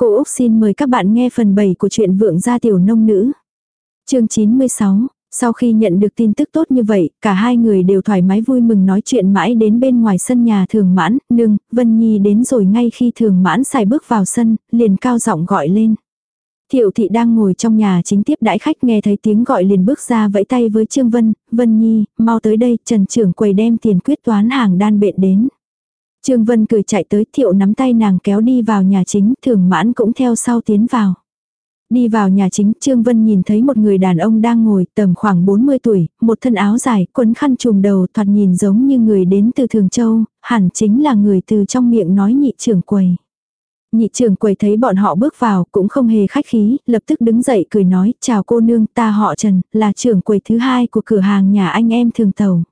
Cô Úc xin mời các bạn nghe phần 7 của truyện Vượng gia tiểu nông nữ. chương 96, sau khi nhận được tin tức tốt như vậy, cả hai người đều thoải mái vui mừng nói chuyện mãi đến bên ngoài sân nhà thường mãn, nương, Vân Nhi đến rồi ngay khi thường mãn xài bước vào sân, liền cao giọng gọi lên. Thiệu thị đang ngồi trong nhà chính tiếp đãi khách nghe thấy tiếng gọi liền bước ra vẫy tay với Trương Vân, Vân Nhi, mau tới đây, Trần trưởng quầy đem tiền quyết toán hàng đan bện đến. Trương Vân cười chạy tới thiệu nắm tay nàng kéo đi vào nhà chính, thường mãn cũng theo sau tiến vào. Đi vào nhà chính, Trương Vân nhìn thấy một người đàn ông đang ngồi tầm khoảng 40 tuổi, một thân áo dài, quấn khăn trùm đầu thoạt nhìn giống như người đến từ Thường Châu, hẳn chính là người từ trong miệng nói nhị trưởng quầy. Nhị trưởng quầy thấy bọn họ bước vào cũng không hề khách khí, lập tức đứng dậy cười nói, chào cô nương ta họ Trần, là trưởng quầy thứ hai của cửa hàng nhà anh em thường tàu.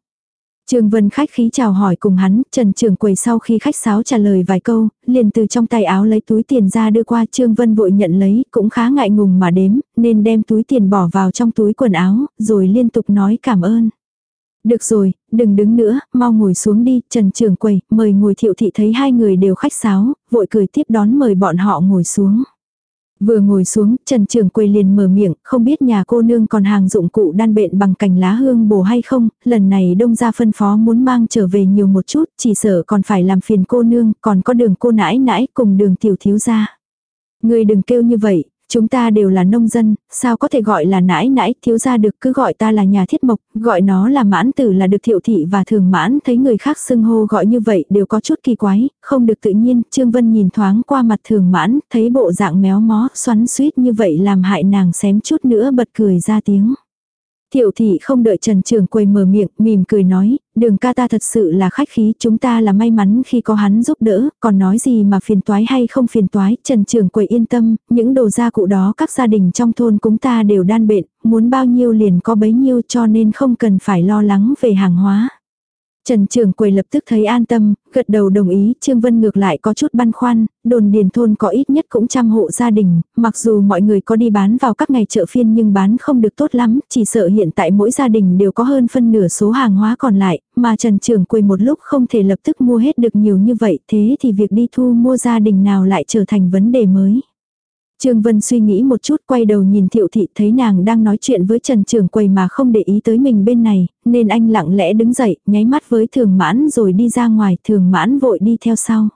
Trương Vân khách khí chào hỏi cùng hắn, Trần Trường Quầy sau khi khách sáo trả lời vài câu, liền từ trong tay áo lấy túi tiền ra đưa qua Trương Vân vội nhận lấy, cũng khá ngại ngùng mà đếm, nên đem túi tiền bỏ vào trong túi quần áo, rồi liên tục nói cảm ơn. Được rồi, đừng đứng nữa, mau ngồi xuống đi, Trần Trường Quầy, mời ngồi thiệu thị thấy hai người đều khách sáo, vội cười tiếp đón mời bọn họ ngồi xuống. Vừa ngồi xuống, Trần Trường Quê liền mở miệng, không biết nhà cô nương còn hàng dụng cụ đan bện bằng cành lá hương bổ hay không, lần này đông ra phân phó muốn mang trở về nhiều một chút, chỉ sợ còn phải làm phiền cô nương, còn có đường cô nãi nãi cùng đường tiểu thiếu gia. Người đừng kêu như vậy, Chúng ta đều là nông dân, sao có thể gọi là nãi nãi, thiếu gia được cứ gọi ta là nhà thiết mộc, gọi nó là mãn tử là được thiệu thị và thường mãn thấy người khác xưng hô gọi như vậy đều có chút kỳ quái, không được tự nhiên, Trương Vân nhìn thoáng qua mặt thường mãn, thấy bộ dạng méo mó, xoắn suýt như vậy làm hại nàng xém chút nữa bật cười ra tiếng. Thiệu thị không đợi Trần Trường Quầy mở miệng, mỉm cười nói, đường ca ta thật sự là khách khí, chúng ta là may mắn khi có hắn giúp đỡ, còn nói gì mà phiền toái hay không phiền toái, Trần Trường Quầy yên tâm, những đồ gia cụ đó các gia đình trong thôn chúng ta đều đan bện, muốn bao nhiêu liền có bấy nhiêu cho nên không cần phải lo lắng về hàng hóa. Trần trưởng Quầy lập tức thấy an tâm, gật đầu đồng ý, Trương Vân ngược lại có chút băn khoăn, đồn điền thôn có ít nhất cũng trăm hộ gia đình, mặc dù mọi người có đi bán vào các ngày chợ phiên nhưng bán không được tốt lắm, chỉ sợ hiện tại mỗi gia đình đều có hơn phân nửa số hàng hóa còn lại, mà Trần trưởng Quầy một lúc không thể lập tức mua hết được nhiều như vậy, thế thì việc đi thu mua gia đình nào lại trở thành vấn đề mới. Trương Vân suy nghĩ một chút quay đầu nhìn Thiệu Thị thấy nàng đang nói chuyện với Trần Trường Quầy mà không để ý tới mình bên này, nên anh lặng lẽ đứng dậy, nháy mắt với Thường Mãn rồi đi ra ngoài, Thường Mãn vội đi theo sau.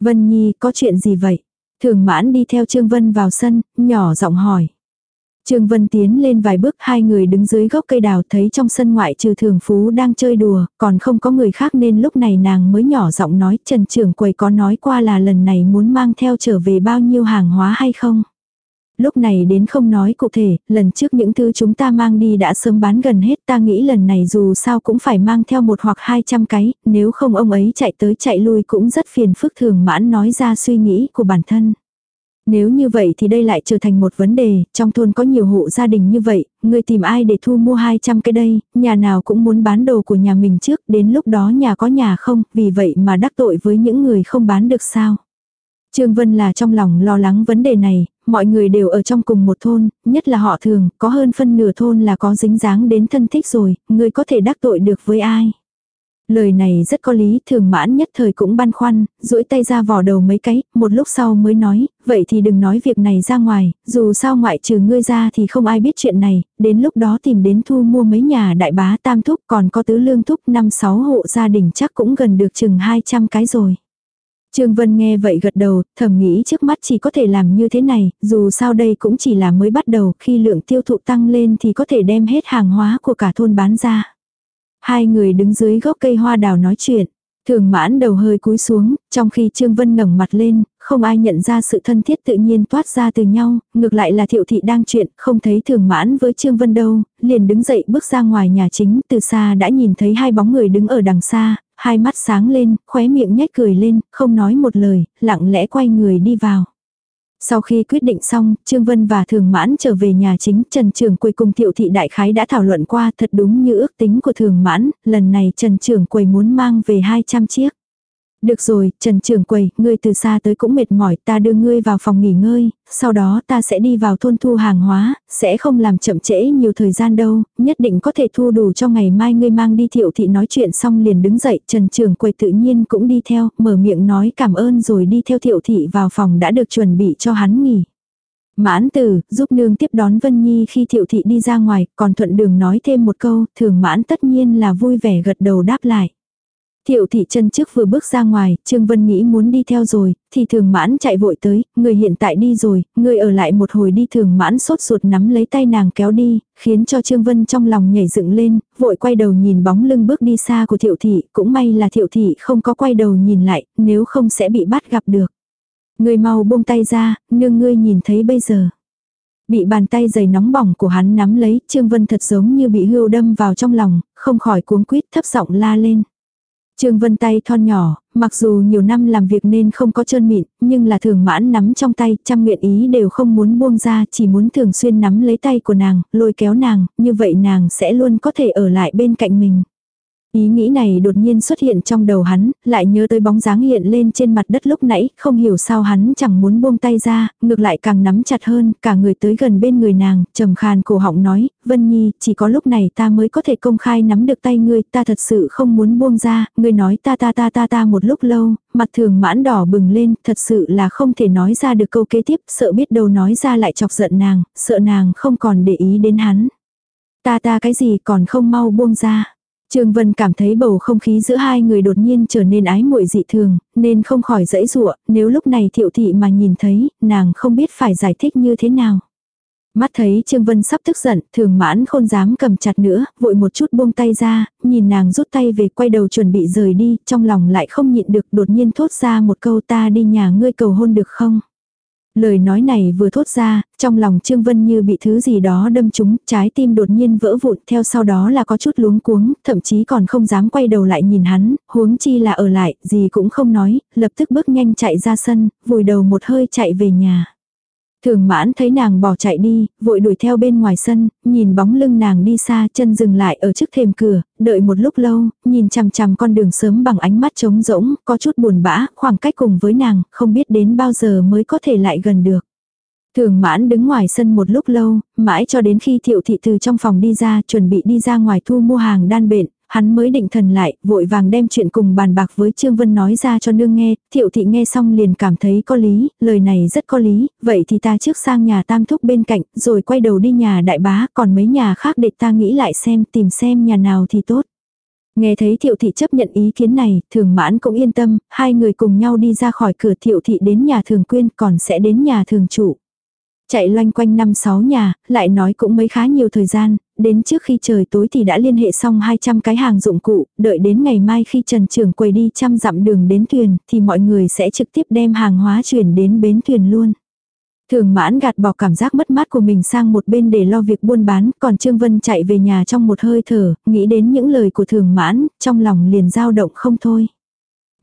Vân Nhi, có chuyện gì vậy? Thường Mãn đi theo Trương Vân vào sân, nhỏ giọng hỏi. Trương Vân tiến lên vài bước hai người đứng dưới gốc cây đào thấy trong sân ngoại trừ thường phú đang chơi đùa, còn không có người khác nên lúc này nàng mới nhỏ giọng nói Trần trưởng quầy có nói qua là lần này muốn mang theo trở về bao nhiêu hàng hóa hay không. Lúc này đến không nói cụ thể, lần trước những thứ chúng ta mang đi đã sớm bán gần hết ta nghĩ lần này dù sao cũng phải mang theo một hoặc hai trăm cái, nếu không ông ấy chạy tới chạy lui cũng rất phiền phức thường mãn nói ra suy nghĩ của bản thân. Nếu như vậy thì đây lại trở thành một vấn đề, trong thôn có nhiều hộ gia đình như vậy, người tìm ai để thu mua 200 cái đây, nhà nào cũng muốn bán đồ của nhà mình trước, đến lúc đó nhà có nhà không, vì vậy mà đắc tội với những người không bán được sao. Trương Vân là trong lòng lo lắng vấn đề này, mọi người đều ở trong cùng một thôn, nhất là họ thường, có hơn phân nửa thôn là có dính dáng đến thân thích rồi, người có thể đắc tội được với ai. Lời này rất có lý, thường mãn nhất thời cũng băn khoăn, duỗi tay ra vò đầu mấy cái, một lúc sau mới nói, vậy thì đừng nói việc này ra ngoài, dù sao ngoại trừ ngươi ra thì không ai biết chuyện này, đến lúc đó tìm đến thu mua mấy nhà đại bá tam thúc còn có tứ lương thúc năm sáu hộ gia đình chắc cũng gần được chừng 200 cái rồi. Trương Vân nghe vậy gật đầu, thầm nghĩ trước mắt chỉ có thể làm như thế này, dù sao đây cũng chỉ là mới bắt đầu, khi lượng tiêu thụ tăng lên thì có thể đem hết hàng hóa của cả thôn bán ra. Hai người đứng dưới gốc cây hoa đào nói chuyện. Thường mãn đầu hơi cúi xuống, trong khi Trương Vân ngẩng mặt lên, không ai nhận ra sự thân thiết tự nhiên toát ra từ nhau, ngược lại là thiệu thị đang chuyện, không thấy thường mãn với Trương Vân đâu, liền đứng dậy bước ra ngoài nhà chính, từ xa đã nhìn thấy hai bóng người đứng ở đằng xa, hai mắt sáng lên, khóe miệng nhếch cười lên, không nói một lời, lặng lẽ quay người đi vào. Sau khi quyết định xong, Trương Vân và Thường Mãn trở về nhà chính, Trần Trường Quầy cùng Thiệu Thị Đại Khái đã thảo luận qua thật đúng như ước tính của Thường Mãn, lần này Trần Trường Quầy muốn mang về 200 chiếc. Được rồi, Trần Trường Quầy, ngươi từ xa tới cũng mệt mỏi, ta đưa ngươi vào phòng nghỉ ngơi, sau đó ta sẽ đi vào thôn thu hàng hóa, sẽ không làm chậm trễ nhiều thời gian đâu, nhất định có thể thu đủ cho ngày mai ngươi mang đi thiệu thị nói chuyện xong liền đứng dậy, Trần Trường Quầy tự nhiên cũng đi theo, mở miệng nói cảm ơn rồi đi theo thiệu thị vào phòng đã được chuẩn bị cho hắn nghỉ. Mãn tử, giúp nương tiếp đón Vân Nhi khi thiệu thị đi ra ngoài, còn thuận đường nói thêm một câu, thường mãn tất nhiên là vui vẻ gật đầu đáp lại. Thiệu thị chân trước vừa bước ra ngoài, Trương Vân nghĩ muốn đi theo rồi, thì thường mãn chạy vội tới, người hiện tại đi rồi, người ở lại một hồi đi thường mãn sốt ruột nắm lấy tay nàng kéo đi, khiến cho Trương Vân trong lòng nhảy dựng lên, vội quay đầu nhìn bóng lưng bước đi xa của thiệu thị, cũng may là thiệu thị không có quay đầu nhìn lại, nếu không sẽ bị bắt gặp được. Người mau buông tay ra, nương ngươi nhìn thấy bây giờ. Bị bàn tay dày nóng bỏng của hắn nắm lấy, Trương Vân thật giống như bị hưu đâm vào trong lòng, không khỏi cuống quýt thấp giọng la lên. Trương Vân tay thon nhỏ, mặc dù nhiều năm làm việc nên không có chân mịn, nhưng là thường mãn nắm trong tay, trăm nguyện ý đều không muốn buông ra, chỉ muốn thường xuyên nắm lấy tay của nàng, lôi kéo nàng, như vậy nàng sẽ luôn có thể ở lại bên cạnh mình. Ý nghĩ này đột nhiên xuất hiện trong đầu hắn, lại nhớ tới bóng dáng hiện lên trên mặt đất lúc nãy, không hiểu sao hắn chẳng muốn buông tay ra, ngược lại càng nắm chặt hơn, cả người tới gần bên người nàng, trầm khàn cổ họng nói, Vân Nhi, chỉ có lúc này ta mới có thể công khai nắm được tay ngươi, ta thật sự không muốn buông ra, ngươi nói ta ta ta ta ta một lúc lâu, mặt thường mãn đỏ bừng lên, thật sự là không thể nói ra được câu kế tiếp, sợ biết đâu nói ra lại chọc giận nàng, sợ nàng không còn để ý đến hắn. Ta ta cái gì còn không mau buông ra. Trương Vân cảm thấy bầu không khí giữa hai người đột nhiên trở nên ái muội dị thường, nên không khỏi dãy dụa, nếu lúc này thiệu thị mà nhìn thấy, nàng không biết phải giải thích như thế nào. Mắt thấy Trương Vân sắp tức giận, thường mãn không dám cầm chặt nữa, vội một chút buông tay ra, nhìn nàng rút tay về quay đầu chuẩn bị rời đi, trong lòng lại không nhịn được đột nhiên thốt ra một câu ta đi nhà ngươi cầu hôn được không. Lời nói này vừa thốt ra, trong lòng Trương Vân như bị thứ gì đó đâm trúng, trái tim đột nhiên vỡ vụn, theo sau đó là có chút luống cuống, thậm chí còn không dám quay đầu lại nhìn hắn, huống chi là ở lại, gì cũng không nói, lập tức bước nhanh chạy ra sân, vùi đầu một hơi chạy về nhà. Thường mãn thấy nàng bỏ chạy đi, vội đuổi theo bên ngoài sân, nhìn bóng lưng nàng đi xa chân dừng lại ở trước thềm cửa, đợi một lúc lâu, nhìn chằm chằm con đường sớm bằng ánh mắt trống rỗng, có chút buồn bã, khoảng cách cùng với nàng, không biết đến bao giờ mới có thể lại gần được. Thường mãn đứng ngoài sân một lúc lâu, mãi cho đến khi thiệu thị từ trong phòng đi ra chuẩn bị đi ra ngoài thu mua hàng đan bệnh, hắn mới định thần lại, vội vàng đem chuyện cùng bàn bạc với Trương Vân nói ra cho nương nghe, thiệu thị nghe xong liền cảm thấy có lý, lời này rất có lý, vậy thì ta trước sang nhà tam thúc bên cạnh, rồi quay đầu đi nhà đại bá, còn mấy nhà khác để ta nghĩ lại xem, tìm xem nhà nào thì tốt. Nghe thấy thiệu thị chấp nhận ý kiến này, thường mãn cũng yên tâm, hai người cùng nhau đi ra khỏi cửa thiệu thị đến nhà thường quyên còn sẽ đến nhà thường chủ. Chạy loanh quanh năm sáu nhà, lại nói cũng mấy khá nhiều thời gian, đến trước khi trời tối thì đã liên hệ xong 200 cái hàng dụng cụ, đợi đến ngày mai khi Trần Trưởng quầy đi trăm dặm đường đến thuyền thì mọi người sẽ trực tiếp đem hàng hóa chuyển đến bến thuyền luôn. Thường mãn gạt bỏ cảm giác mất mát của mình sang một bên để lo việc buôn bán, còn Trương Vân chạy về nhà trong một hơi thở, nghĩ đến những lời của thường mãn, trong lòng liền dao động không thôi.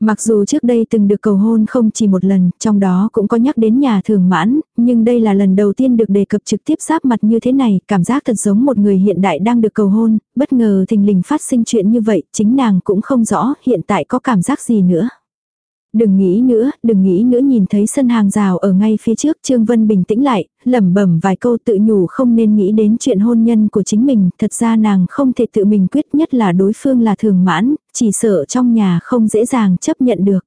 Mặc dù trước đây từng được cầu hôn không chỉ một lần, trong đó cũng có nhắc đến nhà thường mãn, nhưng đây là lần đầu tiên được đề cập trực tiếp giáp mặt như thế này, cảm giác thật giống một người hiện đại đang được cầu hôn, bất ngờ thình lình phát sinh chuyện như vậy, chính nàng cũng không rõ hiện tại có cảm giác gì nữa. Đừng nghĩ nữa, đừng nghĩ nữa nhìn thấy sân hàng rào ở ngay phía trước Trương Vân bình tĩnh lại, lẩm bẩm vài câu tự nhủ không nên nghĩ đến chuyện hôn nhân của chính mình, thật ra nàng không thể tự mình quyết nhất là đối phương là thường mãn, chỉ sợ trong nhà không dễ dàng chấp nhận được.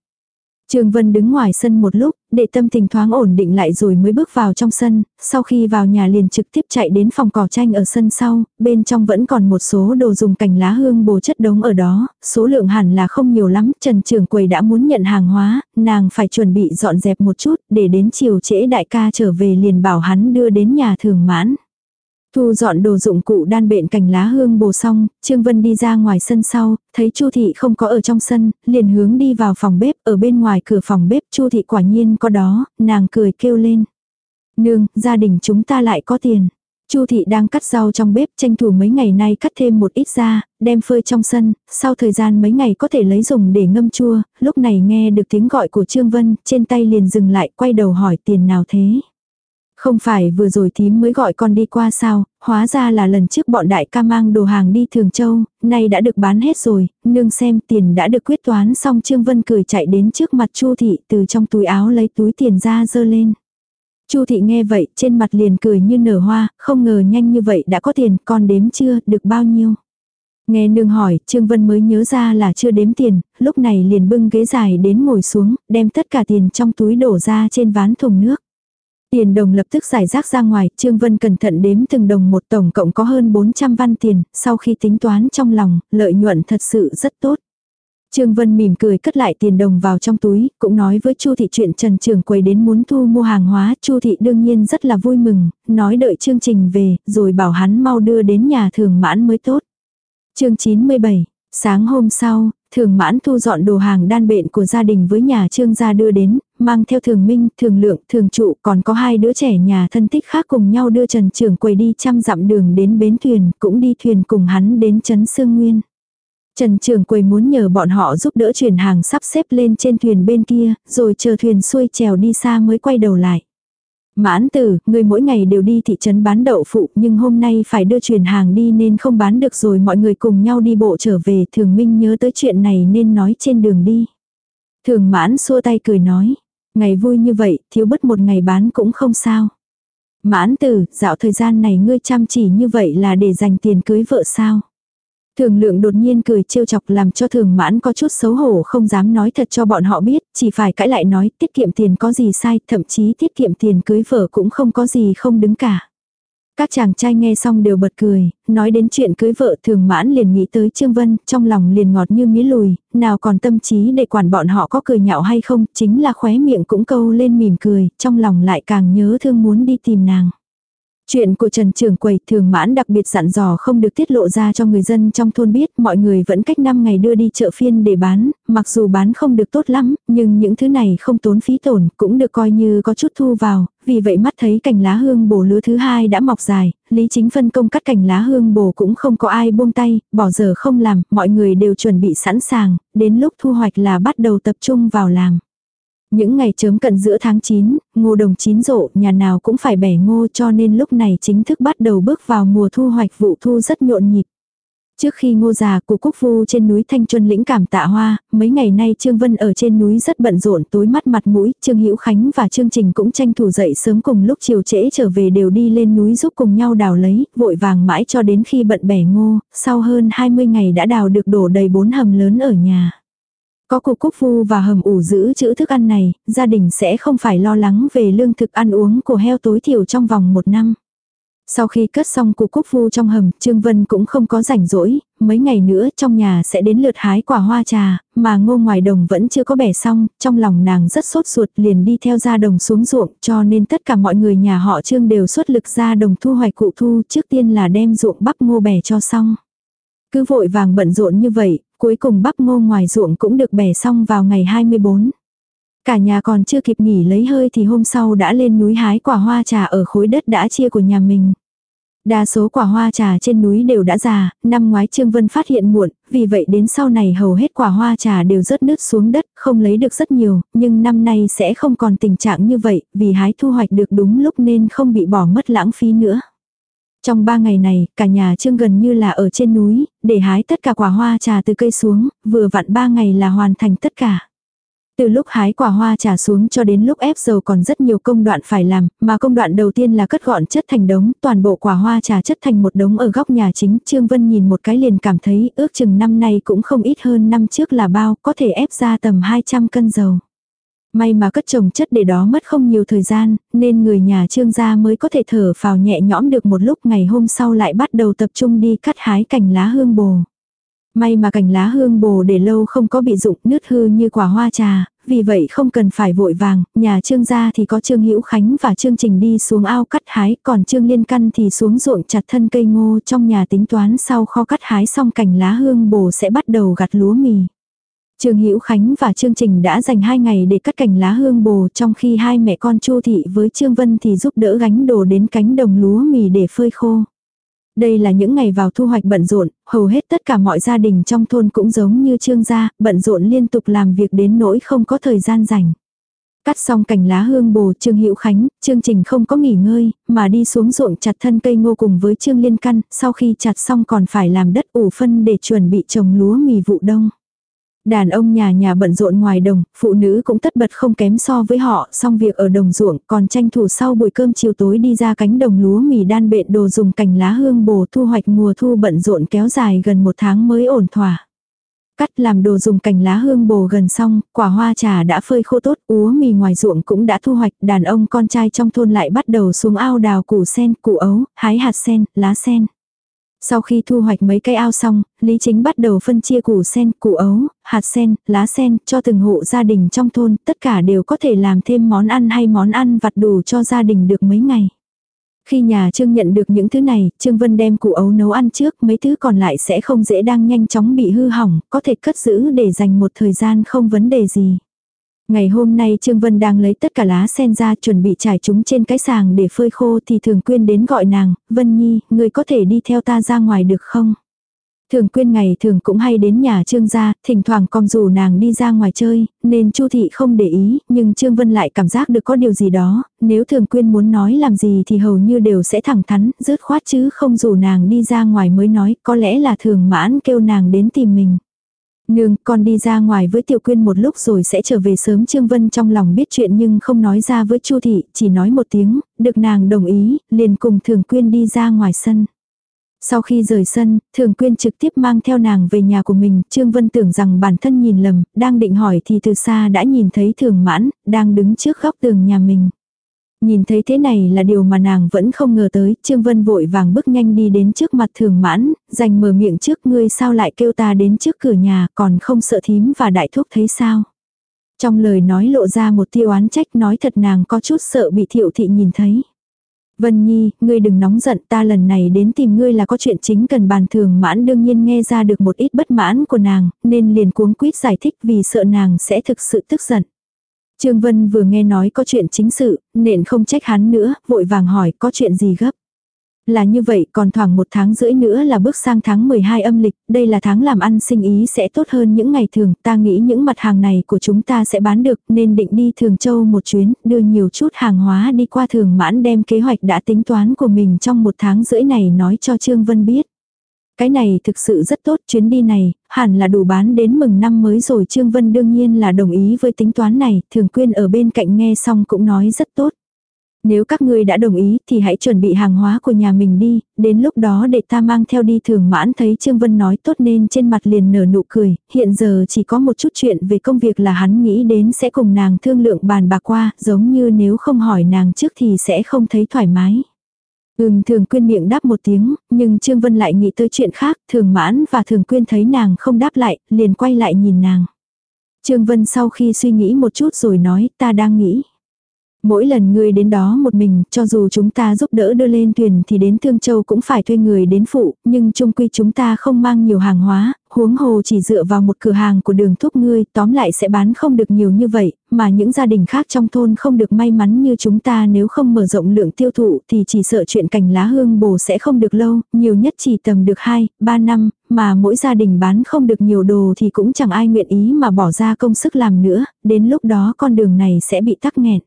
Trương Vân đứng ngoài sân một lúc, để tâm tình thoáng ổn định lại rồi mới bước vào trong sân, sau khi vào nhà liền trực tiếp chạy đến phòng cỏ tranh ở sân sau, bên trong vẫn còn một số đồ dùng cành lá hương bồ chất đống ở đó, số lượng hẳn là không nhiều lắm, Trần Trường Quầy đã muốn nhận hàng hóa, nàng phải chuẩn bị dọn dẹp một chút, để đến chiều trễ đại ca trở về liền bảo hắn đưa đến nhà thường mãn. Thu dọn đồ dụng cụ đan bện cành lá hương bồ xong, Trương Vân đi ra ngoài sân sau, thấy Chu thị không có ở trong sân, liền hướng đi vào phòng bếp, ở bên ngoài cửa phòng bếp Chu thị quả nhiên có đó, nàng cười kêu lên. Nương, gia đình chúng ta lại có tiền. Chu thị đang cắt rau trong bếp, tranh thủ mấy ngày nay cắt thêm một ít ra, đem phơi trong sân, sau thời gian mấy ngày có thể lấy dùng để ngâm chua, lúc này nghe được tiếng gọi của Trương Vân, trên tay liền dừng lại, quay đầu hỏi tiền nào thế. Không phải vừa rồi thím mới gọi con đi qua sao, hóa ra là lần trước bọn đại ca mang đồ hàng đi Thường Châu, nay đã được bán hết rồi, nương xem tiền đã được quyết toán xong Trương Vân cười chạy đến trước mặt Chu Thị từ trong túi áo lấy túi tiền ra dơ lên. Chu Thị nghe vậy trên mặt liền cười như nở hoa, không ngờ nhanh như vậy đã có tiền, con đếm chưa, được bao nhiêu. Nghe nương hỏi, Trương Vân mới nhớ ra là chưa đếm tiền, lúc này liền bưng ghế dài đến ngồi xuống, đem tất cả tiền trong túi đổ ra trên ván thùng nước. Tiền đồng lập tức giải rác ra ngoài, Trương Vân cẩn thận đếm từng đồng một tổng cộng có hơn 400 văn tiền, sau khi tính toán trong lòng, lợi nhuận thật sự rất tốt. Trương Vân mỉm cười cất lại tiền đồng vào trong túi, cũng nói với Chu thị chuyện Trần trưởng quầy đến muốn thu mua hàng hóa, Chu thị đương nhiên rất là vui mừng, nói đợi chương trình về, rồi bảo hắn mau đưa đến nhà thường mãn mới tốt. Chương 97, sáng hôm sau, thường mãn thu dọn đồ hàng đan bện của gia đình với nhà trương gia đưa đến, mang theo thường minh, thường lượng, thường trụ, còn có hai đứa trẻ nhà thân thích khác cùng nhau đưa Trần trường quầy đi trăm dặm đường đến bến thuyền, cũng đi thuyền cùng hắn đến Trấn Sương Nguyên. Trần Trường Quầy muốn nhờ bọn họ giúp đỡ chuyển hàng sắp xếp lên trên thuyền bên kia, rồi chờ thuyền xuôi trèo đi xa mới quay đầu lại. Mãn tử, người mỗi ngày đều đi thị trấn bán đậu phụ nhưng hôm nay phải đưa chuyển hàng đi nên không bán được rồi mọi người cùng nhau đi bộ trở về. Thường Minh nhớ tới chuyện này nên nói trên đường đi. Thường mãn xua tay cười nói. Ngày vui như vậy, thiếu bất một ngày bán cũng không sao. Mãn tử, dạo thời gian này ngươi chăm chỉ như vậy là để dành tiền cưới vợ sao? Thường lượng đột nhiên cười trêu chọc làm cho thường mãn có chút xấu hổ không dám nói thật cho bọn họ biết, chỉ phải cãi lại nói tiết kiệm tiền có gì sai, thậm chí tiết kiệm tiền cưới vợ cũng không có gì không đứng cả. Các chàng trai nghe xong đều bật cười, nói đến chuyện cưới vợ thường mãn liền nghĩ tới Trương Vân, trong lòng liền ngọt như mía lùi, nào còn tâm trí để quản bọn họ có cười nhạo hay không, chính là khóe miệng cũng câu lên mỉm cười, trong lòng lại càng nhớ thương muốn đi tìm nàng. Chuyện của Trần Trường Quầy thường mãn đặc biệt dặn dò không được tiết lộ ra cho người dân trong thôn biết mọi người vẫn cách 5 ngày đưa đi chợ phiên để bán, mặc dù bán không được tốt lắm, nhưng những thứ này không tốn phí tổn cũng được coi như có chút thu vào, vì vậy mắt thấy cành lá hương bổ lứa thứ hai đã mọc dài, Lý Chính phân công cắt cành lá hương bổ cũng không có ai buông tay, bỏ giờ không làm, mọi người đều chuẩn bị sẵn sàng, đến lúc thu hoạch là bắt đầu tập trung vào làm. Những ngày chớm cận giữa tháng 9, ngô đồng chín rộ, nhà nào cũng phải bẻ ngô cho nên lúc này chính thức bắt đầu bước vào mùa thu hoạch vụ thu rất nhộn nhịp. Trước khi ngô già của Cúc Phu trên núi Thanh Chuân lĩnh cảm tạ hoa, mấy ngày nay Trương Vân ở trên núi rất bận rộn tối mắt mặt mũi, Trương Hữu Khánh và Trương Trình cũng tranh thủ dậy sớm cùng lúc chiều trễ trở về đều đi lên núi giúp cùng nhau đào lấy, vội vàng mãi cho đến khi bận bẻ ngô, sau hơn 20 ngày đã đào được đổ đầy bốn hầm lớn ở nhà. Có cục cúc phu và hầm ủ giữ chữ thức ăn này, gia đình sẽ không phải lo lắng về lương thực ăn uống của heo tối thiểu trong vòng một năm. Sau khi cất xong cục cúc phu trong hầm, Trương Vân cũng không có rảnh rỗi, mấy ngày nữa trong nhà sẽ đến lượt hái quả hoa trà, mà ngô ngoài đồng vẫn chưa có bẻ xong, trong lòng nàng rất sốt ruột liền đi theo ra đồng xuống ruộng cho nên tất cả mọi người nhà họ Trương đều xuất lực ra đồng thu hoạch cụ thu trước tiên là đem ruộng bắp ngô bẻ cho xong. Cứ vội vàng bận rộn như vậy, cuối cùng bắp ngô ngoài ruộng cũng được bẻ xong vào ngày 24. Cả nhà còn chưa kịp nghỉ lấy hơi thì hôm sau đã lên núi hái quả hoa trà ở khối đất đã chia của nhà mình. Đa số quả hoa trà trên núi đều đã già, năm ngoái Trương Vân phát hiện muộn, vì vậy đến sau này hầu hết quả hoa trà đều rớt nứt xuống đất, không lấy được rất nhiều, nhưng năm nay sẽ không còn tình trạng như vậy, vì hái thu hoạch được đúng lúc nên không bị bỏ mất lãng phí nữa. Trong ba ngày này, cả nhà Trương gần như là ở trên núi, để hái tất cả quả hoa trà từ cây xuống, vừa vặn ba ngày là hoàn thành tất cả. Từ lúc hái quả hoa trà xuống cho đến lúc ép dầu còn rất nhiều công đoạn phải làm, mà công đoạn đầu tiên là cất gọn chất thành đống, toàn bộ quả hoa trà chất thành một đống ở góc nhà chính. Trương Vân nhìn một cái liền cảm thấy ước chừng năm nay cũng không ít hơn năm trước là bao, có thể ép ra tầm 200 cân dầu. May mà cất trồng chất để đó mất không nhiều thời gian, nên người nhà trương gia mới có thể thở phào nhẹ nhõm được một lúc ngày hôm sau lại bắt đầu tập trung đi cắt hái cành lá hương bồ. May mà cành lá hương bồ để lâu không có bị rụng nứt hư như quả hoa trà, vì vậy không cần phải vội vàng, nhà trương gia thì có trương hữu khánh và trương trình đi xuống ao cắt hái, còn trương liên căn thì xuống ruộng chặt thân cây ngô trong nhà tính toán sau kho cắt hái xong cành lá hương bồ sẽ bắt đầu gặt lúa mì. Trương Hữu Khánh và Trương Trình đã dành hai ngày để cắt cành lá hương bồ trong khi hai mẹ con Chu Thị với Trương Vân thì giúp đỡ gánh đồ đến cánh đồng lúa mì để phơi khô. Đây là những ngày vào thu hoạch bận rộn, hầu hết tất cả mọi gia đình trong thôn cũng giống như Trương gia, bận rộn liên tục làm việc đến nỗi không có thời gian rảnh. Cắt xong cành lá hương bồ Trương Hữu Khánh, Trương trình không có nghỉ ngơi, mà đi xuống ruộng chặt thân cây ngô cùng với Trương Liên Căn, sau khi chặt xong còn phải làm đất ủ phân để chuẩn bị trồng lúa mì vụ đông. Đàn ông nhà nhà bận rộn ngoài đồng, phụ nữ cũng tất bật không kém so với họ, xong việc ở đồng ruộng, còn tranh thủ sau buổi cơm chiều tối đi ra cánh đồng lúa mì đan bện đồ dùng cành lá hương bồ thu hoạch mùa thu bận rộn kéo dài gần một tháng mới ổn thỏa. Cắt làm đồ dùng cành lá hương bồ gần xong, quả hoa trà đã phơi khô tốt, úa mì ngoài ruộng cũng đã thu hoạch, đàn ông con trai trong thôn lại bắt đầu xuống ao đào củ sen, củ ấu, hái hạt sen, lá sen. Sau khi thu hoạch mấy cây ao xong, Lý Chính bắt đầu phân chia củ sen, củ ấu, hạt sen, lá sen cho từng hộ gia đình trong thôn, tất cả đều có thể làm thêm món ăn hay món ăn vặt đủ cho gia đình được mấy ngày. Khi nhà Trương nhận được những thứ này, Trương Vân đem củ ấu nấu ăn trước, mấy thứ còn lại sẽ không dễ đang nhanh chóng bị hư hỏng, có thể cất giữ để dành một thời gian không vấn đề gì. Ngày hôm nay Trương Vân đang lấy tất cả lá sen ra chuẩn bị trải chúng trên cái sàng để phơi khô thì Thường Quyên đến gọi nàng, Vân Nhi, người có thể đi theo ta ra ngoài được không? Thường Quyên ngày thường cũng hay đến nhà Trương gia, thỉnh thoảng con dù nàng đi ra ngoài chơi, nên Chu thị không để ý, nhưng Trương Vân lại cảm giác được có điều gì đó, nếu Thường Quyên muốn nói làm gì thì hầu như đều sẽ thẳng thắn, dứt khoát chứ không dù nàng đi ra ngoài mới nói, có lẽ là Thường Mãn kêu nàng đến tìm mình. Nương, con đi ra ngoài với Tiểu Quyên một lúc rồi sẽ trở về sớm Trương Vân trong lòng biết chuyện nhưng không nói ra với Chu thị, chỉ nói một tiếng, được nàng đồng ý, liền cùng Thường Quyên đi ra ngoài sân. Sau khi rời sân, Thường Quyên trực tiếp mang theo nàng về nhà của mình, Trương Vân tưởng rằng bản thân nhìn lầm, đang định hỏi thì từ xa đã nhìn thấy Thường Mãn, đang đứng trước góc tường nhà mình. Nhìn thấy thế này là điều mà nàng vẫn không ngờ tới, Trương Vân vội vàng bước nhanh đi đến trước mặt thường mãn, dành mở miệng trước ngươi sao lại kêu ta đến trước cửa nhà còn không sợ thím và đại thúc thấy sao. Trong lời nói lộ ra một tiêu oán trách nói thật nàng có chút sợ bị thiệu thị nhìn thấy. Vân Nhi, ngươi đừng nóng giận ta lần này đến tìm ngươi là có chuyện chính cần bàn thường mãn đương nhiên nghe ra được một ít bất mãn của nàng, nên liền cuống quýt giải thích vì sợ nàng sẽ thực sự tức giận. Trương Vân vừa nghe nói có chuyện chính sự, nên không trách hắn nữa, vội vàng hỏi có chuyện gì gấp. Là như vậy còn thoảng một tháng rưỡi nữa là bước sang tháng 12 âm lịch, đây là tháng làm ăn sinh ý sẽ tốt hơn những ngày thường, ta nghĩ những mặt hàng này của chúng ta sẽ bán được nên định đi Thường Châu một chuyến, đưa nhiều chút hàng hóa đi qua Thường Mãn đem kế hoạch đã tính toán của mình trong một tháng rưỡi này nói cho Trương Vân biết. Cái này thực sự rất tốt, chuyến đi này, hẳn là đủ bán đến mừng năm mới rồi Trương Vân đương nhiên là đồng ý với tính toán này, thường quyên ở bên cạnh nghe xong cũng nói rất tốt. Nếu các ngươi đã đồng ý thì hãy chuẩn bị hàng hóa của nhà mình đi, đến lúc đó để ta mang theo đi thường mãn thấy Trương Vân nói tốt nên trên mặt liền nở nụ cười, hiện giờ chỉ có một chút chuyện về công việc là hắn nghĩ đến sẽ cùng nàng thương lượng bàn bạc qua, giống như nếu không hỏi nàng trước thì sẽ không thấy thoải mái. Ừm thường quyên miệng đáp một tiếng, nhưng Trương Vân lại nghĩ tới chuyện khác, thường mãn và thường quyên thấy nàng không đáp lại, liền quay lại nhìn nàng. Trương Vân sau khi suy nghĩ một chút rồi nói, ta đang nghĩ. Mỗi lần ngươi đến đó một mình, cho dù chúng ta giúp đỡ đưa lên thuyền thì đến Thương Châu cũng phải thuê người đến phụ, nhưng chung quy chúng ta không mang nhiều hàng hóa, huống hồ chỉ dựa vào một cửa hàng của đường thúc ngươi, tóm lại sẽ bán không được nhiều như vậy, mà những gia đình khác trong thôn không được may mắn như chúng ta nếu không mở rộng lượng tiêu thụ thì chỉ sợ chuyện cành lá hương bồ sẽ không được lâu, nhiều nhất chỉ tầm được 2, 3 năm, mà mỗi gia đình bán không được nhiều đồ thì cũng chẳng ai nguyện ý mà bỏ ra công sức làm nữa, đến lúc đó con đường này sẽ bị tắc nghẹn.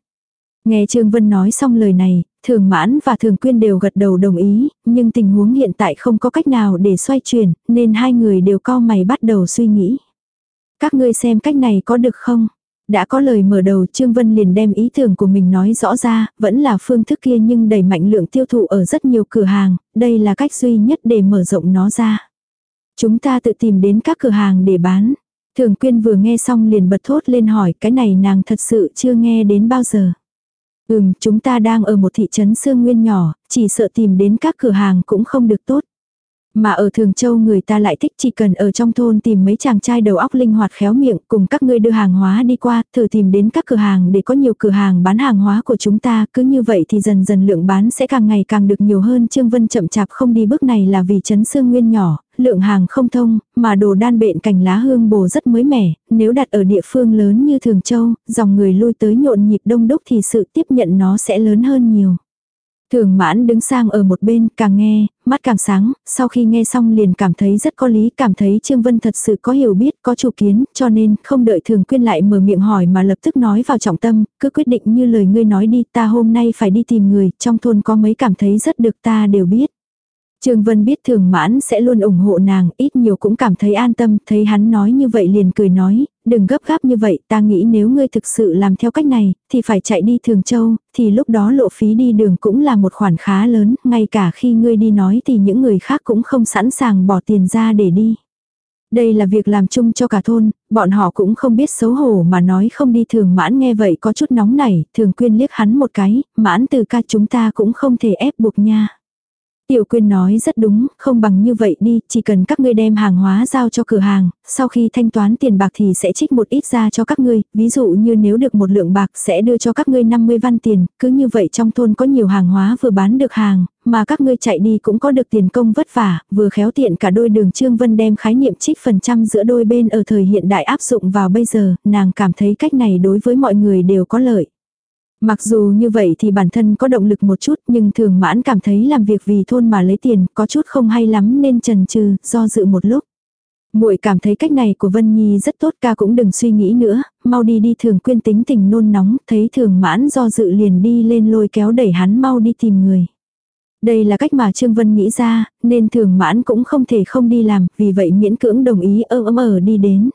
Nghe Trương Vân nói xong lời này, Thường Mãn và Thường Quyên đều gật đầu đồng ý, nhưng tình huống hiện tại không có cách nào để xoay chuyển, nên hai người đều co mày bắt đầu suy nghĩ. Các ngươi xem cách này có được không? Đã có lời mở đầu Trương Vân liền đem ý tưởng của mình nói rõ ra, vẫn là phương thức kia nhưng đẩy mạnh lượng tiêu thụ ở rất nhiều cửa hàng, đây là cách duy nhất để mở rộng nó ra. Chúng ta tự tìm đến các cửa hàng để bán. Thường Quyên vừa nghe xong liền bật thốt lên hỏi cái này nàng thật sự chưa nghe đến bao giờ. Ừm, chúng ta đang ở một thị trấn Sương Nguyên nhỏ, chỉ sợ tìm đến các cửa hàng cũng không được tốt. Mà ở Thường Châu người ta lại thích chỉ cần ở trong thôn tìm mấy chàng trai đầu óc linh hoạt khéo miệng cùng các ngươi đưa hàng hóa đi qua, thử tìm đến các cửa hàng để có nhiều cửa hàng bán hàng hóa của chúng ta, cứ như vậy thì dần dần lượng bán sẽ càng ngày càng được nhiều hơn. Trương Vân chậm chạp không đi bước này là vì chấn xương nguyên nhỏ, lượng hàng không thông, mà đồ đan bện cành lá hương bồ rất mới mẻ, nếu đặt ở địa phương lớn như Thường Châu, dòng người lui tới nhộn nhịp đông đúc thì sự tiếp nhận nó sẽ lớn hơn nhiều. Thường mãn đứng sang ở một bên, càng nghe, mắt càng sáng, sau khi nghe xong liền cảm thấy rất có lý, cảm thấy Trương Vân thật sự có hiểu biết, có chủ kiến, cho nên không đợi thường quyên lại mở miệng hỏi mà lập tức nói vào trọng tâm, cứ quyết định như lời ngươi nói đi, ta hôm nay phải đi tìm người, trong thôn có mấy cảm thấy rất được ta đều biết. Trương Vân biết thường mãn sẽ luôn ủng hộ nàng, ít nhiều cũng cảm thấy an tâm, thấy hắn nói như vậy liền cười nói, đừng gấp gáp như vậy, ta nghĩ nếu ngươi thực sự làm theo cách này, thì phải chạy đi Thường Châu, thì lúc đó lộ phí đi đường cũng là một khoản khá lớn, ngay cả khi ngươi đi nói thì những người khác cũng không sẵn sàng bỏ tiền ra để đi. Đây là việc làm chung cho cả thôn, bọn họ cũng không biết xấu hổ mà nói không đi thường mãn nghe vậy có chút nóng nảy, thường quyên liếc hắn một cái, mãn từ ca chúng ta cũng không thể ép buộc nha. Tiểu Quyên nói rất đúng, không bằng như vậy đi, chỉ cần các ngươi đem hàng hóa giao cho cửa hàng, sau khi thanh toán tiền bạc thì sẽ trích một ít ra cho các ngươi, ví dụ như nếu được một lượng bạc sẽ đưa cho các ngươi 50 văn tiền, cứ như vậy trong thôn có nhiều hàng hóa vừa bán được hàng, mà các ngươi chạy đi cũng có được tiền công vất vả, vừa khéo tiện cả đôi đường Trương Vân đem khái niệm trích phần trăm giữa đôi bên ở thời hiện đại áp dụng vào bây giờ, nàng cảm thấy cách này đối với mọi người đều có lợi. Mặc dù như vậy thì bản thân có động lực một chút nhưng thường mãn cảm thấy làm việc vì thôn mà lấy tiền có chút không hay lắm nên trần trừ, do dự một lúc. muội cảm thấy cách này của Vân Nhi rất tốt ca cũng đừng suy nghĩ nữa, mau đi đi thường quyên tính tình nôn nóng, thấy thường mãn do dự liền đi lên lôi kéo đẩy hắn mau đi tìm người. Đây là cách mà Trương Vân nghĩ ra, nên thường mãn cũng không thể không đi làm, vì vậy miễn cưỡng đồng ý ơ ấm ở đi đến.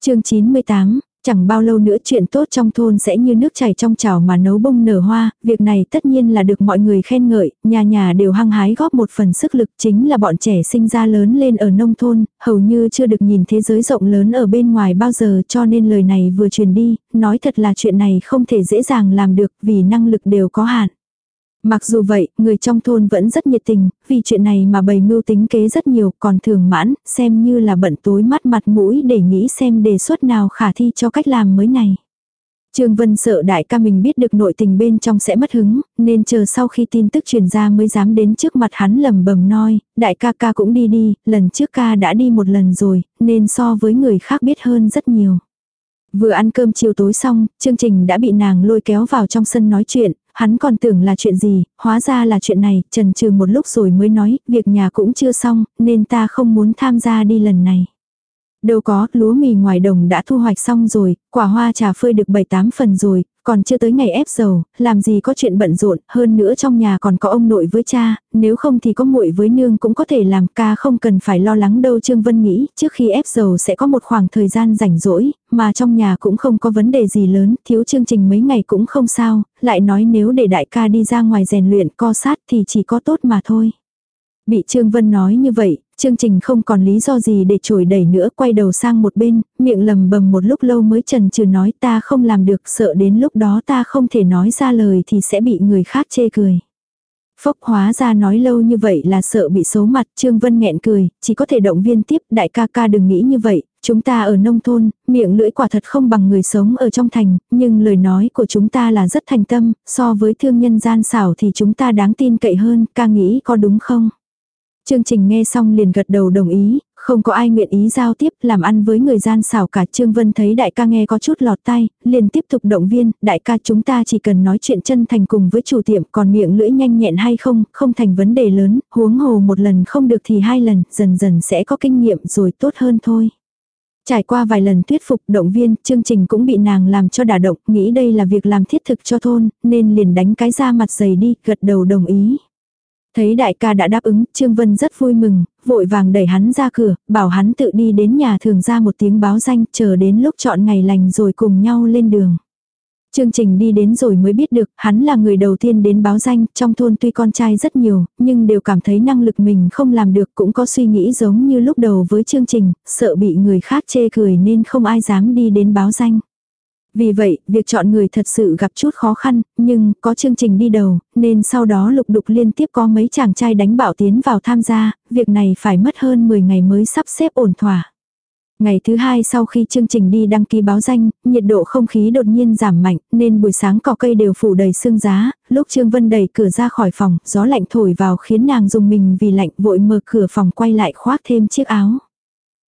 chương 98, Chẳng bao lâu nữa chuyện tốt trong thôn sẽ như nước chảy trong chảo mà nấu bông nở hoa, việc này tất nhiên là được mọi người khen ngợi, nhà nhà đều hăng hái góp một phần sức lực chính là bọn trẻ sinh ra lớn lên ở nông thôn, hầu như chưa được nhìn thế giới rộng lớn ở bên ngoài bao giờ cho nên lời này vừa truyền đi, nói thật là chuyện này không thể dễ dàng làm được vì năng lực đều có hạn. Mặc dù vậy, người trong thôn vẫn rất nhiệt tình, vì chuyện này mà bày mưu tính kế rất nhiều, còn thường mãn, xem như là bận tối mắt mặt mũi để nghĩ xem đề xuất nào khả thi cho cách làm mới này. Trương Vân sợ đại ca mình biết được nội tình bên trong sẽ mất hứng, nên chờ sau khi tin tức truyền ra mới dám đến trước mặt hắn lầm bầm nói, đại ca ca cũng đi đi, lần trước ca đã đi một lần rồi, nên so với người khác biết hơn rất nhiều. Vừa ăn cơm chiều tối xong, chương trình đã bị nàng lôi kéo vào trong sân nói chuyện, hắn còn tưởng là chuyện gì, hóa ra là chuyện này, trần trừ một lúc rồi mới nói, việc nhà cũng chưa xong, nên ta không muốn tham gia đi lần này. Đâu có, lúa mì ngoài đồng đã thu hoạch xong rồi, quả hoa trà phơi được 7-8 phần rồi, còn chưa tới ngày ép dầu, làm gì có chuyện bận rộn, hơn nữa trong nhà còn có ông nội với cha, nếu không thì có muội với nương cũng có thể làm ca không cần phải lo lắng đâu Trương Vân nghĩ, trước khi ép dầu sẽ có một khoảng thời gian rảnh rỗi, mà trong nhà cũng không có vấn đề gì lớn, thiếu chương trình mấy ngày cũng không sao, lại nói nếu để đại ca đi ra ngoài rèn luyện co sát thì chỉ có tốt mà thôi. Bị Trương Vân nói như vậy, chương trình không còn lý do gì để trổi đẩy nữa, quay đầu sang một bên, miệng lầm bầm một lúc lâu mới trần trừ nói ta không làm được, sợ đến lúc đó ta không thể nói ra lời thì sẽ bị người khác chê cười. Phốc hóa ra nói lâu như vậy là sợ bị xấu mặt, Trương Vân nghẹn cười, chỉ có thể động viên tiếp, đại ca ca đừng nghĩ như vậy, chúng ta ở nông thôn, miệng lưỡi quả thật không bằng người sống ở trong thành, nhưng lời nói của chúng ta là rất thành tâm, so với thương nhân gian xảo thì chúng ta đáng tin cậy hơn, ca nghĩ có đúng không? Chương trình nghe xong liền gật đầu đồng ý, không có ai nguyện ý giao tiếp làm ăn với người gian xảo cả. Trương Vân thấy đại ca nghe có chút lọt tay, liền tiếp tục động viên, đại ca chúng ta chỉ cần nói chuyện chân thành cùng với chủ tiệm còn miệng lưỡi nhanh nhẹn hay không, không thành vấn đề lớn, huống hồ một lần không được thì hai lần, dần dần sẽ có kinh nghiệm rồi tốt hơn thôi. Trải qua vài lần thuyết phục động viên, chương trình cũng bị nàng làm cho đả động, nghĩ đây là việc làm thiết thực cho thôn, nên liền đánh cái ra mặt dày đi, gật đầu đồng ý. Thấy đại ca đã đáp ứng, Trương Vân rất vui mừng, vội vàng đẩy hắn ra cửa, bảo hắn tự đi đến nhà thường ra một tiếng báo danh, chờ đến lúc chọn ngày lành rồi cùng nhau lên đường. Chương trình đi đến rồi mới biết được, hắn là người đầu tiên đến báo danh, trong thôn tuy con trai rất nhiều, nhưng đều cảm thấy năng lực mình không làm được cũng có suy nghĩ giống như lúc đầu với chương trình, sợ bị người khác chê cười nên không ai dám đi đến báo danh. Vì vậy, việc chọn người thật sự gặp chút khó khăn, nhưng có chương trình đi đầu, nên sau đó lục đục liên tiếp có mấy chàng trai đánh bảo tiến vào tham gia, việc này phải mất hơn 10 ngày mới sắp xếp ổn thỏa. Ngày thứ hai sau khi chương trình đi đăng ký báo danh, nhiệt độ không khí đột nhiên giảm mạnh, nên buổi sáng cỏ cây đều phủ đầy sương giá, lúc Trương Vân đẩy cửa ra khỏi phòng, gió lạnh thổi vào khiến nàng dùng mình vì lạnh vội mở cửa phòng quay lại khoác thêm chiếc áo.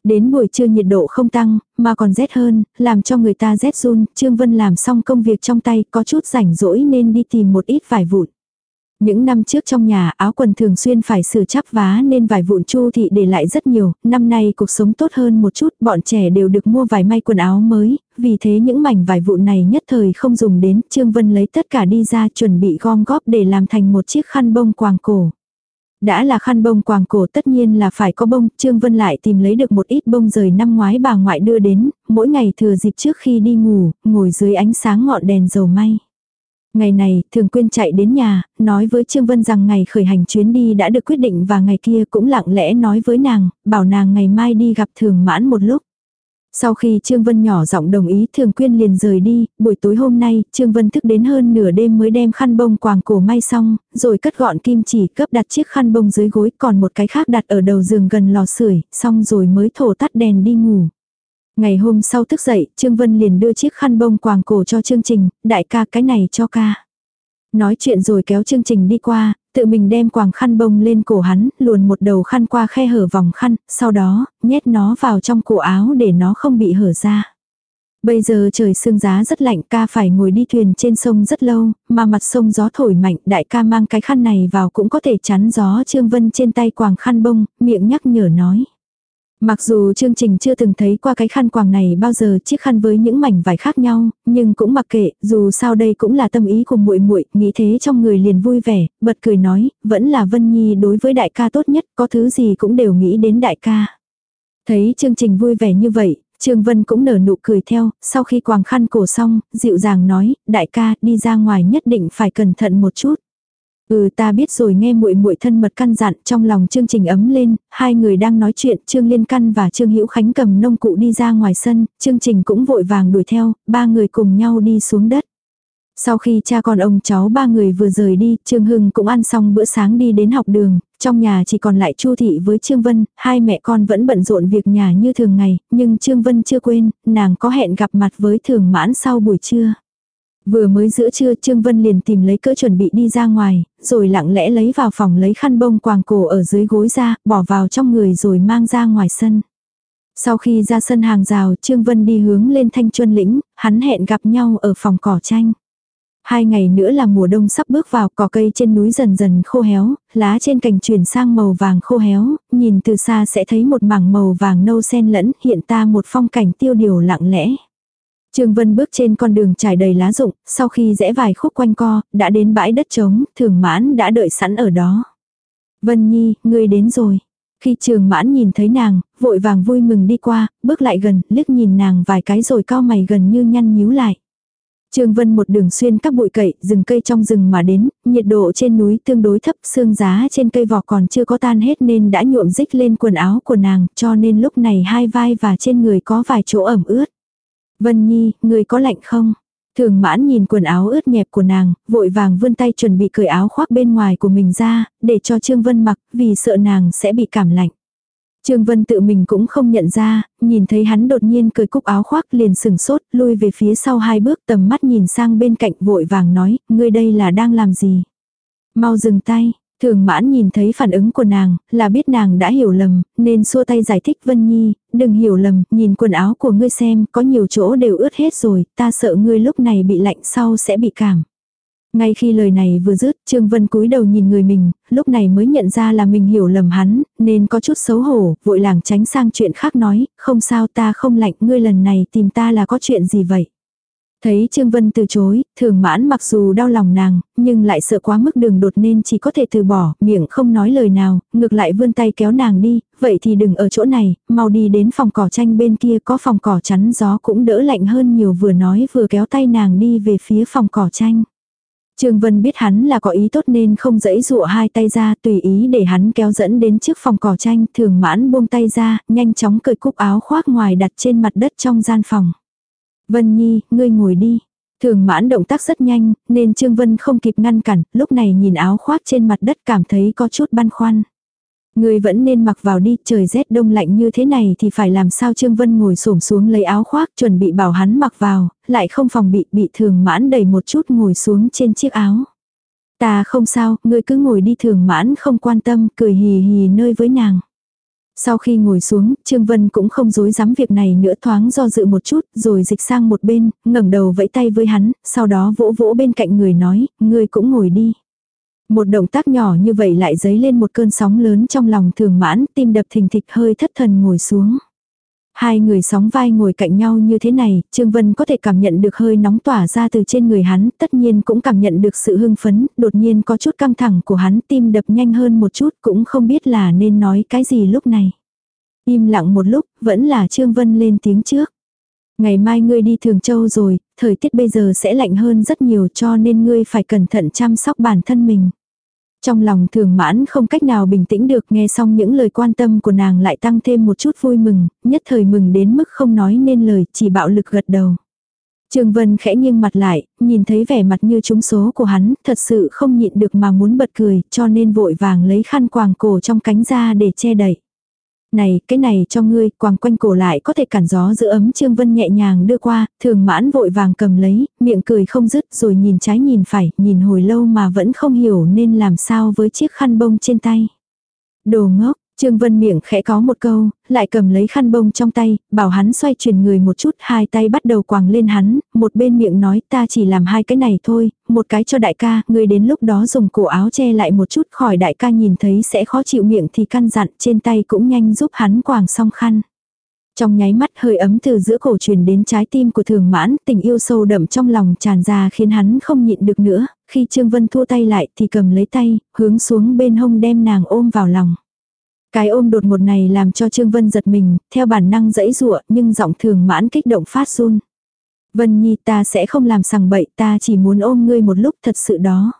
Đến buổi trưa nhiệt độ không tăng, mà còn rét hơn, làm cho người ta rét run, Trương Vân làm xong công việc trong tay có chút rảnh rỗi nên đi tìm một ít vải vụn. Những năm trước trong nhà áo quần thường xuyên phải sửa chắp vá nên vải vụn chu thị để lại rất nhiều, năm nay cuộc sống tốt hơn một chút, bọn trẻ đều được mua vải may quần áo mới, vì thế những mảnh vải vụn này nhất thời không dùng đến, Trương Vân lấy tất cả đi ra chuẩn bị gom góp để làm thành một chiếc khăn bông quàng cổ. Đã là khăn bông quàng cổ tất nhiên là phải có bông, Trương Vân lại tìm lấy được một ít bông rời năm ngoái bà ngoại đưa đến, mỗi ngày thừa dịp trước khi đi ngủ, ngồi dưới ánh sáng ngọn đèn dầu may. Ngày này, Thường Quyên chạy đến nhà, nói với Trương Vân rằng ngày khởi hành chuyến đi đã được quyết định và ngày kia cũng lặng lẽ nói với nàng, bảo nàng ngày mai đi gặp Thường Mãn một lúc. Sau khi Trương Vân nhỏ giọng đồng ý Thường Quyên liền rời đi, buổi tối hôm nay Trương Vân thức đến hơn nửa đêm mới đem khăn bông quàng cổ may xong, rồi cất gọn kim chỉ cấp đặt chiếc khăn bông dưới gối còn một cái khác đặt ở đầu giường gần lò sưởi xong rồi mới thổ tắt đèn đi ngủ. Ngày hôm sau thức dậy, Trương Vân liền đưa chiếc khăn bông quàng cổ cho chương trình, đại ca cái này cho ca. Nói chuyện rồi kéo chương trình đi qua, tự mình đem quàng khăn bông lên cổ hắn, luồn một đầu khăn qua khe hở vòng khăn, sau đó, nhét nó vào trong cổ áo để nó không bị hở ra. Bây giờ trời sương giá rất lạnh ca phải ngồi đi thuyền trên sông rất lâu, mà mặt sông gió thổi mạnh đại ca mang cái khăn này vào cũng có thể chắn gió Trương Vân trên tay quàng khăn bông, miệng nhắc nhở nói. Mặc dù chương trình chưa từng thấy qua cái khăn quàng này bao giờ chiếc khăn với những mảnh vải khác nhau, nhưng cũng mặc kệ, dù sao đây cũng là tâm ý của muội muội, nghĩ thế trong người liền vui vẻ, bật cười nói, vẫn là Vân Nhi đối với đại ca tốt nhất, có thứ gì cũng đều nghĩ đến đại ca. Thấy chương trình vui vẻ như vậy, Trương Vân cũng nở nụ cười theo, sau khi quàng khăn cổ xong, dịu dàng nói, đại ca đi ra ngoài nhất định phải cẩn thận một chút. Ừ ta biết rồi nghe muội muội thân mật căn dặn trong lòng chương trình ấm lên, hai người đang nói chuyện Trương Liên Căn và Trương Hữu Khánh cầm nông cụ đi ra ngoài sân, chương trình cũng vội vàng đuổi theo, ba người cùng nhau đi xuống đất. Sau khi cha con ông cháu ba người vừa rời đi, Trương Hưng cũng ăn xong bữa sáng đi đến học đường, trong nhà chỉ còn lại Chu Thị với Trương Vân, hai mẹ con vẫn bận rộn việc nhà như thường ngày, nhưng Trương Vân chưa quên, nàng có hẹn gặp mặt với thường mãn sau buổi trưa. Vừa mới giữa trưa Trương Vân liền tìm lấy cỡ chuẩn bị đi ra ngoài, rồi lặng lẽ lấy vào phòng lấy khăn bông quàng cổ ở dưới gối ra, bỏ vào trong người rồi mang ra ngoài sân. Sau khi ra sân hàng rào Trương Vân đi hướng lên thanh chuân lĩnh, hắn hẹn gặp nhau ở phòng cỏ tranh. Hai ngày nữa là mùa đông sắp bước vào, cỏ cây trên núi dần dần khô héo, lá trên cành chuyển sang màu vàng khô héo, nhìn từ xa sẽ thấy một mảng màu vàng nâu xen lẫn, hiện ta một phong cảnh tiêu điều lặng lẽ. Trương Vân bước trên con đường trải đầy lá rụng, sau khi rẽ vài khúc quanh co, đã đến bãi đất trống, thường mãn đã đợi sẵn ở đó. Vân Nhi, ngươi đến rồi. Khi trường mãn nhìn thấy nàng, vội vàng vui mừng đi qua, bước lại gần, liếc nhìn nàng vài cái rồi cao mày gần như nhăn nhíu lại. Trương Vân một đường xuyên các bụi cậy, rừng cây trong rừng mà đến, nhiệt độ trên núi tương đối thấp, xương giá trên cây vỏ còn chưa có tan hết nên đã nhuộm dích lên quần áo của nàng, cho nên lúc này hai vai và trên người có vài chỗ ẩm ướt. Vân Nhi, người có lạnh không? Thường mãn nhìn quần áo ướt nhẹp của nàng, vội vàng vươn tay chuẩn bị cởi áo khoác bên ngoài của mình ra, để cho Trương Vân mặc, vì sợ nàng sẽ bị cảm lạnh. Trương Vân tự mình cũng không nhận ra, nhìn thấy hắn đột nhiên cởi cúc áo khoác liền sừng sốt, lui về phía sau hai bước tầm mắt nhìn sang bên cạnh vội vàng nói, ngươi đây là đang làm gì? Mau dừng tay, Thường mãn nhìn thấy phản ứng của nàng, là biết nàng đã hiểu lầm, nên xua tay giải thích Vân Nhi, đừng hiểu lầm, nhìn quần áo của ngươi xem, có nhiều chỗ đều ướt hết rồi, ta sợ ngươi lúc này bị lạnh sau sẽ bị cảm. Ngay khi lời này vừa dứt, Trương Vân cúi đầu nhìn người mình, lúc này mới nhận ra là mình hiểu lầm hắn, nên có chút xấu hổ, vội làng tránh sang chuyện khác nói, không sao ta không lạnh, ngươi lần này tìm ta là có chuyện gì vậy. Thấy Trương Vân từ chối, thường mãn mặc dù đau lòng nàng, nhưng lại sợ quá mức đường đột nên chỉ có thể từ bỏ, miệng không nói lời nào, ngược lại vươn tay kéo nàng đi, vậy thì đừng ở chỗ này, mau đi đến phòng cỏ tranh bên kia có phòng cỏ chắn gió cũng đỡ lạnh hơn nhiều vừa nói vừa kéo tay nàng đi về phía phòng cỏ tranh. Trương Vân biết hắn là có ý tốt nên không dãy dụa hai tay ra tùy ý để hắn kéo dẫn đến trước phòng cỏ tranh thường mãn buông tay ra, nhanh chóng cởi cúc áo khoác ngoài đặt trên mặt đất trong gian phòng. Vân Nhi, ngươi ngồi đi. Thường mãn động tác rất nhanh, nên Trương Vân không kịp ngăn cản, lúc này nhìn áo khoác trên mặt đất cảm thấy có chút băn khoăn. Ngươi vẫn nên mặc vào đi, trời rét đông lạnh như thế này thì phải làm sao Trương Vân ngồi xổm xuống lấy áo khoác chuẩn bị bảo hắn mặc vào, lại không phòng bị bị thường mãn đẩy một chút ngồi xuống trên chiếc áo. Ta không sao, ngươi cứ ngồi đi thường mãn không quan tâm, cười hì hì nơi với nàng. Sau khi ngồi xuống, Trương Vân cũng không dối dám việc này nữa thoáng do dự một chút, rồi dịch sang một bên, ngẩng đầu vẫy tay với hắn, sau đó vỗ vỗ bên cạnh người nói, ngươi cũng ngồi đi. Một động tác nhỏ như vậy lại dấy lên một cơn sóng lớn trong lòng thường mãn, tim đập thình thịch hơi thất thần ngồi xuống. Hai người sóng vai ngồi cạnh nhau như thế này, Trương Vân có thể cảm nhận được hơi nóng tỏa ra từ trên người hắn, tất nhiên cũng cảm nhận được sự hưng phấn, đột nhiên có chút căng thẳng của hắn, tim đập nhanh hơn một chút, cũng không biết là nên nói cái gì lúc này. Im lặng một lúc, vẫn là Trương Vân lên tiếng trước. Ngày mai ngươi đi Thường Châu rồi, thời tiết bây giờ sẽ lạnh hơn rất nhiều cho nên ngươi phải cẩn thận chăm sóc bản thân mình. Trong lòng thường mãn không cách nào bình tĩnh được nghe xong những lời quan tâm của nàng lại tăng thêm một chút vui mừng, nhất thời mừng đến mức không nói nên lời, chỉ bạo lực gật đầu. trường Vân khẽ nghiêng mặt lại, nhìn thấy vẻ mặt như trúng số của hắn, thật sự không nhịn được mà muốn bật cười, cho nên vội vàng lấy khăn quàng cổ trong cánh ra để che đậy. Này, cái này cho ngươi, quàng quanh cổ lại có thể cản gió giữ ấm Trương Vân nhẹ nhàng đưa qua, thường mãn vội vàng cầm lấy, miệng cười không dứt rồi nhìn trái nhìn phải, nhìn hồi lâu mà vẫn không hiểu nên làm sao với chiếc khăn bông trên tay. Đồ ngốc, Trương Vân miệng khẽ có một câu, lại cầm lấy khăn bông trong tay, bảo hắn xoay chuyển người một chút, hai tay bắt đầu quàng lên hắn, một bên miệng nói ta chỉ làm hai cái này thôi, một cái cho đại ca, người đến lúc đó dùng cổ áo che lại một chút khỏi đại ca nhìn thấy sẽ khó chịu miệng thì căn dặn trên tay cũng nhanh giúp hắn quàng xong khăn. Trong nháy mắt hơi ấm từ giữa cổ truyền đến trái tim của thường mãn, tình yêu sâu đậm trong lòng tràn ra khiến hắn không nhịn được nữa, khi Trương Vân thua tay lại thì cầm lấy tay, hướng xuống bên hông đem nàng ôm vào lòng. Cái ôm đột một này làm cho Trương Vân giật mình, theo bản năng dẫy dụa nhưng giọng thường mãn kích động phát run. Vân Nhi ta sẽ không làm sằng bậy ta chỉ muốn ôm ngươi một lúc thật sự đó.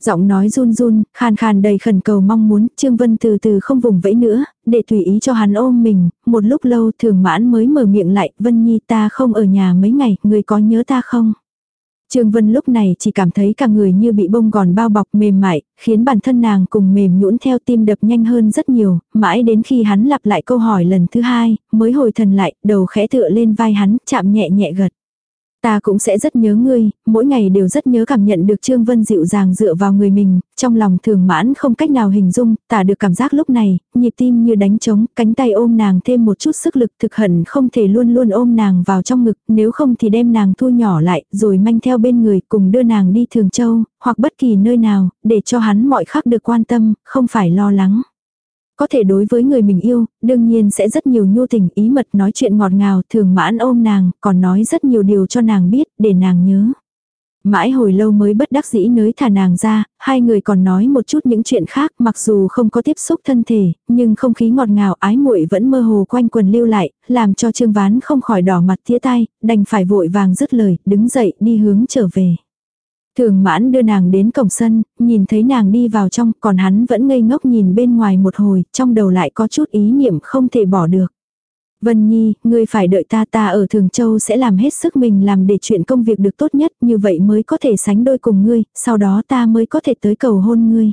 Giọng nói run run, khàn khàn đầy khẩn cầu mong muốn, Trương Vân từ từ không vùng vẫy nữa, để tùy ý cho hắn ôm mình, một lúc lâu thường mãn mới mở miệng lại, Vân Nhi ta không ở nhà mấy ngày, ngươi có nhớ ta không? Trương Vân lúc này chỉ cảm thấy cả người như bị bông gòn bao bọc mềm mại, khiến bản thân nàng cùng mềm nhũn theo tim đập nhanh hơn rất nhiều, mãi đến khi hắn lặp lại câu hỏi lần thứ hai, mới hồi thần lại, đầu khẽ tựa lên vai hắn, chạm nhẹ nhẹ gật. Ta cũng sẽ rất nhớ ngươi, mỗi ngày đều rất nhớ cảm nhận được Trương Vân dịu dàng dựa vào người mình, trong lòng thường mãn không cách nào hình dung, tả được cảm giác lúc này, nhịp tim như đánh trống, cánh tay ôm nàng thêm một chút sức lực thực hận không thể luôn luôn ôm nàng vào trong ngực, nếu không thì đem nàng thu nhỏ lại, rồi manh theo bên người cùng đưa nàng đi Thường Châu, hoặc bất kỳ nơi nào, để cho hắn mọi khắc được quan tâm, không phải lo lắng. Có thể đối với người mình yêu, đương nhiên sẽ rất nhiều nhu tình ý mật nói chuyện ngọt ngào thường mãn ôm nàng, còn nói rất nhiều điều cho nàng biết, để nàng nhớ. Mãi hồi lâu mới bất đắc dĩ nới thả nàng ra, hai người còn nói một chút những chuyện khác mặc dù không có tiếp xúc thân thể, nhưng không khí ngọt ngào ái muội vẫn mơ hồ quanh quần lưu lại, làm cho trương ván không khỏi đỏ mặt tía tay, đành phải vội vàng dứt lời, đứng dậy đi hướng trở về. Thường mãn đưa nàng đến cổng sân, nhìn thấy nàng đi vào trong, còn hắn vẫn ngây ngốc nhìn bên ngoài một hồi, trong đầu lại có chút ý niệm không thể bỏ được. Vân Nhi, ngươi phải đợi ta ta ở Thường Châu sẽ làm hết sức mình làm để chuyện công việc được tốt nhất, như vậy mới có thể sánh đôi cùng ngươi, sau đó ta mới có thể tới cầu hôn ngươi.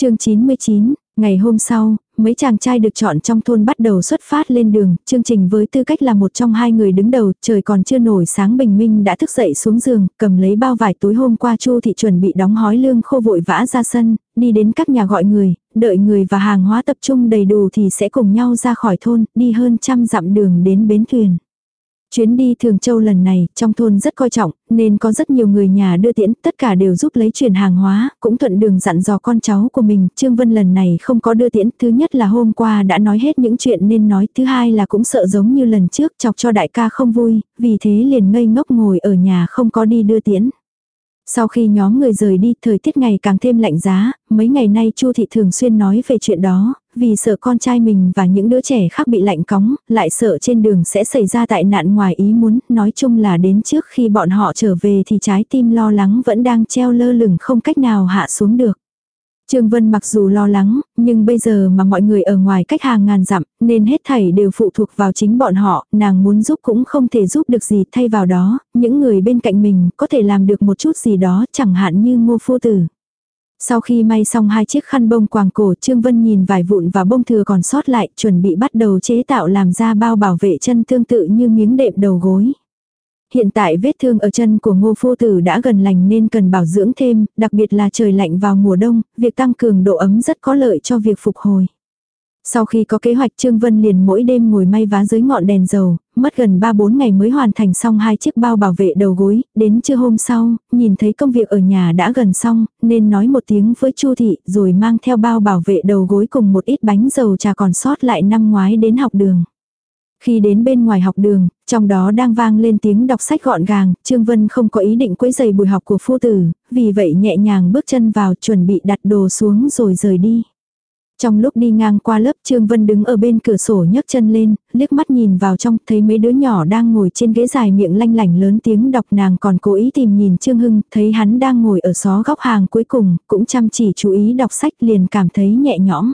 chương 99, ngày hôm sau, mấy chàng trai được chọn trong thôn bắt đầu xuất phát lên đường, chương trình với tư cách là một trong hai người đứng đầu, trời còn chưa nổi sáng bình minh đã thức dậy xuống giường, cầm lấy bao vải tối hôm qua Chu thị chuẩn bị đóng hói lương khô vội vã ra sân, đi đến các nhà gọi người, đợi người và hàng hóa tập trung đầy đủ thì sẽ cùng nhau ra khỏi thôn, đi hơn trăm dặm đường đến bến thuyền. Chuyến đi Thường Châu lần này, trong thôn rất coi trọng, nên có rất nhiều người nhà đưa tiễn, tất cả đều giúp lấy chuyển hàng hóa, cũng thuận đường dặn dò con cháu của mình. Trương Vân lần này không có đưa tiễn, thứ nhất là hôm qua đã nói hết những chuyện nên nói, thứ hai là cũng sợ giống như lần trước chọc cho đại ca không vui, vì thế liền ngây ngốc ngồi ở nhà không có đi đưa tiễn. Sau khi nhóm người rời đi, thời tiết ngày càng thêm lạnh giá, mấy ngày nay Chu thị thường xuyên nói về chuyện đó, vì sợ con trai mình và những đứa trẻ khác bị lạnh cóng, lại sợ trên đường sẽ xảy ra tại nạn ngoài ý muốn, nói chung là đến trước khi bọn họ trở về thì trái tim lo lắng vẫn đang treo lơ lửng không cách nào hạ xuống được. Trương Vân mặc dù lo lắng, nhưng bây giờ mà mọi người ở ngoài cách hàng ngàn dặm, nên hết thảy đều phụ thuộc vào chính bọn họ, nàng muốn giúp cũng không thể giúp được gì thay vào đó, những người bên cạnh mình có thể làm được một chút gì đó, chẳng hạn như ngô phu tử. Sau khi may xong hai chiếc khăn bông quàng cổ Trương Vân nhìn vài vụn và bông thừa còn sót lại chuẩn bị bắt đầu chế tạo làm ra bao bảo vệ chân tương tự như miếng đệm đầu gối. Hiện tại vết thương ở chân của ngô phu tử đã gần lành nên cần bảo dưỡng thêm, đặc biệt là trời lạnh vào mùa đông, việc tăng cường độ ấm rất có lợi cho việc phục hồi. Sau khi có kế hoạch Trương Vân liền mỗi đêm ngồi may vá dưới ngọn đèn dầu, mất gần 3-4 ngày mới hoàn thành xong hai chiếc bao bảo vệ đầu gối, đến trưa hôm sau, nhìn thấy công việc ở nhà đã gần xong, nên nói một tiếng với Chu thị, rồi mang theo bao bảo vệ đầu gối cùng một ít bánh dầu trà còn sót lại năm ngoái đến học đường. Khi đến bên ngoài học đường, trong đó đang vang lên tiếng đọc sách gọn gàng, Trương Vân không có ý định quấy giày buổi học của phu tử, vì vậy nhẹ nhàng bước chân vào chuẩn bị đặt đồ xuống rồi rời đi. Trong lúc đi ngang qua lớp Trương Vân đứng ở bên cửa sổ nhấc chân lên, liếc mắt nhìn vào trong thấy mấy đứa nhỏ đang ngồi trên ghế dài miệng lanh lảnh lớn tiếng đọc nàng còn cố ý tìm nhìn Trương Hưng, thấy hắn đang ngồi ở xó góc hàng cuối cùng, cũng chăm chỉ chú ý đọc sách liền cảm thấy nhẹ nhõm.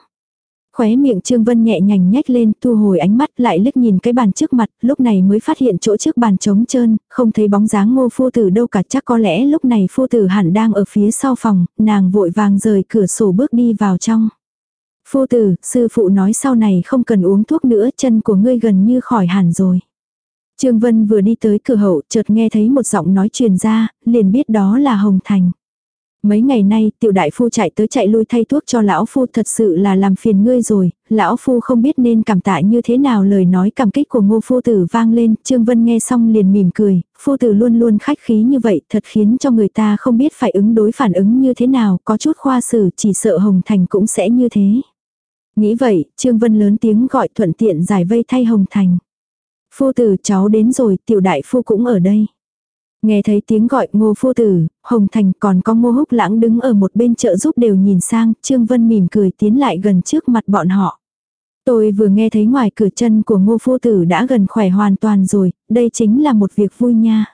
Khóe miệng Trương Vân nhẹ nhàng nhếch lên, thu hồi ánh mắt lại liếc nhìn cái bàn trước mặt, lúc này mới phát hiện chỗ trước bàn trống trơn, không thấy bóng dáng ngô phu tử đâu cả chắc có lẽ lúc này phu tử hẳn đang ở phía sau phòng, nàng vội vàng rời cửa sổ bước đi vào trong. Phu tử, sư phụ nói sau này không cần uống thuốc nữa, chân của ngươi gần như khỏi hẳn rồi. Trương Vân vừa đi tới cửa hậu, chợt nghe thấy một giọng nói truyền ra, liền biết đó là Hồng Thành. Mấy ngày nay, tiểu đại phu chạy tới chạy lui thay thuốc cho lão phu thật sự là làm phiền ngươi rồi, lão phu không biết nên cảm tạ như thế nào lời nói cảm kích của ngô phu tử vang lên, Trương Vân nghe xong liền mỉm cười, phu tử luôn luôn khách khí như vậy thật khiến cho người ta không biết phải ứng đối phản ứng như thế nào, có chút khoa xử chỉ sợ Hồng Thành cũng sẽ như thế. Nghĩ vậy, Trương Vân lớn tiếng gọi thuận tiện giải vây thay Hồng Thành. Phu tử cháu đến rồi, tiểu đại phu cũng ở đây. Nghe thấy tiếng gọi ngô phu tử, Hồng Thành còn có ngô húc lãng đứng ở một bên chợ giúp đều nhìn sang, Trương Vân mỉm cười tiến lại gần trước mặt bọn họ. Tôi vừa nghe thấy ngoài cửa chân của ngô phu tử đã gần khỏe hoàn toàn rồi, đây chính là một việc vui nha.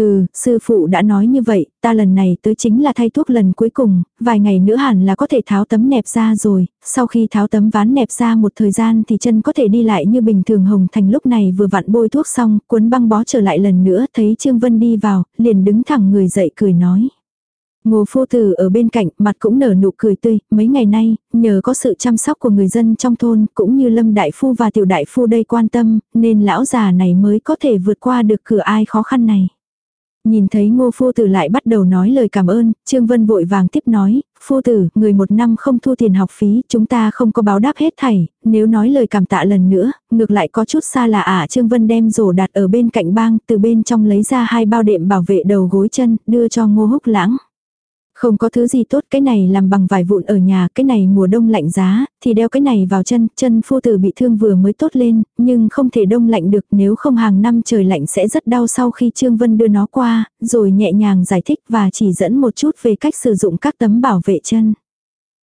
Ừ, sư phụ đã nói như vậy, ta lần này tới chính là thay thuốc lần cuối cùng, vài ngày nữa hẳn là có thể tháo tấm nẹp ra rồi, sau khi tháo tấm ván nẹp ra một thời gian thì chân có thể đi lại như bình thường Hồng Thành lúc này vừa vặn bôi thuốc xong, cuốn băng bó trở lại lần nữa, thấy Trương Vân đi vào, liền đứng thẳng người dậy cười nói. Ngô phu tử ở bên cạnh, mặt cũng nở nụ cười tươi, mấy ngày nay, nhờ có sự chăm sóc của người dân trong thôn, cũng như Lâm Đại Phu và Tiểu Đại Phu đây quan tâm, nên lão già này mới có thể vượt qua được cửa ai khó khăn này. Nhìn thấy ngô phu tử lại bắt đầu nói lời cảm ơn, Trương Vân vội vàng tiếp nói, phu tử, người một năm không thu tiền học phí, chúng ta không có báo đáp hết thảy, nếu nói lời cảm tạ lần nữa, ngược lại có chút xa là ả Trương Vân đem rổ đặt ở bên cạnh bang, từ bên trong lấy ra hai bao đệm bảo vệ đầu gối chân, đưa cho ngô húc lãng. Không có thứ gì tốt, cái này làm bằng vải vụn ở nhà, cái này mùa đông lạnh giá, thì đeo cái này vào chân, chân phu tử bị thương vừa mới tốt lên, nhưng không thể đông lạnh được nếu không hàng năm trời lạnh sẽ rất đau sau khi Trương Vân đưa nó qua, rồi nhẹ nhàng giải thích và chỉ dẫn một chút về cách sử dụng các tấm bảo vệ chân.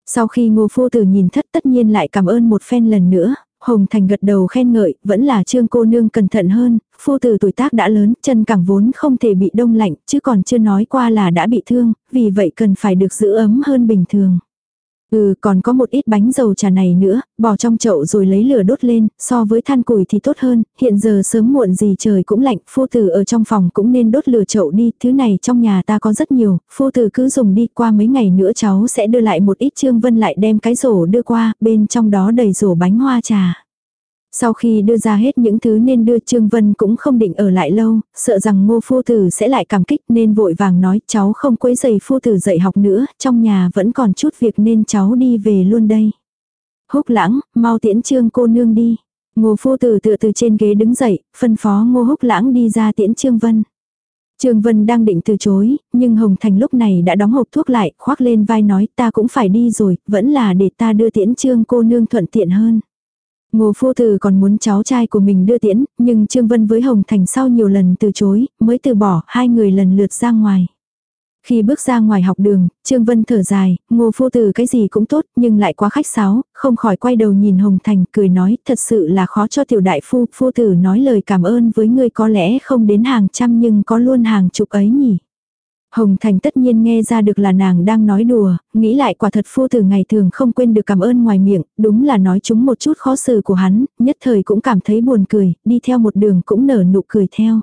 Sau khi ngô phu tử nhìn thất tất nhiên lại cảm ơn một phen lần nữa, Hồng Thành gật đầu khen ngợi, vẫn là trương cô nương cẩn thận hơn, phu tử tuổi tác đã lớn, chân cẳng vốn không thể bị đông lạnh, chứ còn chưa nói qua là đã bị thương, vì vậy cần phải được giữ ấm hơn bình thường. Ừ còn có một ít bánh dầu trà này nữa, bỏ trong chậu rồi lấy lửa đốt lên, so với than củi thì tốt hơn, hiện giờ sớm muộn gì trời cũng lạnh, phu tử ở trong phòng cũng nên đốt lửa chậu đi, thứ này trong nhà ta có rất nhiều, phu tử cứ dùng đi qua mấy ngày nữa cháu sẽ đưa lại một ít trương vân lại đem cái rổ đưa qua, bên trong đó đầy rổ bánh hoa trà. Sau khi đưa ra hết những thứ nên đưa Trương Vân cũng không định ở lại lâu, sợ rằng ngô phu tử sẽ lại cảm kích nên vội vàng nói cháu không quấy giày phu tử dạy học nữa, trong nhà vẫn còn chút việc nên cháu đi về luôn đây. Húc lãng, mau tiễn Trương cô nương đi. Ngô phu tử tựa từ trên ghế đứng dậy, phân phó ngô húc lãng đi ra tiễn Trương Vân. Trương Vân đang định từ chối, nhưng Hồng Thành lúc này đã đóng hộp thuốc lại, khoác lên vai nói ta cũng phải đi rồi, vẫn là để ta đưa tiễn Trương cô nương thuận tiện hơn. Ngô phu tử còn muốn cháu trai của mình đưa tiễn, nhưng Trương Vân với Hồng Thành sau nhiều lần từ chối, mới từ bỏ, hai người lần lượt ra ngoài. Khi bước ra ngoài học đường, Trương Vân thở dài, ngô phu tử cái gì cũng tốt, nhưng lại quá khách sáo, không khỏi quay đầu nhìn Hồng Thành, cười nói, thật sự là khó cho tiểu đại phu, phu tử nói lời cảm ơn với người có lẽ không đến hàng trăm nhưng có luôn hàng chục ấy nhỉ. Hồng Thành tất nhiên nghe ra được là nàng đang nói đùa, nghĩ lại quả thật phu từ ngày thường không quên được cảm ơn ngoài miệng, đúng là nói chúng một chút khó xử của hắn, nhất thời cũng cảm thấy buồn cười, đi theo một đường cũng nở nụ cười theo.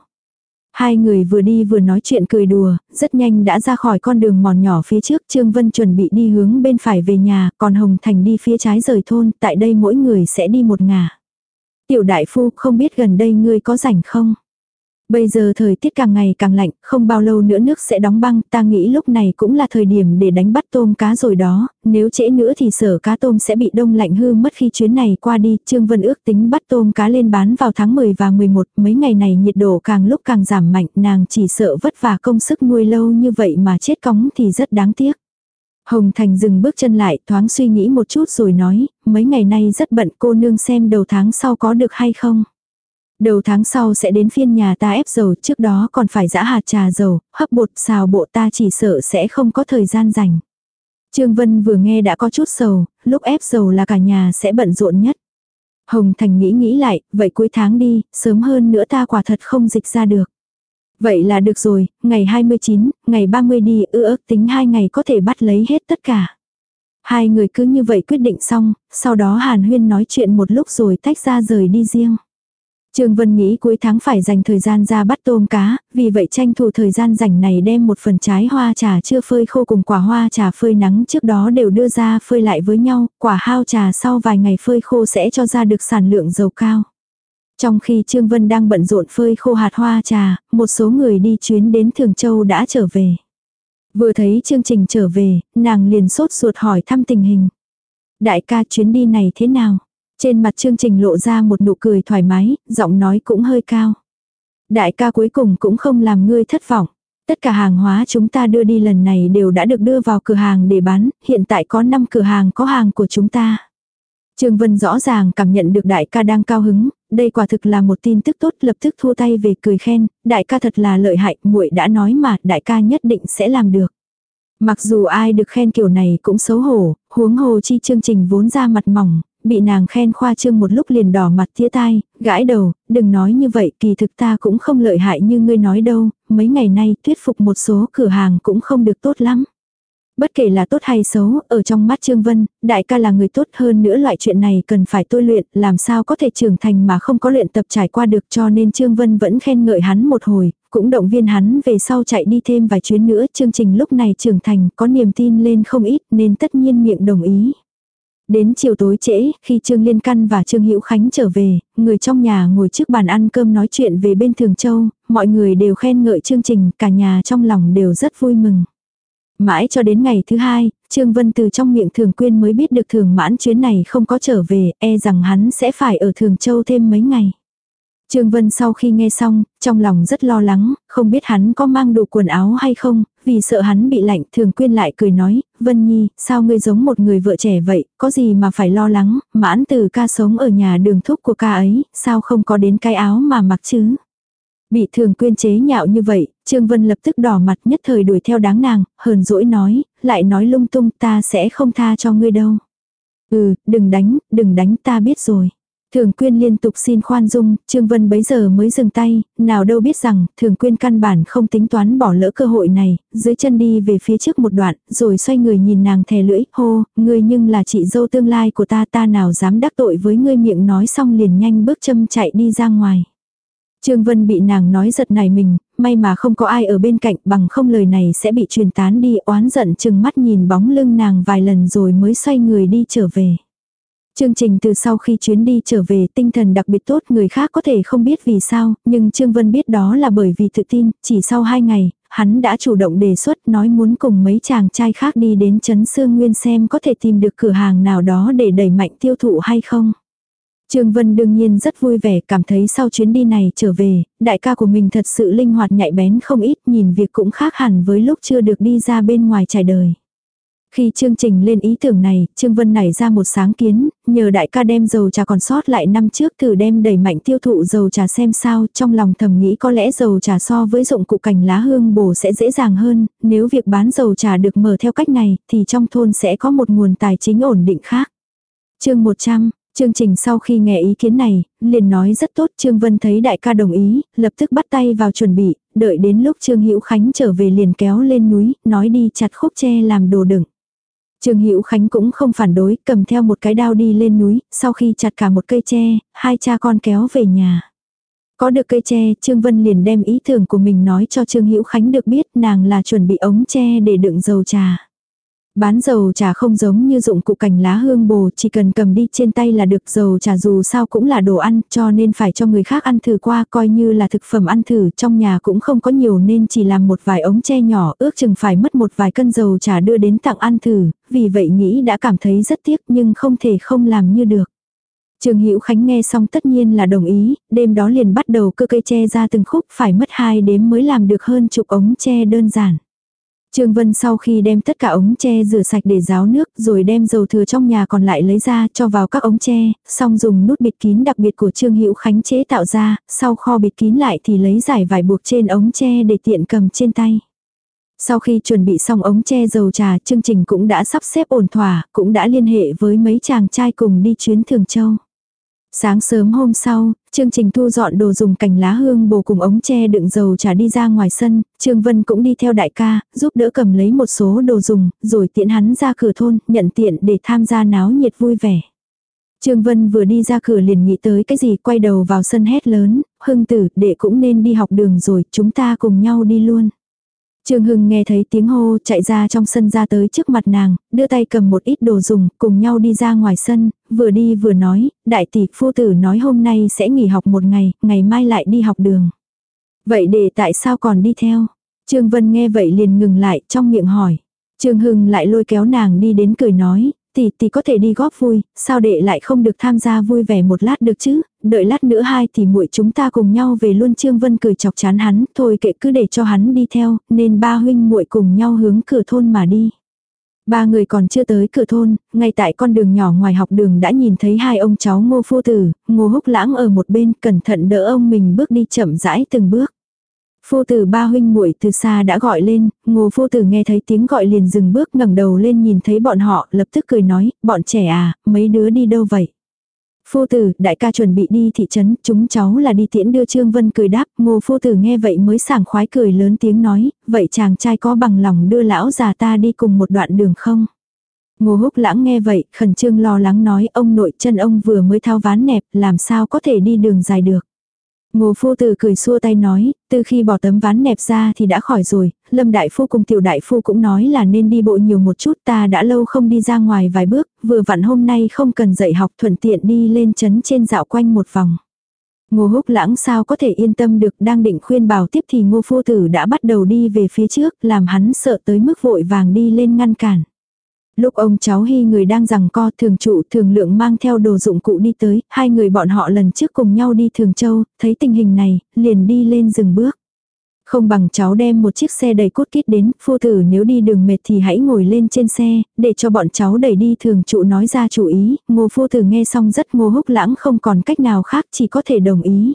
Hai người vừa đi vừa nói chuyện cười đùa, rất nhanh đã ra khỏi con đường mòn nhỏ phía trước, Trương Vân chuẩn bị đi hướng bên phải về nhà, còn Hồng Thành đi phía trái rời thôn, tại đây mỗi người sẽ đi một ngả. Tiểu đại phu không biết gần đây ngươi có rảnh không? Bây giờ thời tiết càng ngày càng lạnh, không bao lâu nữa nước sẽ đóng băng, ta nghĩ lúc này cũng là thời điểm để đánh bắt tôm cá rồi đó, nếu trễ nữa thì sở cá tôm sẽ bị đông lạnh hư mất khi chuyến này qua đi, Trương Vân ước tính bắt tôm cá lên bán vào tháng 10 và 11, mấy ngày này nhiệt độ càng lúc càng giảm mạnh, nàng chỉ sợ vất vả công sức nuôi lâu như vậy mà chết cóng thì rất đáng tiếc. Hồng Thành dừng bước chân lại, thoáng suy nghĩ một chút rồi nói, mấy ngày nay rất bận cô nương xem đầu tháng sau có được hay không. Đầu tháng sau sẽ đến phiên nhà ta ép dầu, trước đó còn phải giã hạt trà dầu, hấp bột, xào bộ ta chỉ sợ sẽ không có thời gian rảnh. Trương Vân vừa nghe đã có chút sầu, lúc ép dầu là cả nhà sẽ bận rộn nhất. Hồng Thành nghĩ nghĩ lại, vậy cuối tháng đi, sớm hơn nữa ta quả thật không dịch ra được. Vậy là được rồi, ngày 29, ngày 30 đi, ư ước tính hai ngày có thể bắt lấy hết tất cả. Hai người cứ như vậy quyết định xong, sau đó Hàn Huyên nói chuyện một lúc rồi tách ra rời đi riêng. Trương Vân nghĩ cuối tháng phải dành thời gian ra bắt tôm cá, vì vậy tranh thủ thời gian rảnh này đem một phần trái hoa trà chưa phơi khô cùng quả hoa trà phơi nắng trước đó đều đưa ra phơi lại với nhau, quả hao trà sau vài ngày phơi khô sẽ cho ra được sản lượng dầu cao. Trong khi Trương Vân đang bận rộn phơi khô hạt hoa trà, một số người đi chuyến đến Thường Châu đã trở về. Vừa thấy chương trình trở về, nàng liền sốt ruột hỏi thăm tình hình. Đại ca chuyến đi này thế nào? Trên mặt chương trình lộ ra một nụ cười thoải mái, giọng nói cũng hơi cao. Đại ca cuối cùng cũng không làm ngươi thất vọng. Tất cả hàng hóa chúng ta đưa đi lần này đều đã được đưa vào cửa hàng để bán, hiện tại có 5 cửa hàng có hàng của chúng ta. Trương Vân rõ ràng cảm nhận được đại ca đang cao hứng, đây quả thực là một tin tức tốt, lập tức thua tay về cười khen, đại ca thật là lợi hại, muội đã nói mà, đại ca nhất định sẽ làm được. Mặc dù ai được khen kiểu này cũng xấu hổ, huống hồ chi chương trình vốn ra mặt mỏng, bị nàng khen khoa trương một lúc liền đỏ mặt tía tai, gãi đầu, đừng nói như vậy, kỳ thực ta cũng không lợi hại như ngươi nói đâu, mấy ngày nay thuyết phục một số cửa hàng cũng không được tốt lắm. Bất kể là tốt hay xấu, ở trong mắt Trương Vân, đại ca là người tốt hơn nữa loại chuyện này cần phải tôi luyện, làm sao có thể trưởng thành mà không có luyện tập trải qua được cho nên Trương Vân vẫn khen ngợi hắn một hồi, cũng động viên hắn về sau chạy đi thêm vài chuyến nữa. Chương trình lúc này trưởng thành có niềm tin lên không ít nên tất nhiên miệng đồng ý. Đến chiều tối trễ, khi Trương Liên Căn và Trương Hữu Khánh trở về, người trong nhà ngồi trước bàn ăn cơm nói chuyện về bên Thường Châu, mọi người đều khen ngợi chương trình, cả nhà trong lòng đều rất vui mừng. Mãi cho đến ngày thứ hai, Trương Vân từ trong miệng Thường Quyên mới biết được Thường Mãn chuyến này không có trở về, e rằng hắn sẽ phải ở Thường Châu thêm mấy ngày. Trương Vân sau khi nghe xong, trong lòng rất lo lắng, không biết hắn có mang đủ quần áo hay không, vì sợ hắn bị lạnh, Thường Quyên lại cười nói, Vân Nhi, sao ngươi giống một người vợ trẻ vậy, có gì mà phải lo lắng, mãn từ ca sống ở nhà đường thúc của ca ấy, sao không có đến cái áo mà mặc chứ. Bị thường quyên chế nhạo như vậy, Trương Vân lập tức đỏ mặt nhất thời đuổi theo đáng nàng, hờn dỗi nói, lại nói lung tung ta sẽ không tha cho ngươi đâu. Ừ, đừng đánh, đừng đánh ta biết rồi. Thường quyên liên tục xin khoan dung, Trương Vân bấy giờ mới dừng tay, nào đâu biết rằng, thường quyên căn bản không tính toán bỏ lỡ cơ hội này, dưới chân đi về phía trước một đoạn, rồi xoay người nhìn nàng thè lưỡi, hô, ngươi nhưng là chị dâu tương lai của ta ta nào dám đắc tội với ngươi miệng nói xong liền nhanh bước châm chạy đi ra ngoài. Trương Vân bị nàng nói giật này mình, may mà không có ai ở bên cạnh bằng không lời này sẽ bị truyền tán đi oán giận chừng mắt nhìn bóng lưng nàng vài lần rồi mới xoay người đi trở về. Chương trình từ sau khi chuyến đi trở về tinh thần đặc biệt tốt người khác có thể không biết vì sao, nhưng Trương Vân biết đó là bởi vì tự tin, chỉ sau hai ngày, hắn đã chủ động đề xuất nói muốn cùng mấy chàng trai khác đi đến Trấn Sương Nguyên xem có thể tìm được cửa hàng nào đó để đẩy mạnh tiêu thụ hay không. Trương Vân đương nhiên rất vui vẻ cảm thấy sau chuyến đi này trở về, đại ca của mình thật sự linh hoạt nhạy bén không ít nhìn việc cũng khác hẳn với lúc chưa được đi ra bên ngoài trải đời. Khi chương trình lên ý tưởng này, Trương Vân nảy ra một sáng kiến, nhờ đại ca đem dầu trà còn sót lại năm trước thử đem đẩy mạnh tiêu thụ dầu trà xem sao, trong lòng thầm nghĩ có lẽ dầu trà so với dụng cụ cành lá hương bổ sẽ dễ dàng hơn, nếu việc bán dầu trà được mở theo cách này, thì trong thôn sẽ có một nguồn tài chính ổn định khác. chương 100, Chương trình sau khi nghe ý kiến này, liền nói rất tốt Trương Vân thấy đại ca đồng ý, lập tức bắt tay vào chuẩn bị, đợi đến lúc Trương Hữu Khánh trở về liền kéo lên núi, nói đi chặt khúc tre làm đồ đựng. Trương Hữu Khánh cũng không phản đối, cầm theo một cái đao đi lên núi, sau khi chặt cả một cây tre, hai cha con kéo về nhà. Có được cây tre, Trương Vân liền đem ý tưởng của mình nói cho Trương Hữu Khánh được biết nàng là chuẩn bị ống tre để đựng dầu trà. Bán dầu trà không giống như dụng cụ cành lá hương bồ, chỉ cần cầm đi trên tay là được dầu trà dù sao cũng là đồ ăn, cho nên phải cho người khác ăn thử qua coi như là thực phẩm ăn thử, trong nhà cũng không có nhiều nên chỉ làm một vài ống tre nhỏ, ước chừng phải mất một vài cân dầu trà đưa đến tặng ăn thử, vì vậy nghĩ đã cảm thấy rất tiếc nhưng không thể không làm như được. trường Hữu Khánh nghe xong tất nhiên là đồng ý, đêm đó liền bắt đầu cơ cây tre ra từng khúc phải mất hai đếm mới làm được hơn chục ống tre đơn giản. Trương Vân sau khi đem tất cả ống tre rửa sạch để ráo nước rồi đem dầu thừa trong nhà còn lại lấy ra cho vào các ống tre, xong dùng nút bịt kín đặc biệt của Trương Hữu Khánh chế tạo ra, sau kho bịt kín lại thì lấy giải vải buộc trên ống tre để tiện cầm trên tay. Sau khi chuẩn bị xong ống tre dầu trà, chương trình cũng đã sắp xếp ổn thỏa, cũng đã liên hệ với mấy chàng trai cùng đi chuyến Thường Châu. Sáng sớm hôm sau, chương trình thu dọn đồ dùng cành lá hương bồ cùng ống tre đựng dầu trà đi ra ngoài sân, Trương Vân cũng đi theo đại ca, giúp đỡ cầm lấy một số đồ dùng, rồi tiện hắn ra cửa thôn, nhận tiện để tham gia náo nhiệt vui vẻ. Trương Vân vừa đi ra cửa liền nghĩ tới cái gì quay đầu vào sân hét lớn, hưng tử, đệ cũng nên đi học đường rồi, chúng ta cùng nhau đi luôn. Trương Hưng nghe thấy tiếng hô chạy ra trong sân ra tới trước mặt nàng, đưa tay cầm một ít đồ dùng, cùng nhau đi ra ngoài sân, vừa đi vừa nói, đại tỷ phu tử nói hôm nay sẽ nghỉ học một ngày, ngày mai lại đi học đường. Vậy để tại sao còn đi theo? Trương Vân nghe vậy liền ngừng lại trong miệng hỏi. Trương Hưng lại lôi kéo nàng đi đến cười nói, tỷ tỷ có thể đi góp vui, sao đệ lại không được tham gia vui vẻ một lát được chứ, đợi lát nữa hai thì muội chúng ta cùng nhau về luôn Trương Vân cười chọc chán hắn, thôi kệ cứ để cho hắn đi theo, nên ba huynh muội cùng nhau hướng cửa thôn mà đi. Ba người còn chưa tới cửa thôn, ngay tại con đường nhỏ ngoài học đường đã nhìn thấy hai ông cháu ngô phu tử, ngô húc lãng ở một bên cẩn thận đỡ ông mình bước đi chậm rãi từng bước. Phu tử ba huynh muội từ xa đã gọi lên, ngô phu tử nghe thấy tiếng gọi liền dừng bước ngẩng đầu lên nhìn thấy bọn họ, lập tức cười nói, bọn trẻ à, mấy đứa đi đâu vậy? Phu tử, đại ca chuẩn bị đi thị trấn, chúng cháu là đi tiễn đưa Trương Vân cười đáp, ngô phu tử nghe vậy mới sảng khoái cười lớn tiếng nói, vậy chàng trai có bằng lòng đưa lão già ta đi cùng một đoạn đường không? Ngô húc lãng nghe vậy, khẩn trương lo lắng nói ông nội chân ông vừa mới thao ván nẹp, làm sao có thể đi đường dài được. Ngô phu tử cười xua tay nói, từ khi bỏ tấm ván nẹp ra thì đã khỏi rồi, lâm đại phu cùng tiểu đại phu cũng nói là nên đi bộ nhiều một chút ta đã lâu không đi ra ngoài vài bước, vừa vặn hôm nay không cần dạy học thuận tiện đi lên chấn trên dạo quanh một vòng. Ngô húc lãng sao có thể yên tâm được đang định khuyên bảo tiếp thì ngô phu tử đã bắt đầu đi về phía trước làm hắn sợ tới mức vội vàng đi lên ngăn cản. Lúc ông cháu hy người đang rằng co thường trụ thường lượng mang theo đồ dụng cụ đi tới, hai người bọn họ lần trước cùng nhau đi thường châu, thấy tình hình này, liền đi lên dừng bước. Không bằng cháu đem một chiếc xe đầy cốt kít đến, phu tử nếu đi đường mệt thì hãy ngồi lên trên xe, để cho bọn cháu đẩy đi thường trụ nói ra chủ ý, ngô phu tử nghe xong rất ngô húc lãng không còn cách nào khác chỉ có thể đồng ý.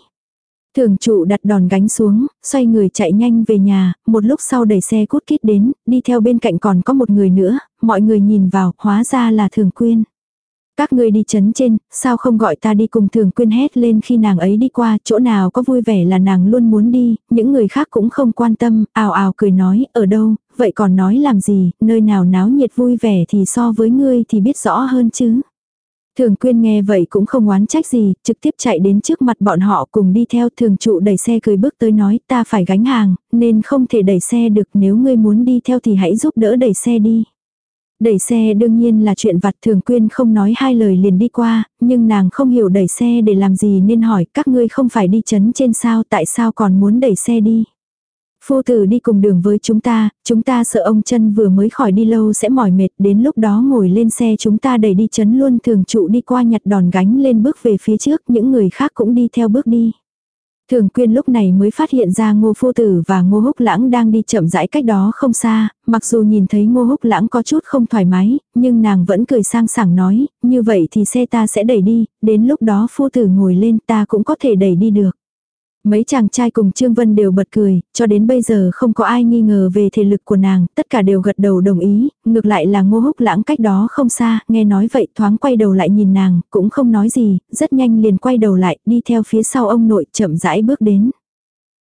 Thường trụ đặt đòn gánh xuống, xoay người chạy nhanh về nhà, một lúc sau đẩy xe cút kít đến, đi theo bên cạnh còn có một người nữa, mọi người nhìn vào, hóa ra là thường quyên. Các người đi chấn trên, sao không gọi ta đi cùng thường quyên hét lên khi nàng ấy đi qua, chỗ nào có vui vẻ là nàng luôn muốn đi, những người khác cũng không quan tâm, ào ào cười nói, ở đâu, vậy còn nói làm gì, nơi nào náo nhiệt vui vẻ thì so với ngươi thì biết rõ hơn chứ. Thường quyên nghe vậy cũng không oán trách gì, trực tiếp chạy đến trước mặt bọn họ cùng đi theo thường trụ đẩy xe cười bước tới nói ta phải gánh hàng, nên không thể đẩy xe được nếu ngươi muốn đi theo thì hãy giúp đỡ đẩy xe đi. Đẩy xe đương nhiên là chuyện vặt thường quyên không nói hai lời liền đi qua, nhưng nàng không hiểu đẩy xe để làm gì nên hỏi các ngươi không phải đi chấn trên sao tại sao còn muốn đẩy xe đi. Phu tử đi cùng đường với chúng ta, chúng ta sợ ông chân vừa mới khỏi đi lâu sẽ mỏi mệt, đến lúc đó ngồi lên xe chúng ta đẩy đi chấn luôn thường trụ đi qua nhặt đòn gánh lên bước về phía trước, những người khác cũng đi theo bước đi. Thường quyên lúc này mới phát hiện ra ngô phu tử và ngô húc lãng đang đi chậm rãi cách đó không xa, mặc dù nhìn thấy ngô húc lãng có chút không thoải mái, nhưng nàng vẫn cười sang sảng nói, như vậy thì xe ta sẽ đẩy đi, đến lúc đó phu tử ngồi lên ta cũng có thể đẩy đi được. Mấy chàng trai cùng Trương Vân đều bật cười, cho đến bây giờ không có ai nghi ngờ về thể lực của nàng, tất cả đều gật đầu đồng ý, ngược lại là ngô húc lãng cách đó không xa, nghe nói vậy thoáng quay đầu lại nhìn nàng, cũng không nói gì, rất nhanh liền quay đầu lại, đi theo phía sau ông nội chậm rãi bước đến.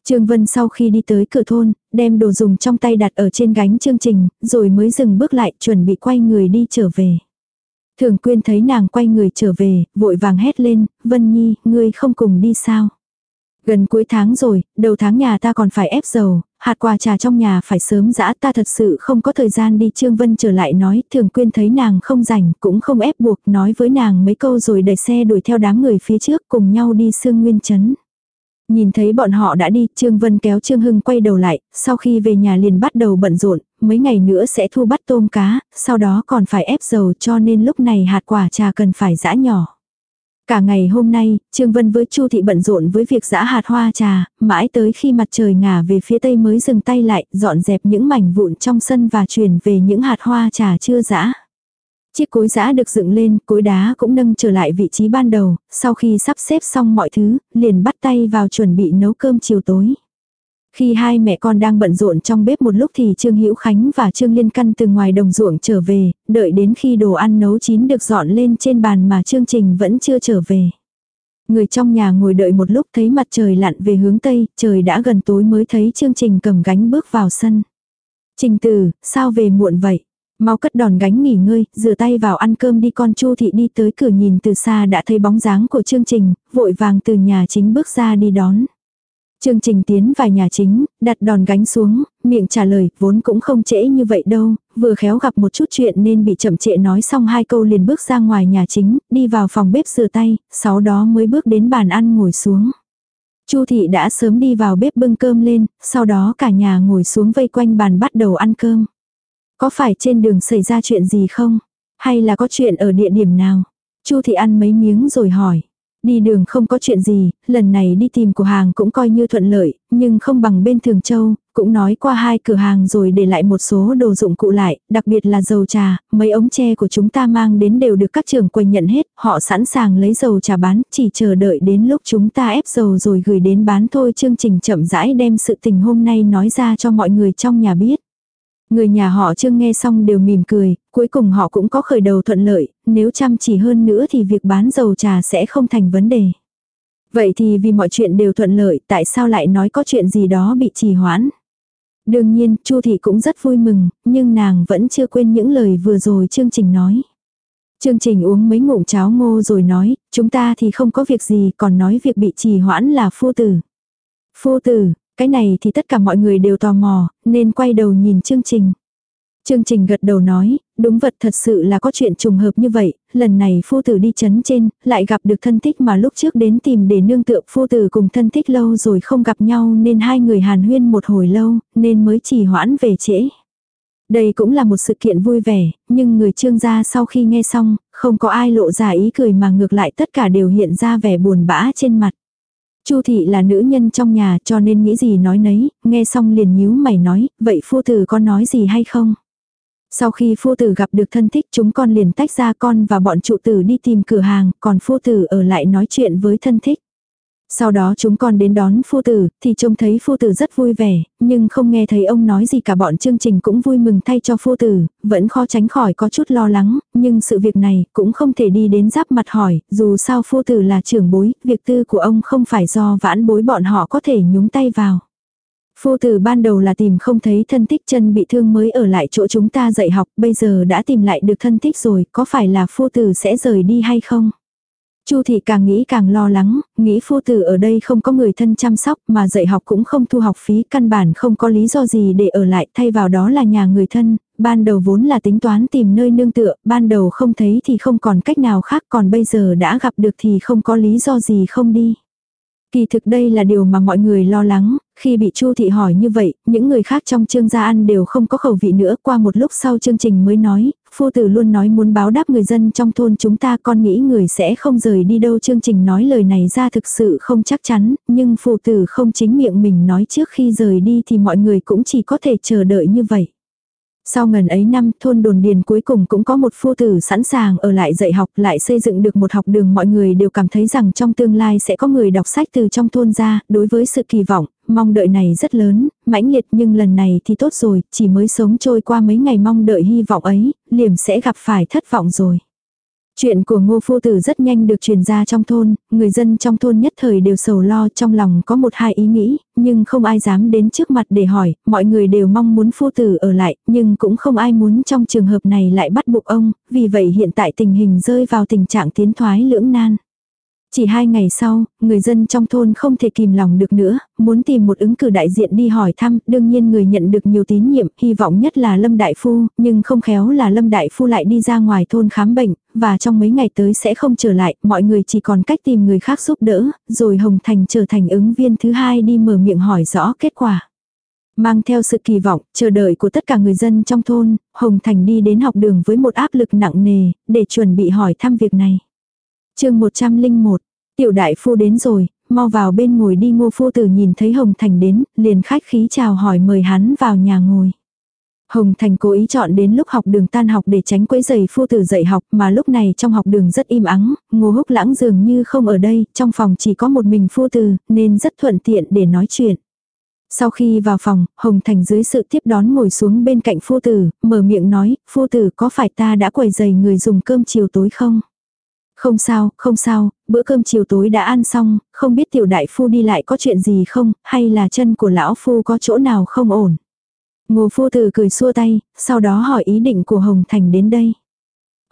Trương Vân sau khi đi tới cửa thôn, đem đồ dùng trong tay đặt ở trên gánh chương trình, rồi mới dừng bước lại chuẩn bị quay người đi trở về. Thường quyên thấy nàng quay người trở về, vội vàng hét lên, Vân Nhi, ngươi không cùng đi sao? Gần cuối tháng rồi, đầu tháng nhà ta còn phải ép dầu, hạt quà trà trong nhà phải sớm dã ta thật sự không có thời gian đi Trương Vân trở lại nói thường quyên thấy nàng không rảnh cũng không ép buộc nói với nàng mấy câu rồi đẩy xe đuổi theo đám người phía trước cùng nhau đi sương nguyên chấn. Nhìn thấy bọn họ đã đi, Trương Vân kéo Trương Hưng quay đầu lại, sau khi về nhà liền bắt đầu bận rộn, mấy ngày nữa sẽ thu bắt tôm cá, sau đó còn phải ép dầu cho nên lúc này hạt quả trà cần phải giã nhỏ. Cả ngày hôm nay, Trương Vân với Chu Thị bận rộn với việc giã hạt hoa trà, mãi tới khi mặt trời ngả về phía tây mới dừng tay lại, dọn dẹp những mảnh vụn trong sân và chuyển về những hạt hoa trà chưa giã. Chiếc cối giã được dựng lên, cối đá cũng nâng trở lại vị trí ban đầu, sau khi sắp xếp xong mọi thứ, liền bắt tay vào chuẩn bị nấu cơm chiều tối. Khi hai mẹ con đang bận rộn trong bếp một lúc thì Trương Hữu Khánh và Trương Liên Căn từ ngoài đồng ruộng trở về, đợi đến khi đồ ăn nấu chín được dọn lên trên bàn mà Trương Trình vẫn chưa trở về. Người trong nhà ngồi đợi một lúc thấy mặt trời lặn về hướng Tây, trời đã gần tối mới thấy Trương Trình cầm gánh bước vào sân. Trình tử, sao về muộn vậy? Mau cất đòn gánh nghỉ ngơi, rửa tay vào ăn cơm đi con Chu thị đi tới cửa nhìn từ xa đã thấy bóng dáng của trương trình, vội vàng từ nhà chính bước ra đi đón. Chương trình tiến vào nhà chính, đặt đòn gánh xuống, miệng trả lời, vốn cũng không trễ như vậy đâu, vừa khéo gặp một chút chuyện nên bị chậm trễ nói xong hai câu liền bước ra ngoài nhà chính, đi vào phòng bếp rửa tay, sau đó mới bước đến bàn ăn ngồi xuống. Chu thị đã sớm đi vào bếp bưng cơm lên, sau đó cả nhà ngồi xuống vây quanh bàn bắt đầu ăn cơm. Có phải trên đường xảy ra chuyện gì không? Hay là có chuyện ở địa điểm nào? Chu thị ăn mấy miếng rồi hỏi. Đi đường không có chuyện gì, lần này đi tìm của hàng cũng coi như thuận lợi, nhưng không bằng bên Thường Châu, cũng nói qua hai cửa hàng rồi để lại một số đồ dụng cụ lại, đặc biệt là dầu trà, mấy ống tre của chúng ta mang đến đều được các trưởng quầy nhận hết, họ sẵn sàng lấy dầu trà bán, chỉ chờ đợi đến lúc chúng ta ép dầu rồi gửi đến bán thôi. Chương trình chậm rãi đem sự tình hôm nay nói ra cho mọi người trong nhà biết. Người nhà họ Trương nghe xong đều mỉm cười, cuối cùng họ cũng có khởi đầu thuận lợi, nếu chăm chỉ hơn nữa thì việc bán dầu trà sẽ không thành vấn đề. Vậy thì vì mọi chuyện đều thuận lợi, tại sao lại nói có chuyện gì đó bị trì hoãn? Đương nhiên, Chu thị cũng rất vui mừng, nhưng nàng vẫn chưa quên những lời vừa rồi trương trình nói. trương trình uống mấy ngụm cháo ngô rồi nói, chúng ta thì không có việc gì, còn nói việc bị trì hoãn là phu tử. Phu tử, cái này thì tất cả mọi người đều tò mò, nên quay đầu nhìn chương trình. Chương trình gật đầu nói, đúng vật thật sự là có chuyện trùng hợp như vậy, lần này phu tử đi chấn trên, lại gặp được thân thích mà lúc trước đến tìm để nương tựa phu tử cùng thân thích lâu rồi không gặp nhau nên hai người hàn huyên một hồi lâu, nên mới chỉ hoãn về trễ. Đây cũng là một sự kiện vui vẻ, nhưng người trương gia sau khi nghe xong, không có ai lộ ra ý cười mà ngược lại tất cả đều hiện ra vẻ buồn bã trên mặt. Chu thị là nữ nhân trong nhà cho nên nghĩ gì nói nấy, nghe xong liền nhíu mày nói, vậy phu tử có nói gì hay không? Sau khi phu tử gặp được thân thích chúng con liền tách ra con và bọn trụ tử đi tìm cửa hàng, còn phu tử ở lại nói chuyện với thân thích. Sau đó chúng con đến đón phu tử, thì trông thấy phu tử rất vui vẻ, nhưng không nghe thấy ông nói gì cả bọn chương trình cũng vui mừng thay cho phu tử, vẫn khó tránh khỏi có chút lo lắng, nhưng sự việc này cũng không thể đi đến giáp mặt hỏi, dù sao phu tử là trưởng bối, việc tư của ông không phải do vãn bối bọn họ có thể nhúng tay vào. Phu tử ban đầu là tìm không thấy thân thích chân bị thương mới ở lại chỗ chúng ta dạy học, bây giờ đã tìm lại được thân thích rồi, có phải là phu tử sẽ rời đi hay không? Chu thị càng nghĩ càng lo lắng, nghĩ phu tử ở đây không có người thân chăm sóc mà dạy học cũng không thu học phí, căn bản không có lý do gì để ở lại, thay vào đó là nhà người thân, ban đầu vốn là tính toán tìm nơi nương tựa, ban đầu không thấy thì không còn cách nào khác, còn bây giờ đã gặp được thì không có lý do gì không đi. Kỳ thực đây là điều mà mọi người lo lắng, khi bị Chu thị hỏi như vậy, những người khác trong trương gia ăn đều không có khẩu vị nữa, qua một lúc sau chương trình mới nói, phu tử luôn nói muốn báo đáp người dân trong thôn chúng ta con nghĩ người sẽ không rời đi đâu. Chương trình nói lời này ra thực sự không chắc chắn, nhưng phu tử không chính miệng mình nói trước khi rời đi thì mọi người cũng chỉ có thể chờ đợi như vậy. Sau ngần ấy năm, thôn đồn điền cuối cùng cũng có một phu tử sẵn sàng ở lại dạy học, lại xây dựng được một học đường mọi người đều cảm thấy rằng trong tương lai sẽ có người đọc sách từ trong thôn ra, đối với sự kỳ vọng, mong đợi này rất lớn, mãnh liệt nhưng lần này thì tốt rồi, chỉ mới sống trôi qua mấy ngày mong đợi hy vọng ấy, liềm sẽ gặp phải thất vọng rồi. Chuyện của ngô phu tử rất nhanh được truyền ra trong thôn, người dân trong thôn nhất thời đều sầu lo trong lòng có một hai ý nghĩ, nhưng không ai dám đến trước mặt để hỏi, mọi người đều mong muốn phu tử ở lại, nhưng cũng không ai muốn trong trường hợp này lại bắt buộc ông, vì vậy hiện tại tình hình rơi vào tình trạng tiến thoái lưỡng nan. Chỉ hai ngày sau, người dân trong thôn không thể kìm lòng được nữa, muốn tìm một ứng cử đại diện đi hỏi thăm, đương nhiên người nhận được nhiều tín nhiệm, hy vọng nhất là Lâm Đại Phu, nhưng không khéo là Lâm Đại Phu lại đi ra ngoài thôn khám bệnh, và trong mấy ngày tới sẽ không trở lại, mọi người chỉ còn cách tìm người khác giúp đỡ, rồi Hồng Thành trở thành ứng viên thứ hai đi mở miệng hỏi rõ kết quả. Mang theo sự kỳ vọng, chờ đợi của tất cả người dân trong thôn, Hồng Thành đi đến học đường với một áp lực nặng nề, để chuẩn bị hỏi thăm việc này chương 101, tiểu đại phu đến rồi, mau vào bên ngồi đi ngô phu tử nhìn thấy Hồng Thành đến, liền khách khí chào hỏi mời hắn vào nhà ngồi. Hồng Thành cố ý chọn đến lúc học đường tan học để tránh quấy giày phu tử dạy học mà lúc này trong học đường rất im ắng, ngô húc lãng dường như không ở đây, trong phòng chỉ có một mình phu tử nên rất thuận tiện để nói chuyện. Sau khi vào phòng, Hồng Thành dưới sự tiếp đón ngồi xuống bên cạnh phu tử, mở miệng nói, phu tử có phải ta đã quầy giày người dùng cơm chiều tối không? Không sao, không sao, bữa cơm chiều tối đã ăn xong, không biết tiểu đại phu đi lại có chuyện gì không, hay là chân của lão phu có chỗ nào không ổn. Ngô phu tử cười xua tay, sau đó hỏi ý định của Hồng Thành đến đây.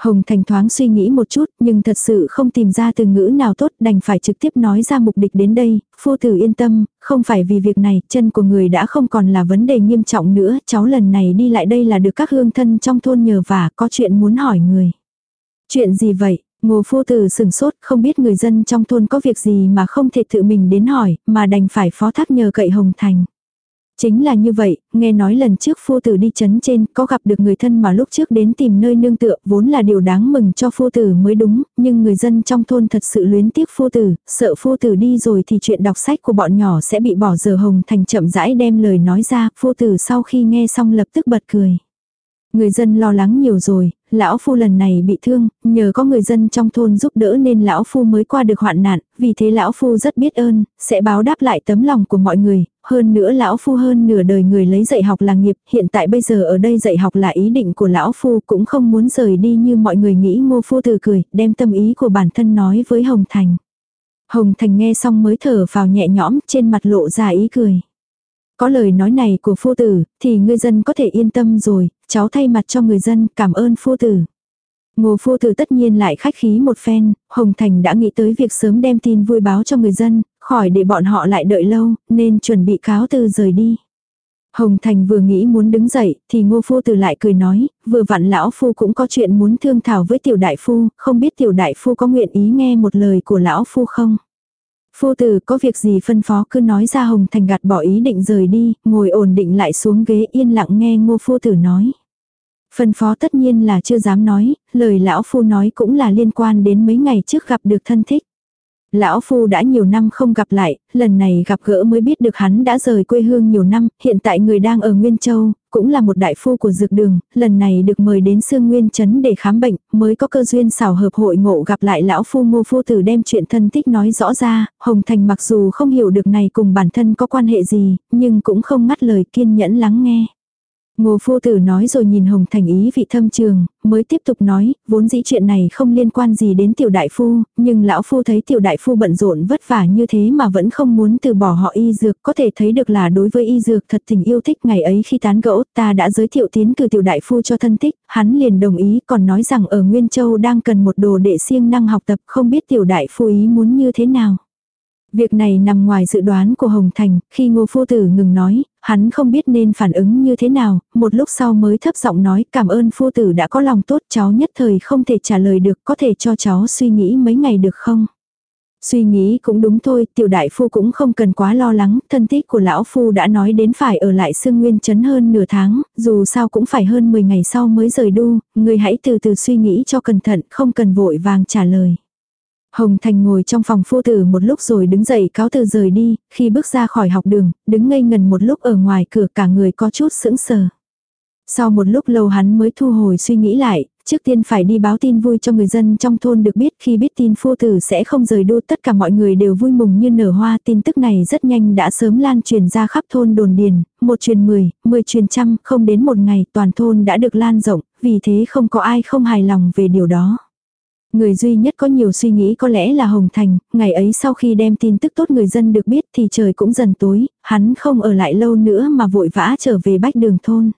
Hồng Thành thoáng suy nghĩ một chút, nhưng thật sự không tìm ra từ ngữ nào tốt, đành phải trực tiếp nói ra mục đích đến đây, phu tử yên tâm, không phải vì việc này, chân của người đã không còn là vấn đề nghiêm trọng nữa, cháu lần này đi lại đây là được các hương thân trong thôn nhờ vả, có chuyện muốn hỏi người. Chuyện gì vậy? Ngô phu tử sừng sốt không biết người dân trong thôn có việc gì mà không thể tự mình đến hỏi, mà đành phải phó thác nhờ cậy Hồng Thành. Chính là như vậy, nghe nói lần trước phu tử đi chấn trên có gặp được người thân mà lúc trước đến tìm nơi nương tựa vốn là điều đáng mừng cho phu tử mới đúng, nhưng người dân trong thôn thật sự luyến tiếc phu tử, sợ phu tử đi rồi thì chuyện đọc sách của bọn nhỏ sẽ bị bỏ giờ hồng thành chậm rãi đem lời nói ra, phu tử sau khi nghe xong lập tức bật cười. Người dân lo lắng nhiều rồi, lão phu lần này bị thương, nhờ có người dân trong thôn giúp đỡ nên lão phu mới qua được hoạn nạn, vì thế lão phu rất biết ơn, sẽ báo đáp lại tấm lòng của mọi người, hơn nữa lão phu hơn nửa đời người lấy dạy học là nghiệp, hiện tại bây giờ ở đây dạy học là ý định của lão phu cũng không muốn rời đi như mọi người nghĩ ngô phu từ cười, đem tâm ý của bản thân nói với Hồng Thành. Hồng Thành nghe xong mới thở vào nhẹ nhõm, trên mặt lộ ra ý cười. Có lời nói này của phu tử, thì người dân có thể yên tâm rồi, cháu thay mặt cho người dân, cảm ơn phu tử. Ngô phu tử tất nhiên lại khách khí một phen, Hồng Thành đã nghĩ tới việc sớm đem tin vui báo cho người dân, khỏi để bọn họ lại đợi lâu, nên chuẩn bị cáo từ rời đi. Hồng Thành vừa nghĩ muốn đứng dậy, thì ngô phu tử lại cười nói, vừa vặn lão phu cũng có chuyện muốn thương thảo với tiểu đại phu, không biết tiểu đại phu có nguyện ý nghe một lời của lão phu không? Phu tử có việc gì phân phó cứ nói ra Hồng Thành gạt bỏ ý định rời đi, ngồi ổn định lại xuống ghế yên lặng nghe ngô phu tử nói. Phân phó tất nhiên là chưa dám nói, lời lão phu nói cũng là liên quan đến mấy ngày trước gặp được thân thích. Lão Phu đã nhiều năm không gặp lại, lần này gặp gỡ mới biết được hắn đã rời quê hương nhiều năm, hiện tại người đang ở Nguyên Châu, cũng là một đại phu của dược đường, lần này được mời đến Sương Nguyên Trấn để khám bệnh, mới có cơ duyên xảo hợp hội ngộ gặp lại lão phu ngô phu tử đem chuyện thân tích nói rõ ra, Hồng Thành mặc dù không hiểu được này cùng bản thân có quan hệ gì, nhưng cũng không ngắt lời kiên nhẫn lắng nghe. Ngô phu tử nói rồi nhìn Hồng Thành ý vị thâm trường, mới tiếp tục nói, vốn dĩ chuyện này không liên quan gì đến tiểu đại phu, nhưng lão phu thấy tiểu đại phu bận rộn vất vả như thế mà vẫn không muốn từ bỏ họ y dược, có thể thấy được là đối với y dược thật tình yêu thích ngày ấy khi tán gẫu, ta đã giới thiệu tiến cử tiểu đại phu cho thân thích, hắn liền đồng ý còn nói rằng ở Nguyên Châu đang cần một đồ đệ siêng năng học tập, không biết tiểu đại phu ý muốn như thế nào. Việc này nằm ngoài dự đoán của Hồng Thành, khi ngô phu tử ngừng nói, hắn không biết nên phản ứng như thế nào, một lúc sau mới thấp giọng nói cảm ơn phu tử đã có lòng tốt cháu nhất thời không thể trả lời được có thể cho cháu suy nghĩ mấy ngày được không. Suy nghĩ cũng đúng thôi, tiểu đại phu cũng không cần quá lo lắng, thân tích của lão phu đã nói đến phải ở lại xương nguyên chấn hơn nửa tháng, dù sao cũng phải hơn 10 ngày sau mới rời đu, người hãy từ từ suy nghĩ cho cẩn thận, không cần vội vàng trả lời. Hồng Thành ngồi trong phòng phu tử một lúc rồi đứng dậy cáo từ rời đi, khi bước ra khỏi học đường, đứng ngây ngần một lúc ở ngoài cửa cả người có chút sững sờ. Sau một lúc lâu hắn mới thu hồi suy nghĩ lại, trước tiên phải đi báo tin vui cho người dân trong thôn được biết khi biết tin phu tử sẽ không rời đô tất cả mọi người đều vui mừng như nở hoa tin tức này rất nhanh đã sớm lan truyền ra khắp thôn đồn điền, một truyền mười, mười truyền trăm, không đến một ngày toàn thôn đã được lan rộng, vì thế không có ai không hài lòng về điều đó. Người duy nhất có nhiều suy nghĩ có lẽ là Hồng Thành, ngày ấy sau khi đem tin tức tốt người dân được biết thì trời cũng dần tối, hắn không ở lại lâu nữa mà vội vã trở về bách đường thôn.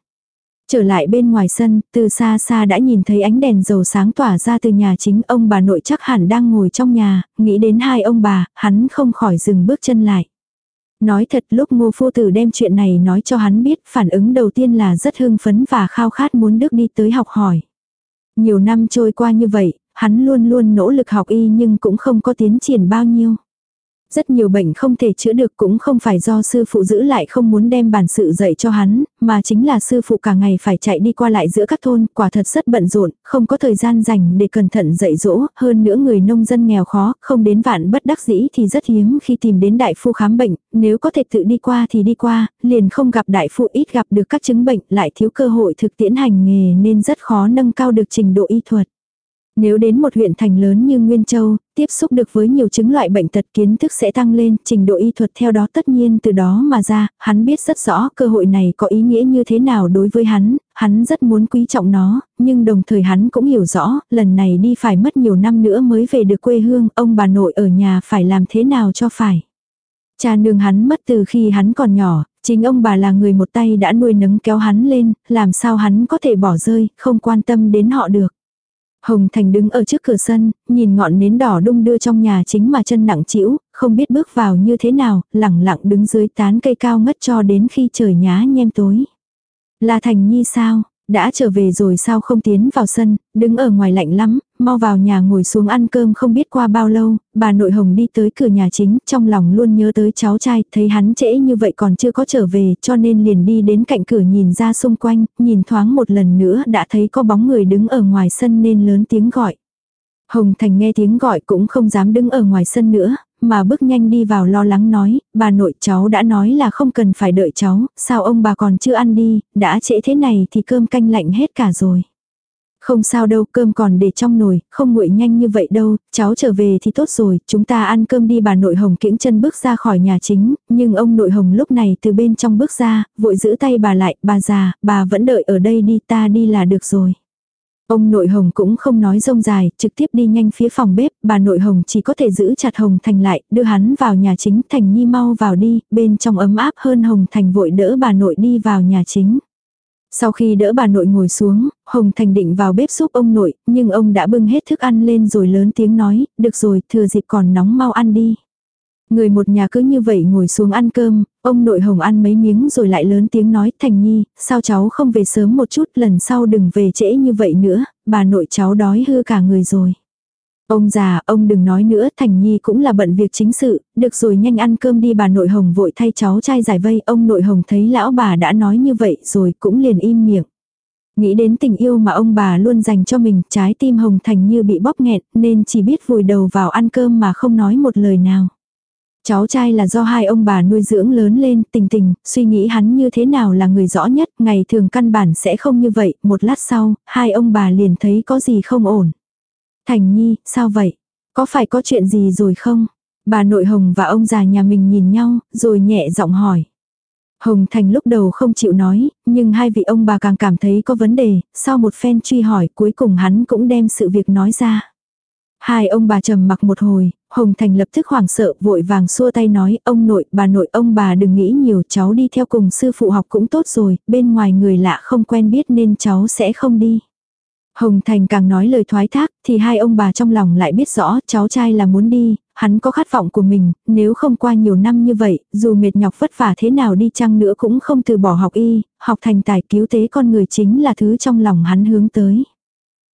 Trở lại bên ngoài sân, từ xa xa đã nhìn thấy ánh đèn dầu sáng tỏa ra từ nhà chính ông bà nội chắc hẳn đang ngồi trong nhà, nghĩ đến hai ông bà, hắn không khỏi dừng bước chân lại. Nói thật lúc ngô phu tử đem chuyện này nói cho hắn biết, phản ứng đầu tiên là rất hưng phấn và khao khát muốn đức đi tới học hỏi. Nhiều năm trôi qua như vậy, hắn luôn luôn nỗ lực học y nhưng cũng không có tiến triển bao nhiêu. Rất nhiều bệnh không thể chữa được cũng không phải do sư phụ giữ lại không muốn đem bản sự dạy cho hắn, mà chính là sư phụ cả ngày phải chạy đi qua lại giữa các thôn, quả thật rất bận rộn, không có thời gian dành để cẩn thận dạy dỗ, hơn nữa người nông dân nghèo khó, không đến vạn bất đắc dĩ thì rất hiếm khi tìm đến đại phu khám bệnh, nếu có thể tự đi qua thì đi qua, liền không gặp đại phu ít gặp được các chứng bệnh, lại thiếu cơ hội thực tiễn hành nghề nên rất khó nâng cao được trình độ y thuật. Nếu đến một huyện thành lớn như Nguyên Châu, tiếp xúc được với nhiều chứng loại bệnh tật kiến thức sẽ tăng lên, trình độ y thuật theo đó tất nhiên từ đó mà ra, hắn biết rất rõ cơ hội này có ý nghĩa như thế nào đối với hắn, hắn rất muốn quý trọng nó, nhưng đồng thời hắn cũng hiểu rõ, lần này đi phải mất nhiều năm nữa mới về được quê hương, ông bà nội ở nhà phải làm thế nào cho phải. Cha nương hắn mất từ khi hắn còn nhỏ, chính ông bà là người một tay đã nuôi nấng kéo hắn lên, làm sao hắn có thể bỏ rơi, không quan tâm đến họ được. Hồng Thành đứng ở trước cửa sân, nhìn ngọn nến đỏ đung đưa trong nhà chính mà chân nặng chịu, không biết bước vào như thế nào, lẳng lặng đứng dưới tán cây cao ngất cho đến khi trời nhá nhem tối. Là Thành Nhi sao? Đã trở về rồi sao không tiến vào sân, đứng ở ngoài lạnh lắm, mau vào nhà ngồi xuống ăn cơm không biết qua bao lâu, bà nội hồng đi tới cửa nhà chính, trong lòng luôn nhớ tới cháu trai, thấy hắn trễ như vậy còn chưa có trở về, cho nên liền đi đến cạnh cửa nhìn ra xung quanh, nhìn thoáng một lần nữa đã thấy có bóng người đứng ở ngoài sân nên lớn tiếng gọi. Hồng Thành nghe tiếng gọi cũng không dám đứng ở ngoài sân nữa, mà bước nhanh đi vào lo lắng nói, bà nội cháu đã nói là không cần phải đợi cháu, sao ông bà còn chưa ăn đi, đã trễ thế này thì cơm canh lạnh hết cả rồi. Không sao đâu, cơm còn để trong nồi, không nguội nhanh như vậy đâu, cháu trở về thì tốt rồi, chúng ta ăn cơm đi bà nội hồng kiễng chân bước ra khỏi nhà chính, nhưng ông nội hồng lúc này từ bên trong bước ra, vội giữ tay bà lại, bà già, bà vẫn đợi ở đây đi ta đi là được rồi. Ông nội hồng cũng không nói rông dài, trực tiếp đi nhanh phía phòng bếp, bà nội hồng chỉ có thể giữ chặt hồng thành lại, đưa hắn vào nhà chính, thành nhi mau vào đi, bên trong ấm áp hơn hồng thành vội đỡ bà nội đi vào nhà chính. Sau khi đỡ bà nội ngồi xuống, Hồng Thành định vào bếp giúp ông nội, nhưng ông đã bưng hết thức ăn lên rồi lớn tiếng nói, được rồi, thừa dịp còn nóng mau ăn đi. Người một nhà cứ như vậy ngồi xuống ăn cơm, ông nội hồng ăn mấy miếng rồi lại lớn tiếng nói Thành Nhi, sao cháu không về sớm một chút lần sau đừng về trễ như vậy nữa, bà nội cháu đói hư cả người rồi. Ông già, ông đừng nói nữa, Thành Nhi cũng là bận việc chính sự, được rồi nhanh ăn cơm đi bà nội hồng vội thay cháu trai giải vây, ông nội hồng thấy lão bà đã nói như vậy rồi cũng liền im miệng. Nghĩ đến tình yêu mà ông bà luôn dành cho mình, trái tim hồng thành như bị bóp nghẹt nên chỉ biết vùi đầu vào ăn cơm mà không nói một lời nào. Cháu trai là do hai ông bà nuôi dưỡng lớn lên, tình tình, suy nghĩ hắn như thế nào là người rõ nhất, ngày thường căn bản sẽ không như vậy, một lát sau, hai ông bà liền thấy có gì không ổn. Thành Nhi, sao vậy? Có phải có chuyện gì rồi không? Bà nội Hồng và ông già nhà mình nhìn nhau, rồi nhẹ giọng hỏi. Hồng Thành lúc đầu không chịu nói, nhưng hai vị ông bà càng cảm thấy có vấn đề, sau một phen truy hỏi cuối cùng hắn cũng đem sự việc nói ra. Hai ông bà trầm mặc một hồi, Hồng Thành lập tức hoảng sợ vội vàng xua tay nói ông nội bà nội ông bà đừng nghĩ nhiều cháu đi theo cùng sư phụ học cũng tốt rồi, bên ngoài người lạ không quen biết nên cháu sẽ không đi. Hồng Thành càng nói lời thoái thác thì hai ông bà trong lòng lại biết rõ cháu trai là muốn đi, hắn có khát vọng của mình, nếu không qua nhiều năm như vậy, dù mệt nhọc vất vả thế nào đi chăng nữa cũng không từ bỏ học y, học thành tài cứu tế con người chính là thứ trong lòng hắn hướng tới.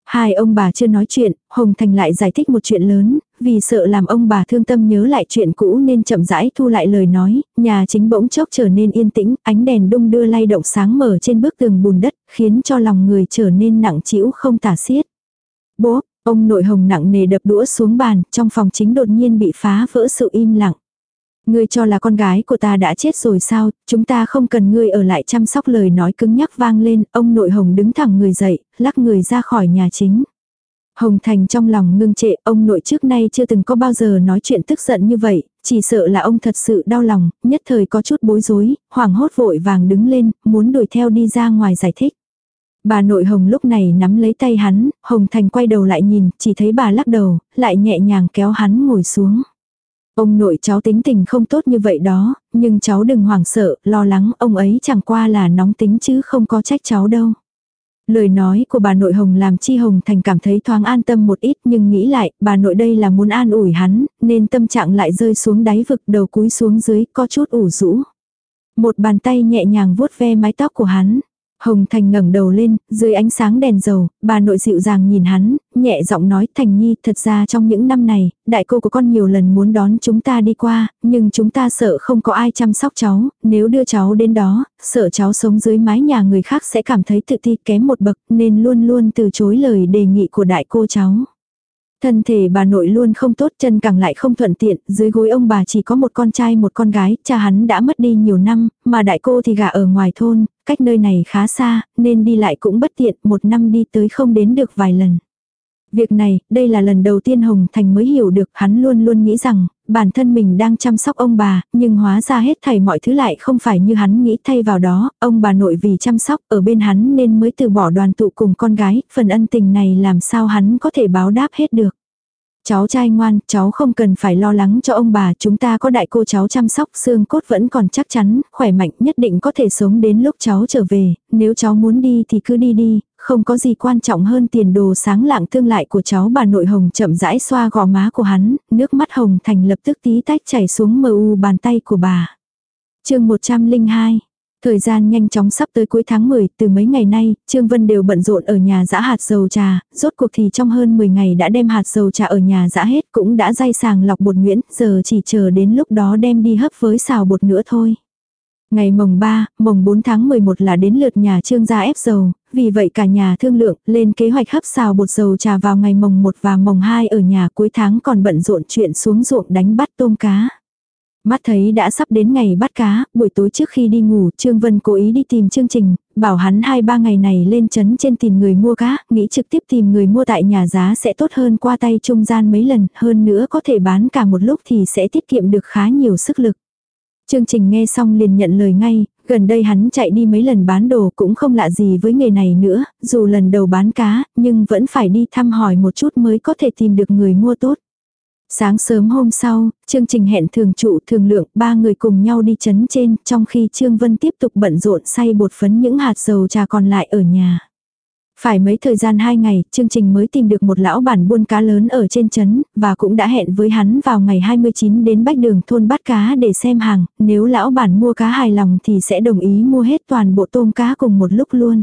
Hai ông bà chưa nói chuyện, Hồng Thành lại giải thích một chuyện lớn, vì sợ làm ông bà thương tâm nhớ lại chuyện cũ nên chậm rãi thu lại lời nói, nhà chính bỗng chốc trở nên yên tĩnh, ánh đèn đung đưa lay động sáng mở trên bức tường bùn đất, khiến cho lòng người trở nên nặng trĩu không tả xiết. Bố, ông nội hồng nặng nề đập đũa xuống bàn, trong phòng chính đột nhiên bị phá vỡ sự im lặng. Ngươi cho là con gái của ta đã chết rồi sao, chúng ta không cần ngươi ở lại chăm sóc lời nói cứng nhắc vang lên, ông nội hồng đứng thẳng người dậy, lắc người ra khỏi nhà chính. Hồng Thành trong lòng ngưng trệ, ông nội trước nay chưa từng có bao giờ nói chuyện tức giận như vậy, chỉ sợ là ông thật sự đau lòng, nhất thời có chút bối rối, hoảng hốt vội vàng đứng lên, muốn đuổi theo đi ra ngoài giải thích. Bà nội Hồng lúc này nắm lấy tay hắn, Hồng Thành quay đầu lại nhìn, chỉ thấy bà lắc đầu, lại nhẹ nhàng kéo hắn ngồi xuống. Ông nội cháu tính tình không tốt như vậy đó, nhưng cháu đừng hoảng sợ, lo lắng, ông ấy chẳng qua là nóng tính chứ không có trách cháu đâu. Lời nói của bà nội Hồng làm Chi Hồng Thành cảm thấy thoáng an tâm một ít nhưng nghĩ lại, bà nội đây là muốn an ủi hắn, nên tâm trạng lại rơi xuống đáy vực đầu cúi xuống dưới, có chút ủ rũ. Một bàn tay nhẹ nhàng vuốt ve mái tóc của hắn. Hồng Thành ngẩng đầu lên, dưới ánh sáng đèn dầu, bà nội dịu dàng nhìn hắn, nhẹ giọng nói Thành Nhi thật ra trong những năm này, đại cô của con nhiều lần muốn đón chúng ta đi qua, nhưng chúng ta sợ không có ai chăm sóc cháu, nếu đưa cháu đến đó, sợ cháu sống dưới mái nhà người khác sẽ cảm thấy tự ti kém một bậc nên luôn luôn từ chối lời đề nghị của đại cô cháu. Thân thể bà nội luôn không tốt chân càng lại không thuận tiện, dưới gối ông bà chỉ có một con trai một con gái, cha hắn đã mất đi nhiều năm, mà đại cô thì gả ở ngoài thôn, cách nơi này khá xa, nên đi lại cũng bất tiện, một năm đi tới không đến được vài lần. Việc này, đây là lần đầu tiên Hồng Thành mới hiểu được, hắn luôn luôn nghĩ rằng, bản thân mình đang chăm sóc ông bà, nhưng hóa ra hết thảy mọi thứ lại không phải như hắn nghĩ thay vào đó, ông bà nội vì chăm sóc ở bên hắn nên mới từ bỏ đoàn tụ cùng con gái, phần ân tình này làm sao hắn có thể báo đáp hết được. Cháu trai ngoan, cháu không cần phải lo lắng cho ông bà, chúng ta có đại cô cháu chăm sóc, xương cốt vẫn còn chắc chắn, khỏe mạnh, nhất định có thể sống đến lúc cháu trở về, nếu cháu muốn đi thì cứ đi đi, không có gì quan trọng hơn tiền đồ sáng lạng tương lại của cháu bà nội hồng chậm rãi xoa gò má của hắn, nước mắt hồng thành lập tức tí tách chảy xuống mờ u bàn tay của bà. chương 102 Thời gian nhanh chóng sắp tới cuối tháng 10, từ mấy ngày nay, Trương Vân đều bận rộn ở nhà giã hạt dầu trà, rốt cuộc thì trong hơn 10 ngày đã đem hạt dầu trà ở nhà giã hết cũng đã dây sàng lọc bột nguyễn giờ chỉ chờ đến lúc đó đem đi hấp với xào bột nữa thôi. Ngày mồng 3, mồng 4 tháng 11 là đến lượt nhà trương gia ép dầu, vì vậy cả nhà thương lượng lên kế hoạch hấp xào bột dầu trà vào ngày mồng 1 và mồng 2 ở nhà cuối tháng còn bận rộn chuyện xuống ruộng đánh bắt tôm cá. Mắt thấy đã sắp đến ngày bắt cá, buổi tối trước khi đi ngủ, Trương Vân cố ý đi tìm chương trình, bảo hắn hai ba ngày này lên chấn trên tìm người mua cá, nghĩ trực tiếp tìm người mua tại nhà giá sẽ tốt hơn qua tay trung gian mấy lần, hơn nữa có thể bán cả một lúc thì sẽ tiết kiệm được khá nhiều sức lực. Chương trình nghe xong liền nhận lời ngay, gần đây hắn chạy đi mấy lần bán đồ cũng không lạ gì với nghề này nữa, dù lần đầu bán cá, nhưng vẫn phải đi thăm hỏi một chút mới có thể tìm được người mua tốt. Sáng sớm hôm sau, chương trình hẹn thường trụ thường lượng, ba người cùng nhau đi chấn trên, trong khi Trương Vân tiếp tục bận rộn xay bột phấn những hạt dầu trà còn lại ở nhà. Phải mấy thời gian hai ngày, chương trình mới tìm được một lão bản buôn cá lớn ở trên chấn, và cũng đã hẹn với hắn vào ngày 29 đến bách đường thôn bắt cá để xem hàng, nếu lão bản mua cá hài lòng thì sẽ đồng ý mua hết toàn bộ tôm cá cùng một lúc luôn.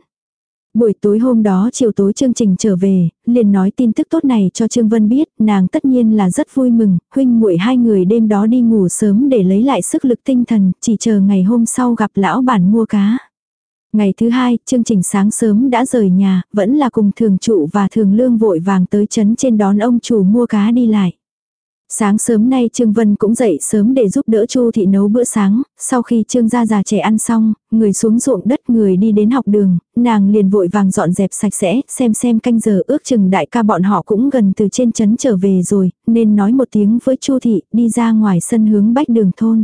Buổi tối hôm đó chiều tối chương trình trở về, liền nói tin tức tốt này cho Trương Vân biết, nàng tất nhiên là rất vui mừng, huynh muội hai người đêm đó đi ngủ sớm để lấy lại sức lực tinh thần, chỉ chờ ngày hôm sau gặp lão bản mua cá. Ngày thứ hai, chương trình sáng sớm đã rời nhà, vẫn là cùng thường trụ và thường lương vội vàng tới chấn trên đón ông chủ mua cá đi lại. Sáng sớm nay Trương Vân cũng dậy sớm để giúp đỡ Chu thị nấu bữa sáng, sau khi Trương gia già trẻ ăn xong, người xuống ruộng đất người đi đến học đường, nàng liền vội vàng dọn dẹp sạch sẽ, xem xem canh giờ ước chừng đại ca bọn họ cũng gần từ trên trấn trở về rồi, nên nói một tiếng với Chu thị, đi ra ngoài sân hướng bách đường thôn.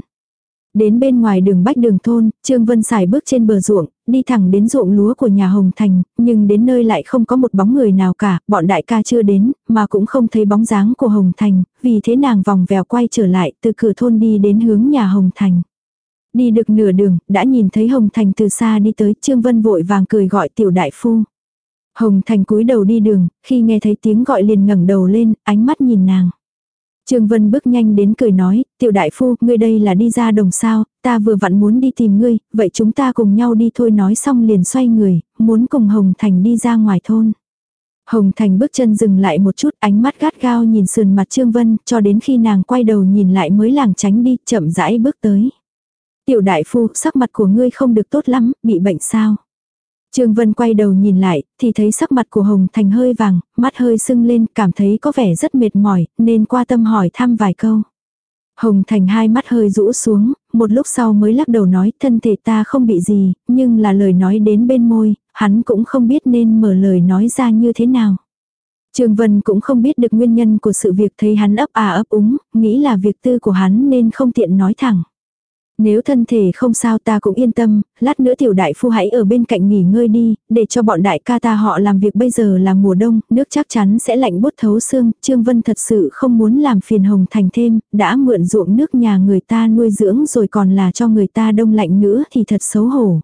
Đến bên ngoài đường bách đường thôn, Trương Vân xài bước trên bờ ruộng, đi thẳng đến ruộng lúa của nhà Hồng Thành, nhưng đến nơi lại không có một bóng người nào cả, bọn đại ca chưa đến, mà cũng không thấy bóng dáng của Hồng Thành, vì thế nàng vòng vèo quay trở lại từ cửa thôn đi đến hướng nhà Hồng Thành. Đi được nửa đường, đã nhìn thấy Hồng Thành từ xa đi tới, Trương Vân vội vàng cười gọi tiểu đại phu. Hồng Thành cúi đầu đi đường, khi nghe thấy tiếng gọi liền ngẩng đầu lên, ánh mắt nhìn nàng. Trương Vân bước nhanh đến cười nói, tiểu đại phu, ngươi đây là đi ra đồng sao, ta vừa vặn muốn đi tìm ngươi, vậy chúng ta cùng nhau đi thôi nói xong liền xoay người, muốn cùng Hồng Thành đi ra ngoài thôn. Hồng Thành bước chân dừng lại một chút ánh mắt gắt gao nhìn sườn mặt Trương Vân cho đến khi nàng quay đầu nhìn lại mới làng tránh đi chậm rãi bước tới. Tiểu đại phu sắc mặt của ngươi không được tốt lắm, bị bệnh sao? Trương Vân quay đầu nhìn lại, thì thấy sắc mặt của Hồng Thành hơi vàng, mắt hơi sưng lên, cảm thấy có vẻ rất mệt mỏi, nên qua tâm hỏi thăm vài câu. Hồng Thành hai mắt hơi rũ xuống, một lúc sau mới lắc đầu nói thân thể ta không bị gì, nhưng là lời nói đến bên môi, hắn cũng không biết nên mở lời nói ra như thế nào. Trương Vân cũng không biết được nguyên nhân của sự việc thấy hắn ấp à ấp úng, nghĩ là việc tư của hắn nên không tiện nói thẳng. Nếu thân thể không sao ta cũng yên tâm, lát nữa tiểu đại phu hãy ở bên cạnh nghỉ ngơi đi, để cho bọn đại ca ta họ làm việc bây giờ là mùa đông, nước chắc chắn sẽ lạnh bút thấu xương, Trương Vân thật sự không muốn làm phiền Hồng Thành thêm, đã mượn ruộng nước nhà người ta nuôi dưỡng rồi còn là cho người ta đông lạnh nữa thì thật xấu hổ.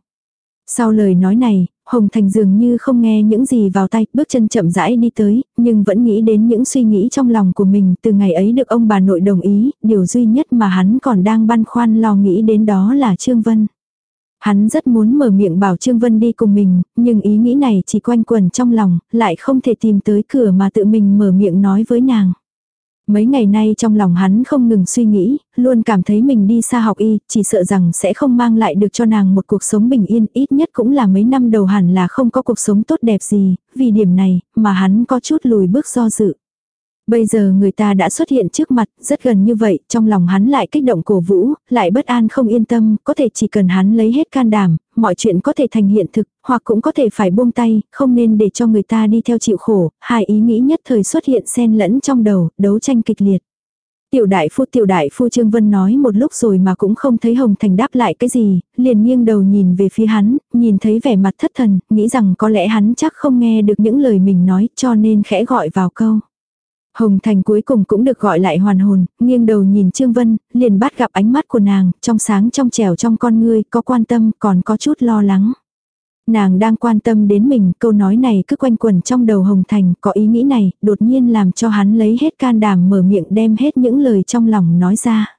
Sau lời nói này, Hồng Thành dường như không nghe những gì vào tay, bước chân chậm rãi đi tới, nhưng vẫn nghĩ đến những suy nghĩ trong lòng của mình từ ngày ấy được ông bà nội đồng ý, điều duy nhất mà hắn còn đang băn khoăn lo nghĩ đến đó là Trương Vân. Hắn rất muốn mở miệng bảo Trương Vân đi cùng mình, nhưng ý nghĩ này chỉ quanh quẩn trong lòng, lại không thể tìm tới cửa mà tự mình mở miệng nói với nàng. Mấy ngày nay trong lòng hắn không ngừng suy nghĩ, luôn cảm thấy mình đi xa học y, chỉ sợ rằng sẽ không mang lại được cho nàng một cuộc sống bình yên, ít nhất cũng là mấy năm đầu hẳn là không có cuộc sống tốt đẹp gì, vì điểm này mà hắn có chút lùi bước do dự. Bây giờ người ta đã xuất hiện trước mặt, rất gần như vậy, trong lòng hắn lại kích động cổ vũ, lại bất an không yên tâm, có thể chỉ cần hắn lấy hết can đảm, mọi chuyện có thể thành hiện thực, hoặc cũng có thể phải buông tay, không nên để cho người ta đi theo chịu khổ, hai ý nghĩ nhất thời xuất hiện xen lẫn trong đầu, đấu tranh kịch liệt. Tiểu đại phu tiểu đại phu Trương Vân nói một lúc rồi mà cũng không thấy Hồng Thành đáp lại cái gì, liền nghiêng đầu nhìn về phía hắn, nhìn thấy vẻ mặt thất thần, nghĩ rằng có lẽ hắn chắc không nghe được những lời mình nói cho nên khẽ gọi vào câu. Hồng Thành cuối cùng cũng được gọi lại hoàn hồn, nghiêng đầu nhìn Trương Vân, liền bắt gặp ánh mắt của nàng, trong sáng trong trẻo trong con ngươi, có quan tâm, còn có chút lo lắng. Nàng đang quan tâm đến mình, câu nói này cứ quanh quẩn trong đầu Hồng Thành, có ý nghĩ này, đột nhiên làm cho hắn lấy hết can đảm mở miệng đem hết những lời trong lòng nói ra.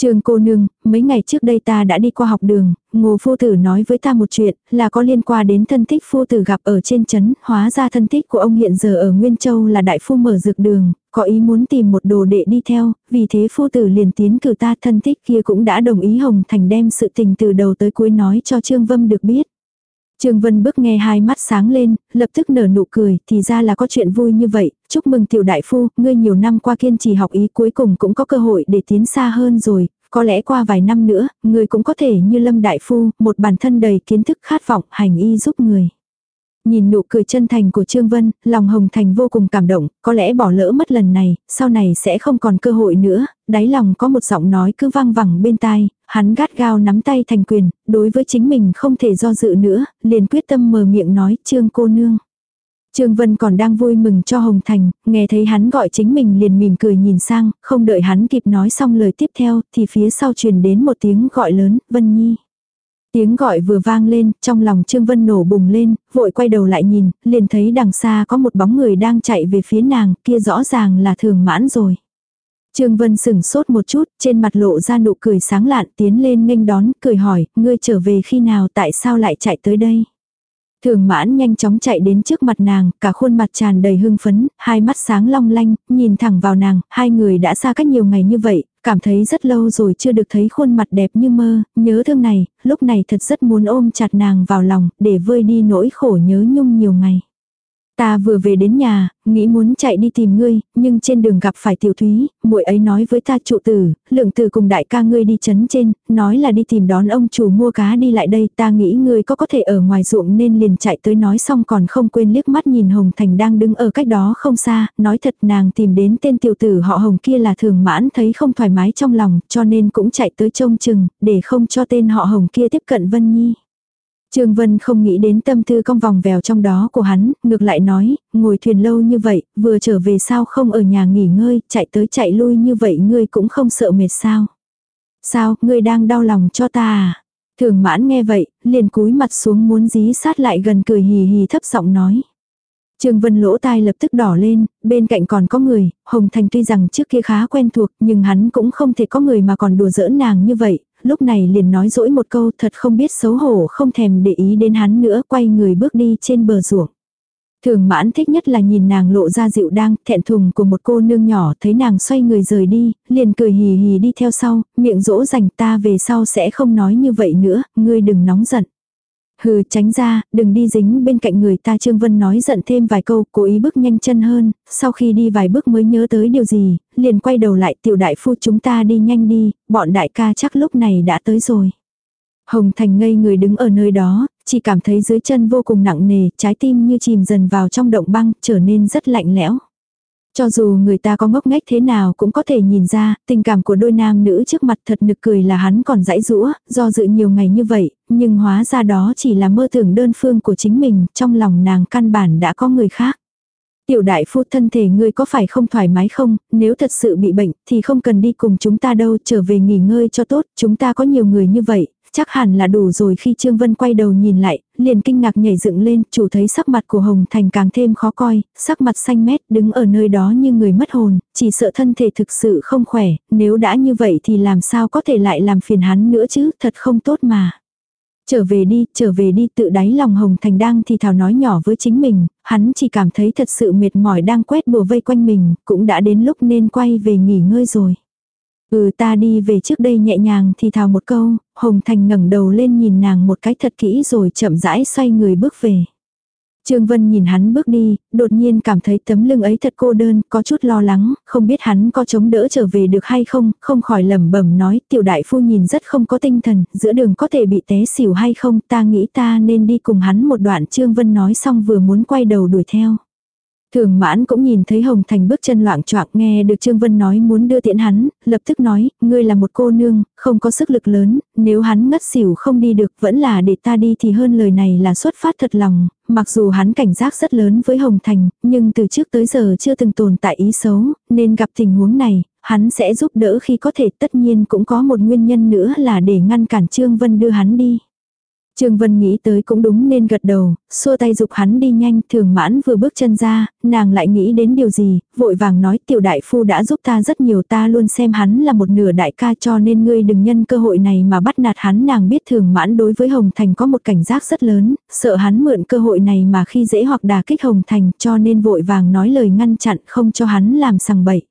Trường cô nương, mấy ngày trước đây ta đã đi qua học đường, ngô phu tử nói với ta một chuyện, là có liên quan đến thân thích phu tử gặp ở trên chấn, hóa ra thân thích của ông hiện giờ ở Nguyên Châu là đại phu mở dược đường, có ý muốn tìm một đồ đệ đi theo, vì thế phu tử liền tiến cử ta thân thích kia cũng đã đồng ý Hồng Thành đem sự tình từ đầu tới cuối nói cho Trương Vâm được biết. Trương Vân bước nghe hai mắt sáng lên, lập tức nở nụ cười, thì ra là có chuyện vui như vậy, chúc mừng tiểu đại phu, ngươi nhiều năm qua kiên trì học ý cuối cùng cũng có cơ hội để tiến xa hơn rồi, có lẽ qua vài năm nữa, ngươi cũng có thể như lâm đại phu, một bản thân đầy kiến thức khát vọng, hành y giúp người. Nhìn nụ cười chân thành của Trương Vân, lòng Hồng Thành vô cùng cảm động, có lẽ bỏ lỡ mất lần này, sau này sẽ không còn cơ hội nữa, đáy lòng có một giọng nói cứ vang vẳng bên tai, hắn gắt gao nắm tay thành quyền, đối với chính mình không thể do dự nữa, liền quyết tâm mở miệng nói Trương cô nương. Trương Vân còn đang vui mừng cho Hồng Thành, nghe thấy hắn gọi chính mình liền mỉm cười nhìn sang, không đợi hắn kịp nói xong lời tiếp theo, thì phía sau truyền đến một tiếng gọi lớn, Vân Nhi. Tiếng gọi vừa vang lên, trong lòng Trương Vân nổ bùng lên, vội quay đầu lại nhìn, liền thấy đằng xa có một bóng người đang chạy về phía nàng, kia rõ ràng là thường mãn rồi. Trương Vân sừng sốt một chút, trên mặt lộ ra nụ cười sáng lạn tiến lên nghênh đón, cười hỏi, ngươi trở về khi nào tại sao lại chạy tới đây? Thường mãn nhanh chóng chạy đến trước mặt nàng, cả khuôn mặt tràn đầy hưng phấn, hai mắt sáng long lanh, nhìn thẳng vào nàng, hai người đã xa cách nhiều ngày như vậy, cảm thấy rất lâu rồi chưa được thấy khuôn mặt đẹp như mơ, nhớ thương này, lúc này thật rất muốn ôm chặt nàng vào lòng, để vơi đi nỗi khổ nhớ nhung nhiều ngày. Ta vừa về đến nhà, nghĩ muốn chạy đi tìm ngươi, nhưng trên đường gặp phải tiểu thúy, muội ấy nói với ta trụ tử, lượng tử cùng đại ca ngươi đi chấn trên, nói là đi tìm đón ông chủ mua cá đi lại đây, ta nghĩ ngươi có có thể ở ngoài ruộng nên liền chạy tới nói xong còn không quên liếc mắt nhìn Hồng Thành đang đứng ở cách đó không xa, nói thật nàng tìm đến tên tiểu tử họ Hồng kia là thường mãn thấy không thoải mái trong lòng, cho nên cũng chạy tới trông chừng, để không cho tên họ Hồng kia tiếp cận Vân Nhi. Trương Vân không nghĩ đến tâm tư cong vòng vèo trong đó của hắn, ngược lại nói, ngồi thuyền lâu như vậy, vừa trở về sao không ở nhà nghỉ ngơi, chạy tới chạy lui như vậy ngươi cũng không sợ mệt sao. Sao, ngươi đang đau lòng cho ta à? Thường mãn nghe vậy, liền cúi mặt xuống muốn dí sát lại gần cười hì hì thấp giọng nói. Trương Vân lỗ tai lập tức đỏ lên, bên cạnh còn có người, Hồng Thành tuy rằng trước kia khá quen thuộc nhưng hắn cũng không thể có người mà còn đùa giỡn nàng như vậy, lúc này liền nói dỗi một câu thật không biết xấu hổ không thèm để ý đến hắn nữa quay người bước đi trên bờ ruộng. Thường mãn thích nhất là nhìn nàng lộ ra dịu đang, thẹn thùng của một cô nương nhỏ thấy nàng xoay người rời đi, liền cười hì hì đi theo sau, miệng dỗ dành ta về sau sẽ không nói như vậy nữa, ngươi đừng nóng giận. Hừ tránh ra, đừng đi dính bên cạnh người ta Trương Vân nói giận thêm vài câu, cố ý bước nhanh chân hơn, sau khi đi vài bước mới nhớ tới điều gì, liền quay đầu lại tiểu đại phu chúng ta đi nhanh đi, bọn đại ca chắc lúc này đã tới rồi. Hồng Thành ngây người đứng ở nơi đó, chỉ cảm thấy dưới chân vô cùng nặng nề, trái tim như chìm dần vào trong động băng, trở nên rất lạnh lẽo. Cho dù người ta có ngốc nghếch thế nào cũng có thể nhìn ra, tình cảm của đôi nam nữ trước mặt thật nực cười là hắn còn dãy rũa, do dự nhiều ngày như vậy, nhưng hóa ra đó chỉ là mơ tưởng đơn phương của chính mình, trong lòng nàng căn bản đã có người khác. Tiểu đại phu thân thể ngươi có phải không thoải mái không, nếu thật sự bị bệnh thì không cần đi cùng chúng ta đâu, trở về nghỉ ngơi cho tốt, chúng ta có nhiều người như vậy, chắc hẳn là đủ rồi khi Trương Vân quay đầu nhìn lại, liền kinh ngạc nhảy dựng lên, chủ thấy sắc mặt của Hồng Thành càng thêm khó coi, sắc mặt xanh mét đứng ở nơi đó như người mất hồn, chỉ sợ thân thể thực sự không khỏe, nếu đã như vậy thì làm sao có thể lại làm phiền hắn nữa chứ, thật không tốt mà. Trở về đi, trở về đi, tự đáy lòng Hồng Thành đang thì thào nói nhỏ với chính mình, hắn chỉ cảm thấy thật sự mệt mỏi đang quét bùa vây quanh mình, cũng đã đến lúc nên quay về nghỉ ngơi rồi. Ừ ta đi về trước đây nhẹ nhàng thì thào một câu, Hồng Thành ngẩng đầu lên nhìn nàng một cái thật kỹ rồi chậm rãi xoay người bước về. Trương Vân nhìn hắn bước đi, đột nhiên cảm thấy tấm lưng ấy thật cô đơn, có chút lo lắng, không biết hắn có chống đỡ trở về được hay không, không khỏi lẩm bẩm nói, tiểu đại phu nhìn rất không có tinh thần, giữa đường có thể bị té xỉu hay không, ta nghĩ ta nên đi cùng hắn một đoạn Trương Vân nói xong vừa muốn quay đầu đuổi theo. Thường mãn cũng nhìn thấy Hồng Thành bước chân loạn choạng nghe được Trương Vân nói muốn đưa tiện hắn, lập tức nói, ngươi là một cô nương, không có sức lực lớn, nếu hắn ngất xỉu không đi được vẫn là để ta đi thì hơn lời này là xuất phát thật lòng, mặc dù hắn cảnh giác rất lớn với Hồng Thành, nhưng từ trước tới giờ chưa từng tồn tại ý xấu, nên gặp tình huống này, hắn sẽ giúp đỡ khi có thể tất nhiên cũng có một nguyên nhân nữa là để ngăn cản Trương Vân đưa hắn đi. Trương Vân nghĩ tới cũng đúng nên gật đầu, xua tay dục hắn đi nhanh, thường mãn vừa bước chân ra, nàng lại nghĩ đến điều gì, vội vàng nói tiểu đại phu đã giúp ta rất nhiều ta luôn xem hắn là một nửa đại ca cho nên ngươi đừng nhân cơ hội này mà bắt nạt hắn nàng biết thường mãn đối với Hồng Thành có một cảnh giác rất lớn, sợ hắn mượn cơ hội này mà khi dễ hoặc đà kích Hồng Thành cho nên vội vàng nói lời ngăn chặn không cho hắn làm sằng bậy.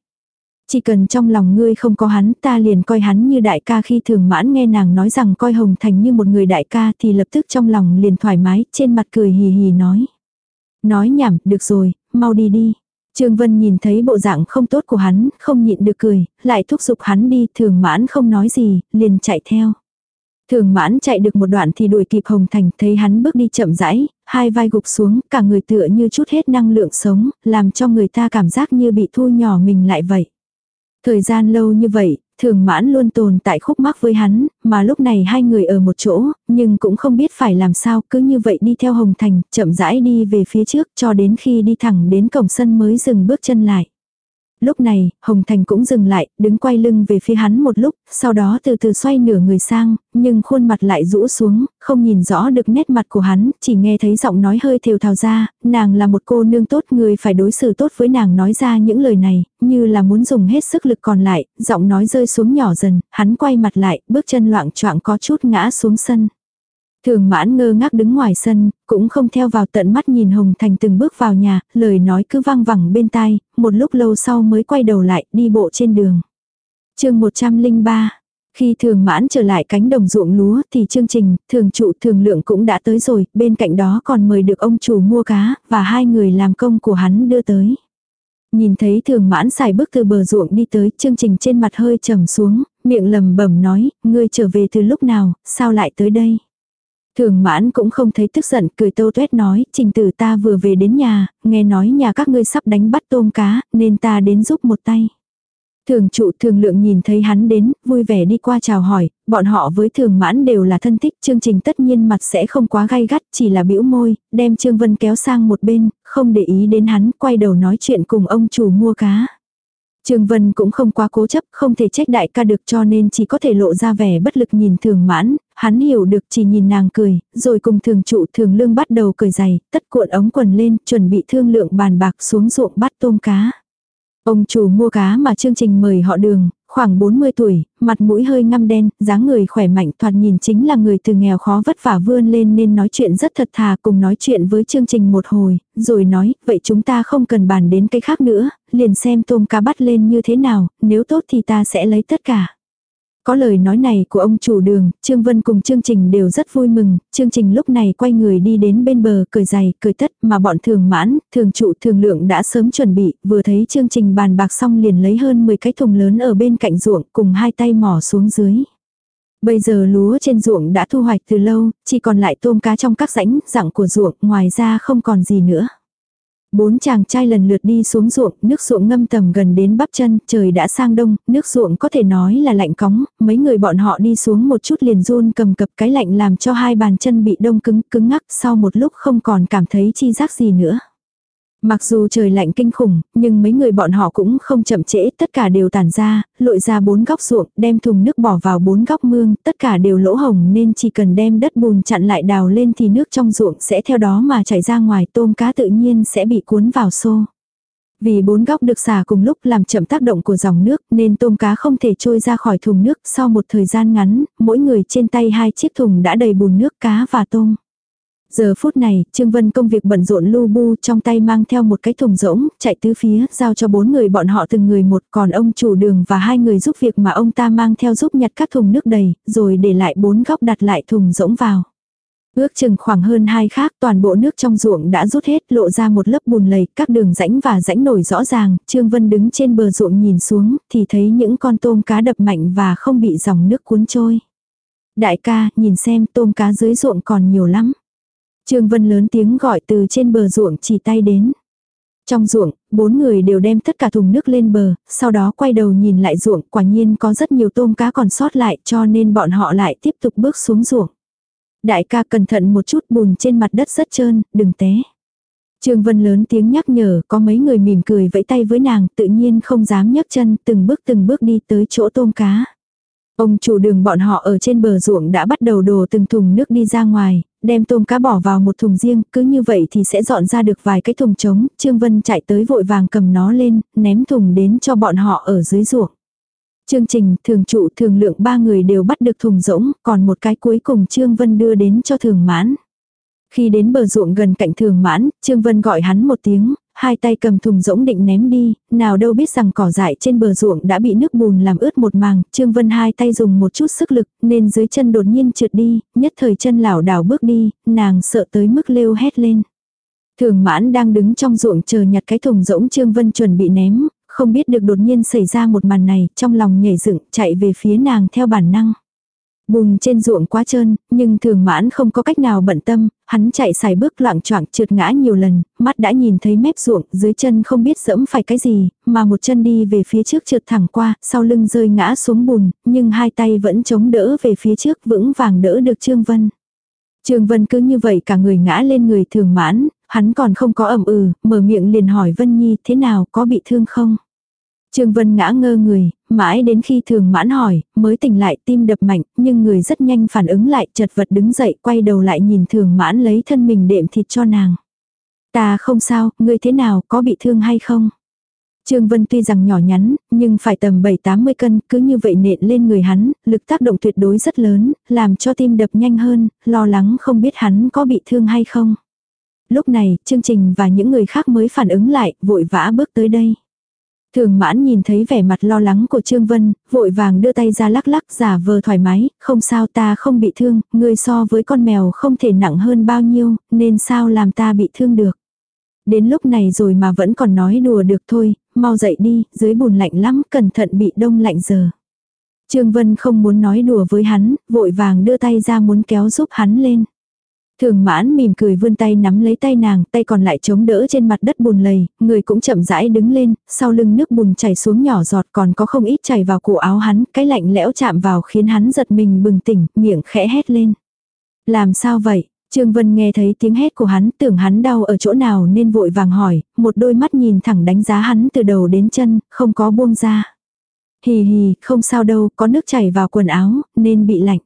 Chỉ cần trong lòng ngươi không có hắn ta liền coi hắn như đại ca khi thường mãn nghe nàng nói rằng coi Hồng Thành như một người đại ca thì lập tức trong lòng liền thoải mái trên mặt cười hì hì nói. Nói nhảm, được rồi, mau đi đi. Trương Vân nhìn thấy bộ dạng không tốt của hắn, không nhịn được cười, lại thúc giục hắn đi, thường mãn không nói gì, liền chạy theo. Thường mãn chạy được một đoạn thì đuổi kịp Hồng Thành, thấy hắn bước đi chậm rãi, hai vai gục xuống, cả người tựa như chút hết năng lượng sống, làm cho người ta cảm giác như bị thu nhỏ mình lại vậy. Thời gian lâu như vậy, thường mãn luôn tồn tại khúc mắc với hắn, mà lúc này hai người ở một chỗ, nhưng cũng không biết phải làm sao, cứ như vậy đi theo Hồng Thành, chậm rãi đi về phía trước cho đến khi đi thẳng đến cổng sân mới dừng bước chân lại. Lúc này, Hồng Thành cũng dừng lại, đứng quay lưng về phía hắn một lúc, sau đó từ từ xoay nửa người sang, nhưng khuôn mặt lại rũ xuống, không nhìn rõ được nét mặt của hắn, chỉ nghe thấy giọng nói hơi thều thào ra, nàng là một cô nương tốt người phải đối xử tốt với nàng nói ra những lời này, như là muốn dùng hết sức lực còn lại, giọng nói rơi xuống nhỏ dần, hắn quay mặt lại, bước chân loạn choạng có chút ngã xuống sân. Thường mãn ngơ ngác đứng ngoài sân, cũng không theo vào tận mắt nhìn Hồng Thành từng bước vào nhà, lời nói cứ vang vẳng bên tai, một lúc lâu sau mới quay đầu lại, đi bộ trên đường. chương 103 Khi thường mãn trở lại cánh đồng ruộng lúa thì chương trình, thường trụ thường lượng cũng đã tới rồi, bên cạnh đó còn mời được ông chủ mua cá, và hai người làm công của hắn đưa tới. Nhìn thấy thường mãn xài bước từ bờ ruộng đi tới, chương trình trên mặt hơi trầm xuống, miệng lầm bẩm nói, ngươi trở về từ lúc nào, sao lại tới đây? Thường mãn cũng không thấy tức giận, cười tâu tuét nói, trình tử ta vừa về đến nhà, nghe nói nhà các ngươi sắp đánh bắt tôm cá, nên ta đến giúp một tay. Thường trụ thường lượng nhìn thấy hắn đến, vui vẻ đi qua chào hỏi, bọn họ với thường mãn đều là thân thích, chương trình tất nhiên mặt sẽ không quá gai gắt, chỉ là bĩu môi, đem Trương Vân kéo sang một bên, không để ý đến hắn, quay đầu nói chuyện cùng ông chủ mua cá. Trương Vân cũng không quá cố chấp, không thể trách đại ca được cho nên chỉ có thể lộ ra vẻ bất lực nhìn thường mãn, hắn hiểu được chỉ nhìn nàng cười, rồi cùng thường trụ thường lương bắt đầu cười dày, tất cuộn ống quần lên, chuẩn bị thương lượng bàn bạc xuống ruộng bắt tôm cá. Ông chủ mua cá mà chương trình mời họ đường, khoảng 40 tuổi, mặt mũi hơi ngăm đen, dáng người khỏe mạnh thoạt nhìn chính là người từ nghèo khó vất vả vươn lên nên nói chuyện rất thật thà cùng nói chuyện với chương trình một hồi, rồi nói, vậy chúng ta không cần bàn đến cái khác nữa, liền xem tôm cá bắt lên như thế nào, nếu tốt thì ta sẽ lấy tất cả. Có lời nói này của ông chủ đường, Trương Vân cùng chương trình đều rất vui mừng, chương trình lúc này quay người đi đến bên bờ, cười dày, cười tất, mà bọn thường mãn, thường trụ thường lượng đã sớm chuẩn bị, vừa thấy chương trình bàn bạc xong liền lấy hơn 10 cái thùng lớn ở bên cạnh ruộng, cùng hai tay mỏ xuống dưới. Bây giờ lúa trên ruộng đã thu hoạch từ lâu, chỉ còn lại tôm cá trong các rãnh, rặng của ruộng, ngoài ra không còn gì nữa. Bốn chàng trai lần lượt đi xuống ruộng, nước ruộng ngâm tầm gần đến bắp chân, trời đã sang đông, nước ruộng có thể nói là lạnh cóng, mấy người bọn họ đi xuống một chút liền run cầm cập cái lạnh làm cho hai bàn chân bị đông cứng, cứng ngắc, sau một lúc không còn cảm thấy chi giác gì nữa. Mặc dù trời lạnh kinh khủng, nhưng mấy người bọn họ cũng không chậm trễ, tất cả đều tản ra, lội ra bốn góc ruộng, đem thùng nước bỏ vào bốn góc mương, tất cả đều lỗ hồng nên chỉ cần đem đất bùn chặn lại đào lên thì nước trong ruộng sẽ theo đó mà chảy ra ngoài tôm cá tự nhiên sẽ bị cuốn vào xô. Vì bốn góc được xả cùng lúc làm chậm tác động của dòng nước nên tôm cá không thể trôi ra khỏi thùng nước sau một thời gian ngắn, mỗi người trên tay hai chiếc thùng đã đầy bùn nước cá và tôm. Giờ phút này, Trương Vân công việc bận rộn lu bu trong tay mang theo một cái thùng rỗng, chạy tứ phía, giao cho bốn người bọn họ từng người một, còn ông chủ đường và hai người giúp việc mà ông ta mang theo giúp nhặt các thùng nước đầy, rồi để lại bốn góc đặt lại thùng rỗng vào. Ước chừng khoảng hơn hai khác toàn bộ nước trong ruộng đã rút hết lộ ra một lớp bùn lầy, các đường rãnh và rãnh nổi rõ ràng, Trương Vân đứng trên bờ ruộng nhìn xuống thì thấy những con tôm cá đập mạnh và không bị dòng nước cuốn trôi. Đại ca, nhìn xem tôm cá dưới ruộng còn nhiều lắm. Trương Vân lớn tiếng gọi từ trên bờ ruộng chỉ tay đến. Trong ruộng, bốn người đều đem tất cả thùng nước lên bờ, sau đó quay đầu nhìn lại ruộng, quả nhiên có rất nhiều tôm cá còn sót lại cho nên bọn họ lại tiếp tục bước xuống ruộng. Đại ca cẩn thận một chút bùn trên mặt đất rất trơn, đừng té. Trương Vân lớn tiếng nhắc nhở, có mấy người mỉm cười vẫy tay với nàng, tự nhiên không dám nhấc chân, từng bước từng bước đi tới chỗ tôm cá. Ông chủ đường bọn họ ở trên bờ ruộng đã bắt đầu đổ từng thùng nước đi ra ngoài, đem tôm cá bỏ vào một thùng riêng, cứ như vậy thì sẽ dọn ra được vài cái thùng trống, Trương Vân chạy tới vội vàng cầm nó lên, ném thùng đến cho bọn họ ở dưới ruộng. Chương trình, thường trụ, thường lượng ba người đều bắt được thùng rỗng, còn một cái cuối cùng Trương Vân đưa đến cho thường mãn. Khi đến bờ ruộng gần cạnh thường mãn, Trương Vân gọi hắn một tiếng, hai tay cầm thùng rỗng định ném đi, nào đâu biết rằng cỏ dại trên bờ ruộng đã bị nước bùn làm ướt một màng, Trương Vân hai tay dùng một chút sức lực, nên dưới chân đột nhiên trượt đi, nhất thời chân lảo đảo bước đi, nàng sợ tới mức lêu hét lên. Thường mãn đang đứng trong ruộng chờ nhặt cái thùng rỗng Trương Vân chuẩn bị ném, không biết được đột nhiên xảy ra một màn này, trong lòng nhảy dựng, chạy về phía nàng theo bản năng. Bùn trên ruộng quá trơn, nhưng thường mãn không có cách nào bận tâm, hắn chạy xài bước loạn choạng trượt ngã nhiều lần, mắt đã nhìn thấy mép ruộng, dưới chân không biết dẫm phải cái gì, mà một chân đi về phía trước trượt thẳng qua, sau lưng rơi ngã xuống bùn, nhưng hai tay vẫn chống đỡ về phía trước vững vàng đỡ được Trương Vân. Trương Vân cứ như vậy cả người ngã lên người thường mãn, hắn còn không có ẩm ừ, mở miệng liền hỏi Vân Nhi thế nào có bị thương không? Trương Vân ngã ngơ người, mãi đến khi thường mãn hỏi, mới tỉnh lại tim đập mạnh, nhưng người rất nhanh phản ứng lại, chật vật đứng dậy, quay đầu lại nhìn thường mãn lấy thân mình đệm thịt cho nàng. Ta không sao, ngươi thế nào, có bị thương hay không? Trương Vân tuy rằng nhỏ nhắn, nhưng phải tầm 7-80 cân, cứ như vậy nện lên người hắn, lực tác động tuyệt đối rất lớn, làm cho tim đập nhanh hơn, lo lắng không biết hắn có bị thương hay không. Lúc này, chương trình và những người khác mới phản ứng lại, vội vã bước tới đây. Thường mãn nhìn thấy vẻ mặt lo lắng của Trương Vân, vội vàng đưa tay ra lắc lắc giả vờ thoải mái, không sao ta không bị thương, người so với con mèo không thể nặng hơn bao nhiêu, nên sao làm ta bị thương được. Đến lúc này rồi mà vẫn còn nói đùa được thôi, mau dậy đi, dưới bùn lạnh lắm, cẩn thận bị đông lạnh giờ. Trương Vân không muốn nói đùa với hắn, vội vàng đưa tay ra muốn kéo giúp hắn lên. Thường mãn mỉm cười vươn tay nắm lấy tay nàng, tay còn lại chống đỡ trên mặt đất bùn lầy, người cũng chậm rãi đứng lên, sau lưng nước bùn chảy xuống nhỏ giọt còn có không ít chảy vào cổ áo hắn, cái lạnh lẽo chạm vào khiến hắn giật mình bừng tỉnh, miệng khẽ hét lên. Làm sao vậy? Trương Vân nghe thấy tiếng hét của hắn, tưởng hắn đau ở chỗ nào nên vội vàng hỏi, một đôi mắt nhìn thẳng đánh giá hắn từ đầu đến chân, không có buông ra. Hì hì, không sao đâu, có nước chảy vào quần áo, nên bị lạnh.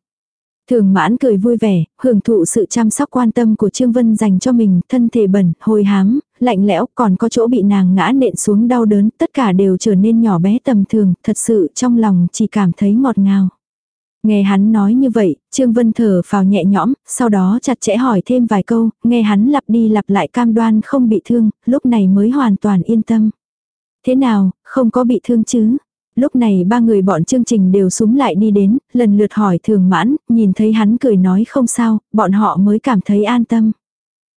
Thường mãn cười vui vẻ, hưởng thụ sự chăm sóc quan tâm của Trương Vân dành cho mình, thân thể bẩn, hôi hám, lạnh lẽo, còn có chỗ bị nàng ngã nện xuống đau đớn, tất cả đều trở nên nhỏ bé tầm thường, thật sự trong lòng chỉ cảm thấy ngọt ngào. Nghe hắn nói như vậy, Trương Vân thở phào nhẹ nhõm, sau đó chặt chẽ hỏi thêm vài câu, nghe hắn lặp đi lặp lại cam đoan không bị thương, lúc này mới hoàn toàn yên tâm. Thế nào, không có bị thương chứ? Lúc này ba người bọn chương trình đều súng lại đi đến, lần lượt hỏi thường mãn, nhìn thấy hắn cười nói không sao, bọn họ mới cảm thấy an tâm.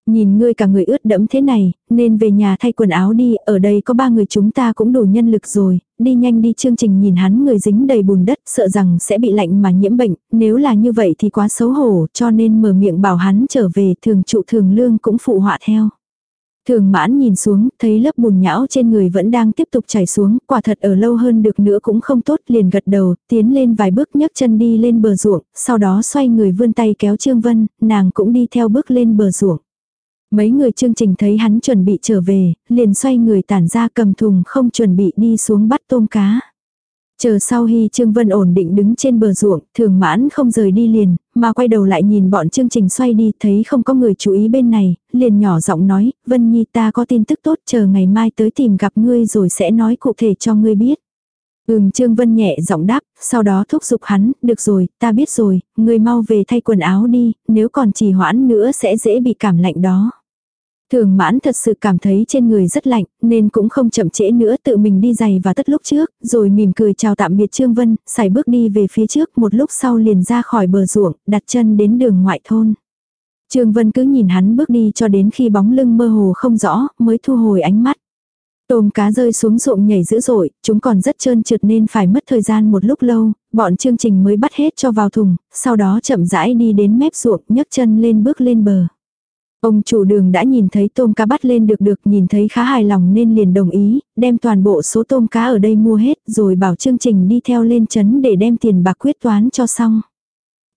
Nhìn ngươi cả người ướt đẫm thế này, nên về nhà thay quần áo đi, ở đây có ba người chúng ta cũng đủ nhân lực rồi, đi nhanh đi chương trình nhìn hắn người dính đầy bùn đất, sợ rằng sẽ bị lạnh mà nhiễm bệnh, nếu là như vậy thì quá xấu hổ, cho nên mở miệng bảo hắn trở về, thường trụ thường lương cũng phụ họa theo. Thường mãn nhìn xuống, thấy lớp bùn nhão trên người vẫn đang tiếp tục chảy xuống, quả thật ở lâu hơn được nữa cũng không tốt, liền gật đầu, tiến lên vài bước nhấc chân đi lên bờ ruộng, sau đó xoay người vươn tay kéo Trương Vân, nàng cũng đi theo bước lên bờ ruộng. Mấy người chương trình thấy hắn chuẩn bị trở về, liền xoay người tản ra cầm thùng không chuẩn bị đi xuống bắt tôm cá. Chờ sau Hy Trương Vân ổn định đứng trên bờ ruộng, thường mãn không rời đi liền, mà quay đầu lại nhìn bọn chương trình xoay đi, thấy không có người chú ý bên này, liền nhỏ giọng nói, Vân Nhi ta có tin tức tốt chờ ngày mai tới tìm gặp ngươi rồi sẽ nói cụ thể cho ngươi biết. Ừm Trương Vân nhẹ giọng đáp, sau đó thúc giục hắn, được rồi, ta biết rồi, ngươi mau về thay quần áo đi, nếu còn trì hoãn nữa sẽ dễ bị cảm lạnh đó. Thường mãn thật sự cảm thấy trên người rất lạnh, nên cũng không chậm trễ nữa tự mình đi giày và tất lúc trước, rồi mỉm cười chào tạm biệt Trương Vân, xài bước đi về phía trước một lúc sau liền ra khỏi bờ ruộng, đặt chân đến đường ngoại thôn. Trương Vân cứ nhìn hắn bước đi cho đến khi bóng lưng mơ hồ không rõ, mới thu hồi ánh mắt. Tôm cá rơi xuống ruộng nhảy dữ dội, chúng còn rất trơn trượt nên phải mất thời gian một lúc lâu, bọn chương trình mới bắt hết cho vào thùng, sau đó chậm rãi đi đến mép ruộng nhấc chân lên bước lên bờ. Ông chủ đường đã nhìn thấy tôm cá bắt lên được được nhìn thấy khá hài lòng nên liền đồng ý, đem toàn bộ số tôm cá ở đây mua hết rồi bảo chương trình đi theo lên chấn để đem tiền bạc quyết toán cho xong.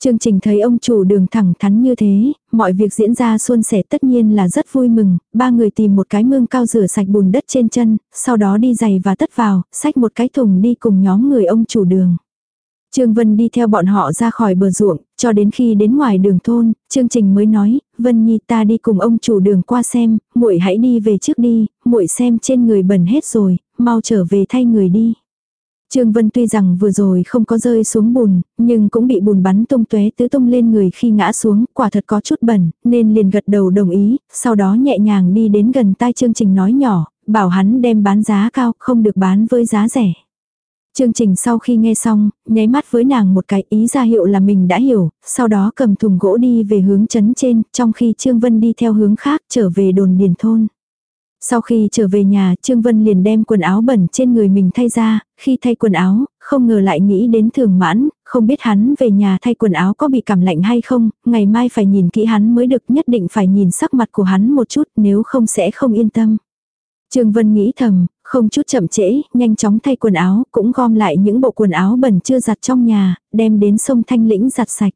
Chương trình thấy ông chủ đường thẳng thắn như thế, mọi việc diễn ra suôn sẻ tất nhiên là rất vui mừng, ba người tìm một cái mương cao rửa sạch bùn đất trên chân, sau đó đi giày và tất vào, xách một cái thùng đi cùng nhóm người ông chủ đường. Trương Vân đi theo bọn họ ra khỏi bờ ruộng, cho đến khi đến ngoài đường thôn, chương trình mới nói, Vân Nhi ta đi cùng ông chủ đường qua xem, muội hãy đi về trước đi, muội xem trên người bẩn hết rồi, mau trở về thay người đi. Trương Vân tuy rằng vừa rồi không có rơi xuống bùn, nhưng cũng bị bùn bắn tung tóe tứ tung lên người khi ngã xuống, quả thật có chút bẩn, nên liền gật đầu đồng ý, sau đó nhẹ nhàng đi đến gần tai chương trình nói nhỏ, bảo hắn đem bán giá cao, không được bán với giá rẻ. Chương trình sau khi nghe xong, nháy mắt với nàng một cái ý ra hiệu là mình đã hiểu, sau đó cầm thùng gỗ đi về hướng chấn trên, trong khi Trương Vân đi theo hướng khác trở về đồn điền thôn. Sau khi trở về nhà, Trương Vân liền đem quần áo bẩn trên người mình thay ra, khi thay quần áo, không ngờ lại nghĩ đến thường mãn, không biết hắn về nhà thay quần áo có bị cảm lạnh hay không, ngày mai phải nhìn kỹ hắn mới được nhất định phải nhìn sắc mặt của hắn một chút nếu không sẽ không yên tâm. Trương Vân nghĩ thầm, không chút chậm trễ, nhanh chóng thay quần áo, cũng gom lại những bộ quần áo bẩn chưa giặt trong nhà, đem đến sông Thanh Lĩnh giặt sạch.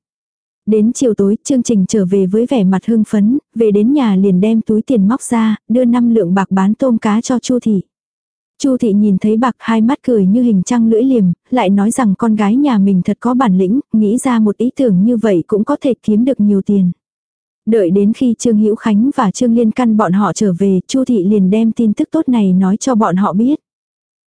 Đến chiều tối, chương trình trở về với vẻ mặt hưng phấn, về đến nhà liền đem túi tiền móc ra, đưa 5 lượng bạc bán tôm cá cho Chu thị. Chu thị nhìn thấy bạc hai mắt cười như hình trăng lưỡi liềm, lại nói rằng con gái nhà mình thật có bản lĩnh, nghĩ ra một ý tưởng như vậy cũng có thể kiếm được nhiều tiền. Đợi đến khi Trương Hữu Khánh và Trương Liên Căn bọn họ trở về, Chu thị liền đem tin tức tốt này nói cho bọn họ biết.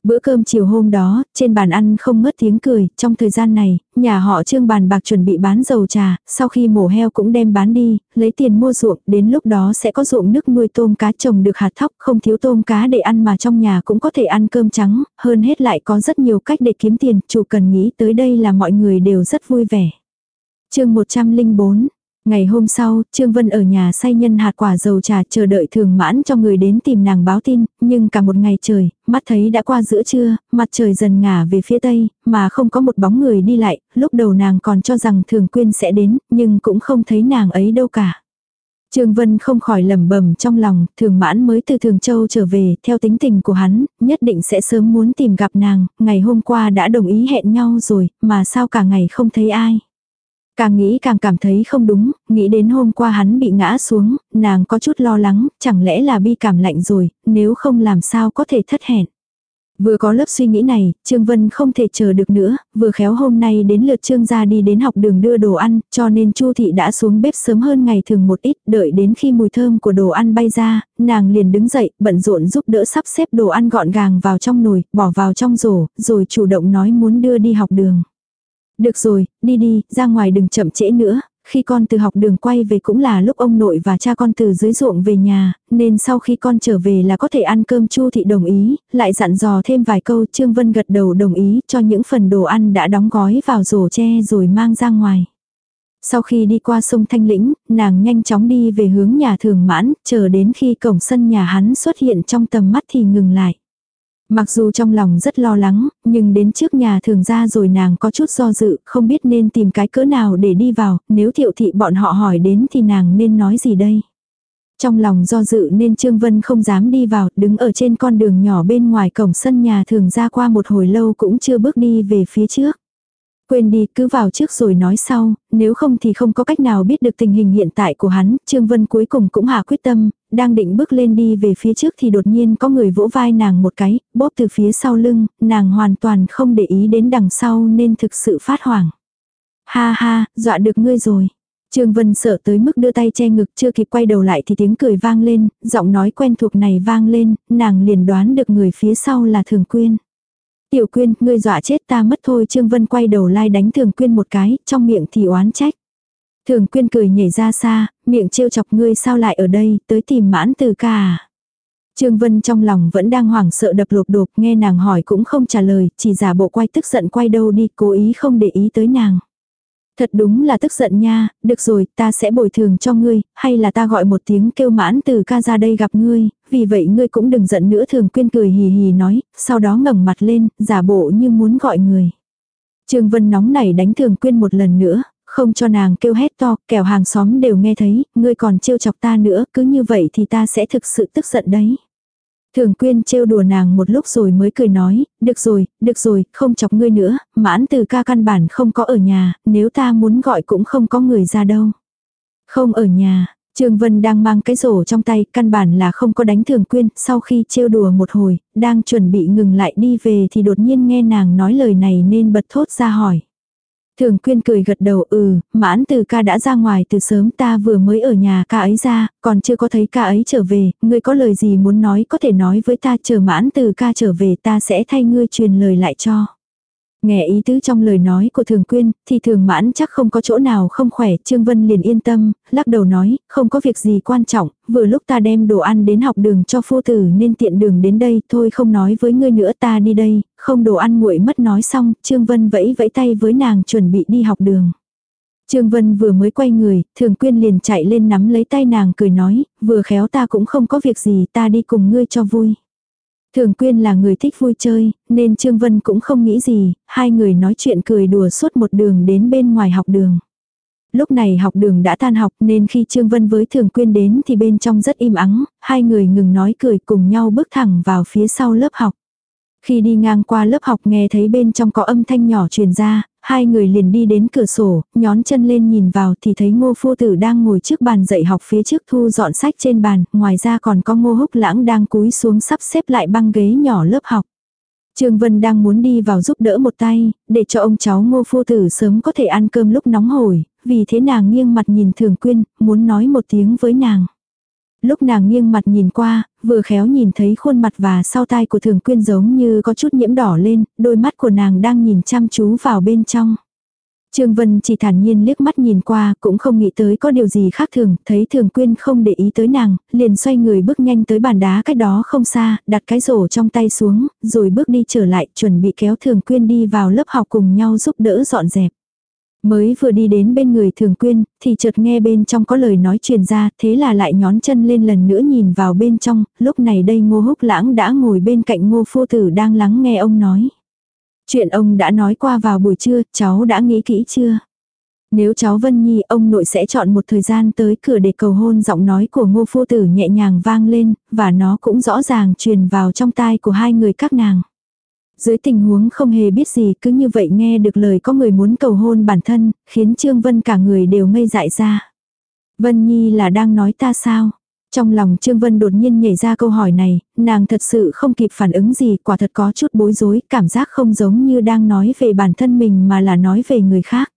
Bữa cơm chiều hôm đó, trên bàn ăn không ngớt tiếng cười, trong thời gian này, nhà họ trương bàn bạc chuẩn bị bán dầu trà, sau khi mổ heo cũng đem bán đi, lấy tiền mua ruộng, đến lúc đó sẽ có ruộng nước nuôi tôm cá trồng được hạt thóc, không thiếu tôm cá để ăn mà trong nhà cũng có thể ăn cơm trắng, hơn hết lại có rất nhiều cách để kiếm tiền, chủ cần nghĩ tới đây là mọi người đều rất vui vẻ. chương 104 Ngày hôm sau, Trương Vân ở nhà say nhân hạt quả dầu trà chờ đợi thường mãn cho người đến tìm nàng báo tin, nhưng cả một ngày trời, mắt thấy đã qua giữa trưa, mặt trời dần ngả về phía tây, mà không có một bóng người đi lại, lúc đầu nàng còn cho rằng thường quyên sẽ đến, nhưng cũng không thấy nàng ấy đâu cả. Trương Vân không khỏi lẩm bẩm trong lòng, thường mãn mới từ Thường Châu trở về, theo tính tình của hắn, nhất định sẽ sớm muốn tìm gặp nàng, ngày hôm qua đã đồng ý hẹn nhau rồi, mà sao cả ngày không thấy ai. Càng nghĩ càng cảm thấy không đúng, nghĩ đến hôm qua hắn bị ngã xuống, nàng có chút lo lắng, chẳng lẽ là bi cảm lạnh rồi, nếu không làm sao có thể thất hẹn. Vừa có lớp suy nghĩ này, Trương Vân không thể chờ được nữa, vừa khéo hôm nay đến lượt Trương gia đi đến học đường đưa đồ ăn, cho nên Chu thị đã xuống bếp sớm hơn ngày thường một ít, đợi đến khi mùi thơm của đồ ăn bay ra, nàng liền đứng dậy, bận rộn giúp đỡ sắp xếp đồ ăn gọn gàng vào trong nồi, bỏ vào trong rổ, rồi chủ động nói muốn đưa đi học đường. Được rồi, đi đi, ra ngoài đừng chậm trễ nữa, khi con từ học đường quay về cũng là lúc ông nội và cha con từ dưới ruộng về nhà, nên sau khi con trở về là có thể ăn cơm Chu thị đồng ý, lại dặn dò thêm vài câu Trương Vân gật đầu đồng ý cho những phần đồ ăn đã đóng gói vào rổ tre rồi mang ra ngoài. Sau khi đi qua sông Thanh Lĩnh, nàng nhanh chóng đi về hướng nhà thường mãn, chờ đến khi cổng sân nhà hắn xuất hiện trong tầm mắt thì ngừng lại. Mặc dù trong lòng rất lo lắng, nhưng đến trước nhà thường ra rồi nàng có chút do dự, không biết nên tìm cái cỡ nào để đi vào, nếu thiệu thị bọn họ hỏi đến thì nàng nên nói gì đây. Trong lòng do dự nên Trương Vân không dám đi vào, đứng ở trên con đường nhỏ bên ngoài cổng sân nhà thường ra qua một hồi lâu cũng chưa bước đi về phía trước. Quên đi, cứ vào trước rồi nói sau, nếu không thì không có cách nào biết được tình hình hiện tại của hắn, Trương Vân cuối cùng cũng hạ quyết tâm, đang định bước lên đi về phía trước thì đột nhiên có người vỗ vai nàng một cái, bóp từ phía sau lưng, nàng hoàn toàn không để ý đến đằng sau nên thực sự phát hoảng. Ha ha, dọa được ngươi rồi. Trương Vân sợ tới mức đưa tay che ngực chưa kịp quay đầu lại thì tiếng cười vang lên, giọng nói quen thuộc này vang lên, nàng liền đoán được người phía sau là Thường Quyên. Tiểu Quyên, ngươi dọa chết ta mất thôi Trương Vân quay đầu lai đánh Thường Quyên một cái, trong miệng thì oán trách. Thường Quyên cười nhảy ra xa, miệng trêu chọc ngươi sao lại ở đây, tới tìm mãn từ ca à. Trương Vân trong lòng vẫn đang hoảng sợ đập lục đột, nghe nàng hỏi cũng không trả lời, chỉ giả bộ quay tức giận quay đâu đi, cố ý không để ý tới nàng. Thật đúng là tức giận nha, được rồi, ta sẽ bồi thường cho ngươi, hay là ta gọi một tiếng kêu mãn từ ca ra đây gặp ngươi, vì vậy ngươi cũng đừng giận nữa thường quyên cười hì hì nói, sau đó ngẩng mặt lên, giả bộ như muốn gọi người. Trương Vân nóng nảy đánh thường quyên một lần nữa, không cho nàng kêu hét to, kẻo hàng xóm đều nghe thấy, ngươi còn trêu chọc ta nữa, cứ như vậy thì ta sẽ thực sự tức giận đấy. Thường quyên trêu đùa nàng một lúc rồi mới cười nói, được rồi, được rồi, không chọc ngươi nữa, mãn từ ca căn bản không có ở nhà, nếu ta muốn gọi cũng không có người ra đâu. Không ở nhà, Trương Vân đang mang cái rổ trong tay, căn bản là không có đánh thường quyên, sau khi trêu đùa một hồi, đang chuẩn bị ngừng lại đi về thì đột nhiên nghe nàng nói lời này nên bật thốt ra hỏi. Thường quyên cười gật đầu ừ, mãn từ ca đã ra ngoài từ sớm ta vừa mới ở nhà ca ấy ra, còn chưa có thấy ca ấy trở về, ngươi có lời gì muốn nói có thể nói với ta chờ mãn từ ca trở về ta sẽ thay ngươi truyền lời lại cho. Nghe ý tứ trong lời nói của thường quyên, thì thường mãn chắc không có chỗ nào không khỏe, Trương Vân liền yên tâm, lắc đầu nói, không có việc gì quan trọng, vừa lúc ta đem đồ ăn đến học đường cho phu tử nên tiện đường đến đây, thôi không nói với ngươi nữa ta đi đây, không đồ ăn nguội mất nói xong, Trương Vân vẫy vẫy tay với nàng chuẩn bị đi học đường. Trương Vân vừa mới quay người, thường quyên liền chạy lên nắm lấy tay nàng cười nói, vừa khéo ta cũng không có việc gì ta đi cùng ngươi cho vui. Thường quyên là người thích vui chơi, nên Trương Vân cũng không nghĩ gì, hai người nói chuyện cười đùa suốt một đường đến bên ngoài học đường. Lúc này học đường đã tan học nên khi Trương Vân với Thường Quyên đến thì bên trong rất im ắng, hai người ngừng nói cười cùng nhau bước thẳng vào phía sau lớp học. Khi đi ngang qua lớp học nghe thấy bên trong có âm thanh nhỏ truyền ra, hai người liền đi đến cửa sổ, nhón chân lên nhìn vào thì thấy ngô phu tử đang ngồi trước bàn dạy học phía trước thu dọn sách trên bàn, ngoài ra còn có ngô húc lãng đang cúi xuống sắp xếp lại băng ghế nhỏ lớp học. Trương Vân đang muốn đi vào giúp đỡ một tay, để cho ông cháu ngô phu tử sớm có thể ăn cơm lúc nóng hổi, vì thế nàng nghiêng mặt nhìn thường quyên, muốn nói một tiếng với nàng. Lúc nàng nghiêng mặt nhìn qua, vừa khéo nhìn thấy khuôn mặt và sau tai của thường quyên giống như có chút nhiễm đỏ lên, đôi mắt của nàng đang nhìn chăm chú vào bên trong. Trương Vân chỉ thản nhiên liếc mắt nhìn qua, cũng không nghĩ tới có điều gì khác thường, thấy thường quyên không để ý tới nàng, liền xoay người bước nhanh tới bàn đá cách đó không xa, đặt cái rổ trong tay xuống, rồi bước đi trở lại, chuẩn bị kéo thường quyên đi vào lớp học cùng nhau giúp đỡ dọn dẹp. Mới vừa đi đến bên người thường quyên, thì chợt nghe bên trong có lời nói truyền ra, thế là lại nhón chân lên lần nữa nhìn vào bên trong, lúc này đây ngô húc lãng đã ngồi bên cạnh ngô phu tử đang lắng nghe ông nói. Chuyện ông đã nói qua vào buổi trưa, cháu đã nghĩ kỹ chưa? Nếu cháu Vân Nhi ông nội sẽ chọn một thời gian tới cửa để cầu hôn giọng nói của ngô phu tử nhẹ nhàng vang lên, và nó cũng rõ ràng truyền vào trong tai của hai người các nàng. Dưới tình huống không hề biết gì cứ như vậy nghe được lời có người muốn cầu hôn bản thân, khiến Trương Vân cả người đều ngây dại ra. Vân Nhi là đang nói ta sao? Trong lòng Trương Vân đột nhiên nhảy ra câu hỏi này, nàng thật sự không kịp phản ứng gì, quả thật có chút bối rối, cảm giác không giống như đang nói về bản thân mình mà là nói về người khác.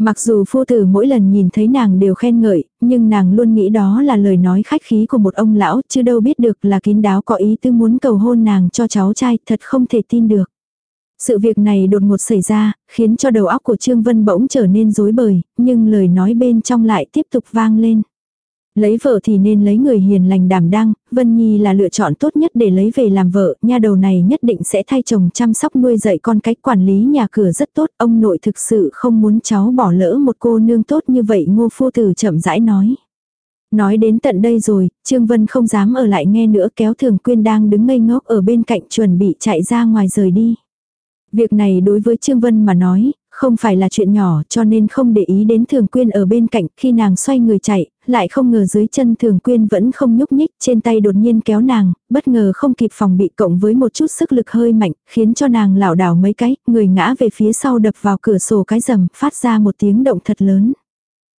Mặc dù phu tử mỗi lần nhìn thấy nàng đều khen ngợi, nhưng nàng luôn nghĩ đó là lời nói khách khí của một ông lão, chứ đâu biết được là kín đáo có ý tư muốn cầu hôn nàng cho cháu trai, thật không thể tin được. Sự việc này đột ngột xảy ra, khiến cho đầu óc của Trương Vân bỗng trở nên rối bời, nhưng lời nói bên trong lại tiếp tục vang lên. Lấy vợ thì nên lấy người hiền lành đảm đang, Vân Nhi là lựa chọn tốt nhất để lấy về làm vợ, nha đầu này nhất định sẽ thay chồng chăm sóc nuôi dạy con cách quản lý nhà cửa rất tốt, ông nội thực sự không muốn cháu bỏ lỡ một cô nương tốt như vậy ngô phu tử chậm rãi nói. Nói đến tận đây rồi, Trương Vân không dám ở lại nghe nữa. Kéo thường quyên đang đứng ngây ngốc ở bên cạnh chuẩn bị chạy ra ngoài rời đi. Việc này đối với Trương Vân mà nói, không phải là chuyện nhỏ cho nên không để ý đến thường quyên ở bên cạnh. Khi nàng xoay người chạy, lại không ngờ dưới chân thường quyên vẫn không nhúc nhích, trên tay đột nhiên kéo nàng, bất ngờ không kịp phòng bị cộng với một chút sức lực hơi mạnh, khiến cho nàng lảo đảo mấy cái, người ngã về phía sau đập vào cửa sổ cái rầm, phát ra một tiếng động thật lớn.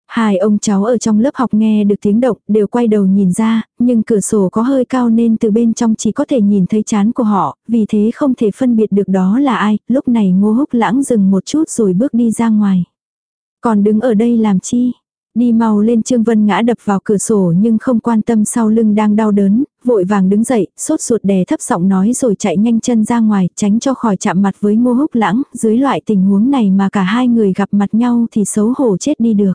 Hai ông cháu ở trong lớp học nghe được tiếng động, đều quay đầu nhìn ra, nhưng cửa sổ có hơi cao nên từ bên trong chỉ có thể nhìn thấy chán của họ, vì thế không thể phân biệt được đó là ai. Lúc này ngô húc lãng dừng một chút rồi bước đi ra ngoài. Còn đứng ở đây làm chi? Đi mau lên Trương Vân ngã đập vào cửa sổ nhưng không quan tâm sau lưng đang đau đớn, vội vàng đứng dậy, sốt ruột đè thấp giọng nói rồi chạy nhanh chân ra ngoài, tránh cho khỏi chạm mặt với ngô húc lãng, dưới loại tình huống này mà cả hai người gặp mặt nhau thì xấu hổ chết đi được.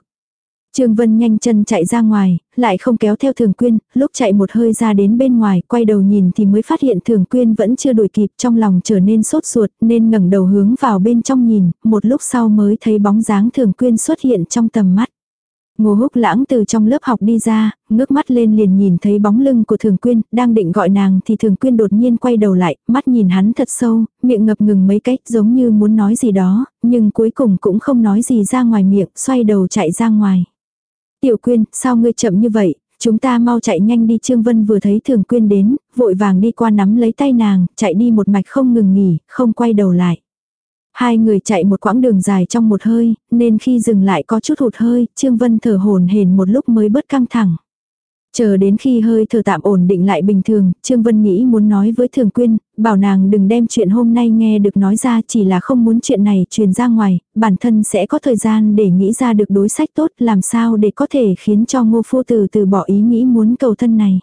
Trương Vân nhanh chân chạy ra ngoài, lại không kéo theo Thường Quyên, lúc chạy một hơi ra đến bên ngoài, quay đầu nhìn thì mới phát hiện Thường Quyên vẫn chưa đuổi kịp, trong lòng trở nên sốt ruột, nên ngẩng đầu hướng vào bên trong nhìn, một lúc sau mới thấy bóng dáng Thường Quyên xuất hiện trong tầm mắt. Ngô húc lãng từ trong lớp học đi ra, ngước mắt lên liền nhìn thấy bóng lưng của Thường Quyên, đang định gọi nàng thì Thường Quyên đột nhiên quay đầu lại, mắt nhìn hắn thật sâu, miệng ngập ngừng mấy cách giống như muốn nói gì đó, nhưng cuối cùng cũng không nói gì ra ngoài miệng, xoay đầu chạy ra ngoài. Tiểu Quyên, sao ngươi chậm như vậy, chúng ta mau chạy nhanh đi Trương Vân vừa thấy Thường Quyên đến, vội vàng đi qua nắm lấy tay nàng, chạy đi một mạch không ngừng nghỉ, không quay đầu lại. Hai người chạy một quãng đường dài trong một hơi, nên khi dừng lại có chút hụt hơi, Trương Vân thở hồn hển một lúc mới bớt căng thẳng. Chờ đến khi hơi thở tạm ổn định lại bình thường, Trương Vân nghĩ muốn nói với Thường Quyên, bảo nàng đừng đem chuyện hôm nay nghe được nói ra chỉ là không muốn chuyện này truyền ra ngoài, bản thân sẽ có thời gian để nghĩ ra được đối sách tốt làm sao để có thể khiến cho ngô phu tử từ bỏ ý nghĩ muốn cầu thân này.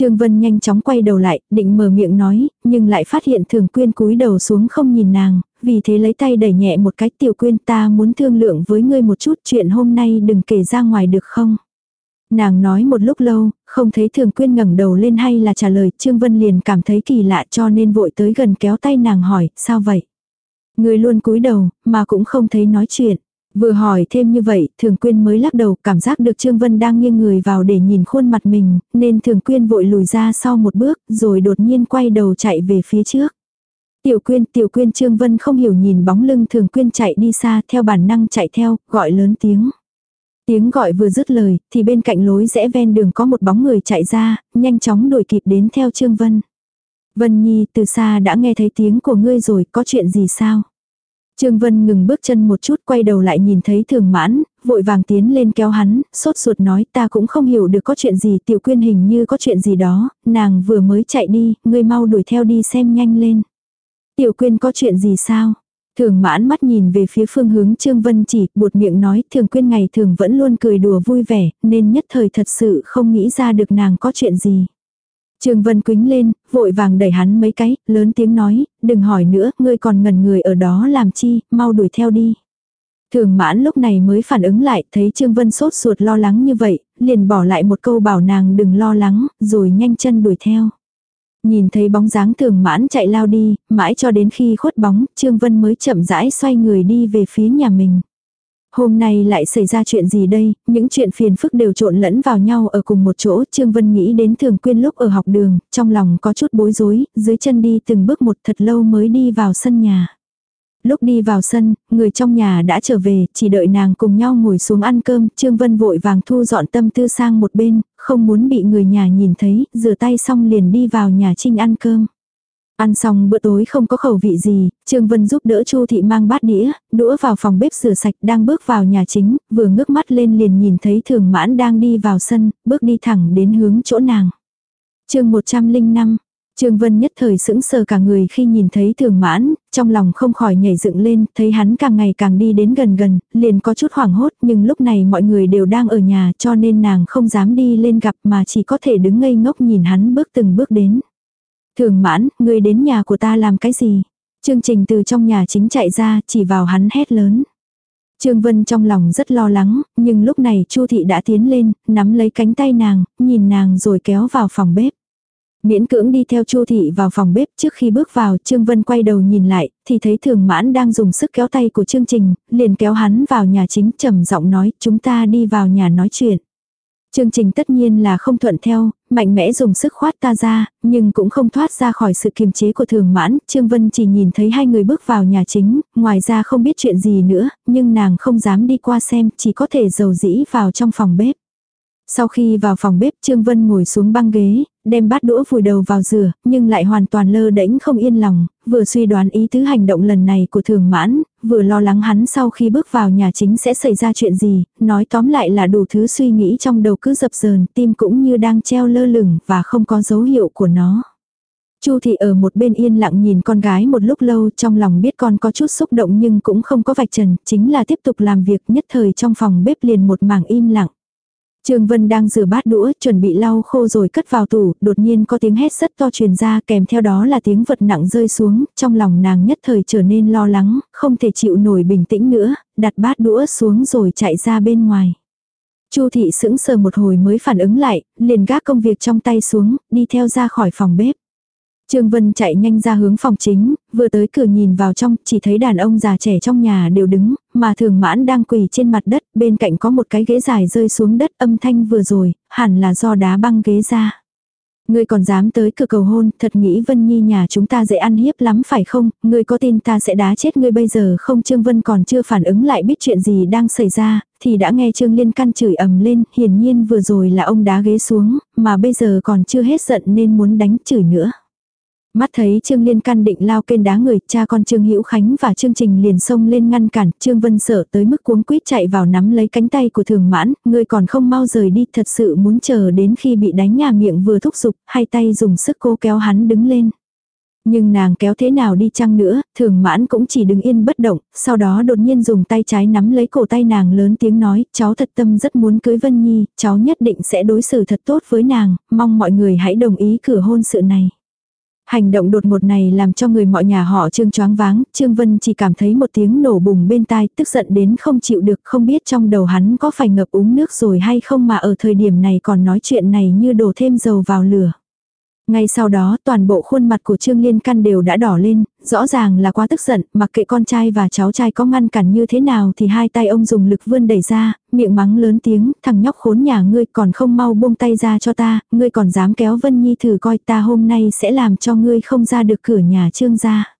Trương Vân nhanh chóng quay đầu lại, định mở miệng nói, nhưng lại phát hiện Thường Quyên cúi đầu xuống không nhìn nàng, vì thế lấy tay đẩy nhẹ một cái tiểu Quyên ta muốn thương lượng với ngươi một chút chuyện hôm nay đừng kể ra ngoài được không. Nàng nói một lúc lâu, không thấy Thường Quyên ngẩng đầu lên hay là trả lời, Trương Vân liền cảm thấy kỳ lạ cho nên vội tới gần kéo tay nàng hỏi, sao vậy? Người luôn cúi đầu, mà cũng không thấy nói chuyện. Vừa hỏi thêm như vậy, Thường Quyên mới lắc đầu, cảm giác được Trương Vân đang nghiêng người vào để nhìn khuôn mặt mình, nên Thường Quyên vội lùi ra sau một bước, rồi đột nhiên quay đầu chạy về phía trước. Tiểu Quyên, Tiểu Quyên Trương Vân không hiểu nhìn bóng lưng Thường Quyên chạy đi xa, theo bản năng chạy theo, gọi lớn tiếng. Tiếng gọi vừa dứt lời, thì bên cạnh lối rẽ ven đường có một bóng người chạy ra, nhanh chóng đuổi kịp đến theo Trương Vân. Vân Nhi, từ xa đã nghe thấy tiếng của ngươi rồi, có chuyện gì sao? Trương Vân ngừng bước chân một chút quay đầu lại nhìn thấy thường mãn, vội vàng tiến lên kéo hắn, sốt ruột nói ta cũng không hiểu được có chuyện gì tiểu quyên hình như có chuyện gì đó, nàng vừa mới chạy đi, ngươi mau đuổi theo đi xem nhanh lên. Tiểu quyên có chuyện gì sao? Thường mãn mắt nhìn về phía phương hướng Trương Vân chỉ, buột miệng nói thường quyên ngày thường vẫn luôn cười đùa vui vẻ, nên nhất thời thật sự không nghĩ ra được nàng có chuyện gì. Trương Vân quính lên, vội vàng đẩy hắn mấy cái, lớn tiếng nói, đừng hỏi nữa, ngươi còn ngần người ở đó làm chi, mau đuổi theo đi. Thường mãn lúc này mới phản ứng lại, thấy Trương Vân sốt ruột lo lắng như vậy, liền bỏ lại một câu bảo nàng đừng lo lắng, rồi nhanh chân đuổi theo. Nhìn thấy bóng dáng thường mãn chạy lao đi, mãi cho đến khi khuất bóng, Trương Vân mới chậm rãi xoay người đi về phía nhà mình. Hôm nay lại xảy ra chuyện gì đây, những chuyện phiền phức đều trộn lẫn vào nhau ở cùng một chỗ, Trương Vân nghĩ đến thường quyên lúc ở học đường, trong lòng có chút bối rối, dưới chân đi từng bước một thật lâu mới đi vào sân nhà. Lúc đi vào sân, người trong nhà đã trở về, chỉ đợi nàng cùng nhau ngồi xuống ăn cơm, Trương Vân vội vàng thu dọn tâm tư sang một bên, không muốn bị người nhà nhìn thấy, rửa tay xong liền đi vào nhà Trinh ăn cơm. Ăn xong bữa tối không có khẩu vị gì, Trương Vân giúp đỡ Chu thị mang bát đĩa, đũa vào phòng bếp rửa sạch đang bước vào nhà chính, vừa ngước mắt lên liền nhìn thấy Thường Mãn đang đi vào sân, bước đi thẳng đến hướng chỗ nàng. Chương 105 Trương Vân nhất thời sững sờ cả người khi nhìn thấy thường mãn, trong lòng không khỏi nhảy dựng lên, thấy hắn càng ngày càng đi đến gần gần, liền có chút hoảng hốt nhưng lúc này mọi người đều đang ở nhà cho nên nàng không dám đi lên gặp mà chỉ có thể đứng ngây ngốc nhìn hắn bước từng bước đến. Thường mãn, ngươi đến nhà của ta làm cái gì? Chương trình từ trong nhà chính chạy ra, chỉ vào hắn hét lớn. Trương Vân trong lòng rất lo lắng, nhưng lúc này Chu thị đã tiến lên, nắm lấy cánh tay nàng, nhìn nàng rồi kéo vào phòng bếp. Miễn cưỡng đi theo Chu thị vào phòng bếp, trước khi bước vào, Trương Vân quay đầu nhìn lại, thì thấy Thường Mãn đang dùng sức kéo tay của Trương Trình, liền kéo hắn vào nhà chính, trầm giọng nói, "Chúng ta đi vào nhà nói chuyện." Chương trình tất nhiên là không thuận theo, mạnh mẽ dùng sức khoát ta ra, nhưng cũng không thoát ra khỏi sự kiềm chế của thường mãn. Trương Vân chỉ nhìn thấy hai người bước vào nhà chính, ngoài ra không biết chuyện gì nữa, nhưng nàng không dám đi qua xem, chỉ có thể dầu dĩ vào trong phòng bếp. Sau khi vào phòng bếp Trương Vân ngồi xuống băng ghế, đem bát đũa vùi đầu vào rửa, nhưng lại hoàn toàn lơ đễnh không yên lòng, vừa suy đoán ý tứ hành động lần này của thường mãn, vừa lo lắng hắn sau khi bước vào nhà chính sẽ xảy ra chuyện gì, nói tóm lại là đủ thứ suy nghĩ trong đầu cứ dập dờn, tim cũng như đang treo lơ lửng và không có dấu hiệu của nó. Chu thị ở một bên yên lặng nhìn con gái một lúc lâu trong lòng biết con có chút xúc động nhưng cũng không có vạch trần, chính là tiếp tục làm việc nhất thời trong phòng bếp liền một mảng im lặng. Trương Vân đang rửa bát đũa, chuẩn bị lau khô rồi cất vào tủ, đột nhiên có tiếng hét rất to truyền ra, kèm theo đó là tiếng vật nặng rơi xuống, trong lòng nàng nhất thời trở nên lo lắng, không thể chịu nổi bình tĩnh nữa, đặt bát đũa xuống rồi chạy ra bên ngoài. Chu thị sững sờ một hồi mới phản ứng lại, liền gác công việc trong tay xuống, đi theo ra khỏi phòng bếp. Trương Vân chạy nhanh ra hướng phòng chính, vừa tới cửa nhìn vào trong, chỉ thấy đàn ông già trẻ trong nhà đều đứng, mà thường mãn đang quỳ trên mặt đất, bên cạnh có một cái ghế dài rơi xuống đất âm thanh vừa rồi, hẳn là do đá băng ghế ra. Ngươi còn dám tới cửa cầu hôn, thật nghĩ Vân Nhi nhà chúng ta dễ ăn hiếp lắm phải không, ngươi có tin ta sẽ đá chết ngươi bây giờ không Trương Vân còn chưa phản ứng lại biết chuyện gì đang xảy ra, thì đã nghe Trương Liên căn chửi ầm lên, hiển nhiên vừa rồi là ông đá ghế xuống, mà bây giờ còn chưa hết giận nên muốn đánh chửi nữa. Mắt thấy Trương Liên căn định lao kên đá người, cha con Trương Hữu Khánh và Trương Trình liền xông lên ngăn cản, Trương Vân sợ tới mức cuống quýt chạy vào nắm lấy cánh tay của Thường Mãn, người còn không mau rời đi, thật sự muốn chờ đến khi bị đánh nhà miệng vừa thúc giục, hai tay dùng sức cố kéo hắn đứng lên. Nhưng nàng kéo thế nào đi chăng nữa, thường mãn cũng chỉ đứng yên bất động, sau đó đột nhiên dùng tay trái nắm lấy cổ tay nàng lớn tiếng nói, cháu thật tâm rất muốn cưới Vân Nhi, cháu nhất định sẽ đối xử thật tốt với nàng, mong mọi người hãy đồng ý cử hôn sự này. Hành động đột ngột này làm cho người mọi nhà họ Trương choáng váng, Trương Vân chỉ cảm thấy một tiếng nổ bùng bên tai, tức giận đến không chịu được, không biết trong đầu hắn có phải ngập uống nước rồi hay không mà ở thời điểm này còn nói chuyện này như đổ thêm dầu vào lửa. Ngay sau đó toàn bộ khuôn mặt của Trương Liên Căn đều đã đỏ lên, rõ ràng là quá tức giận, mặc kệ con trai và cháu trai có ngăn cản như thế nào thì hai tay ông dùng lực vươn đẩy ra, miệng mắng lớn tiếng, thằng nhóc khốn nhà ngươi còn không mau buông tay ra cho ta, ngươi còn dám kéo Vân Nhi thử coi ta hôm nay sẽ làm cho ngươi không ra được cửa nhà Trương gia.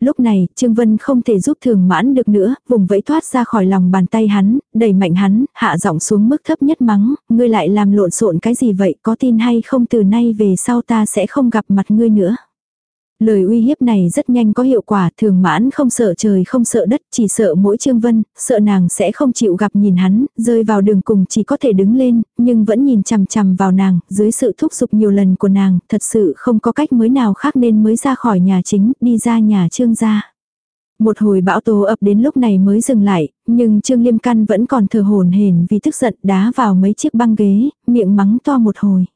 Lúc này, Trương Vân không thể giúp thường mãn được nữa, vùng vẫy thoát ra khỏi lòng bàn tay hắn, đẩy mạnh hắn, hạ giọng xuống mức thấp nhất mắng, ngươi lại làm lộn xộn cái gì vậy, có tin hay không từ nay về sau ta sẽ không gặp mặt ngươi nữa. Lời uy hiếp này rất nhanh có hiệu quả, thường mãn không sợ trời không sợ đất, chỉ sợ mỗi Trương Vân, sợ nàng sẽ không chịu gặp nhìn hắn, rơi vào đường cùng chỉ có thể đứng lên, nhưng vẫn nhìn chằm chằm vào nàng, dưới sự thúc giục nhiều lần của nàng, thật sự không có cách mới nào khác nên mới ra khỏi nhà chính, đi ra nhà Trương gia. Một hồi bão tố ập đến lúc này mới dừng lại, nhưng Trương Liêm Căn vẫn còn thở hồn hển vì tức giận đá vào mấy chiếc băng ghế, miệng mắng to một hồi.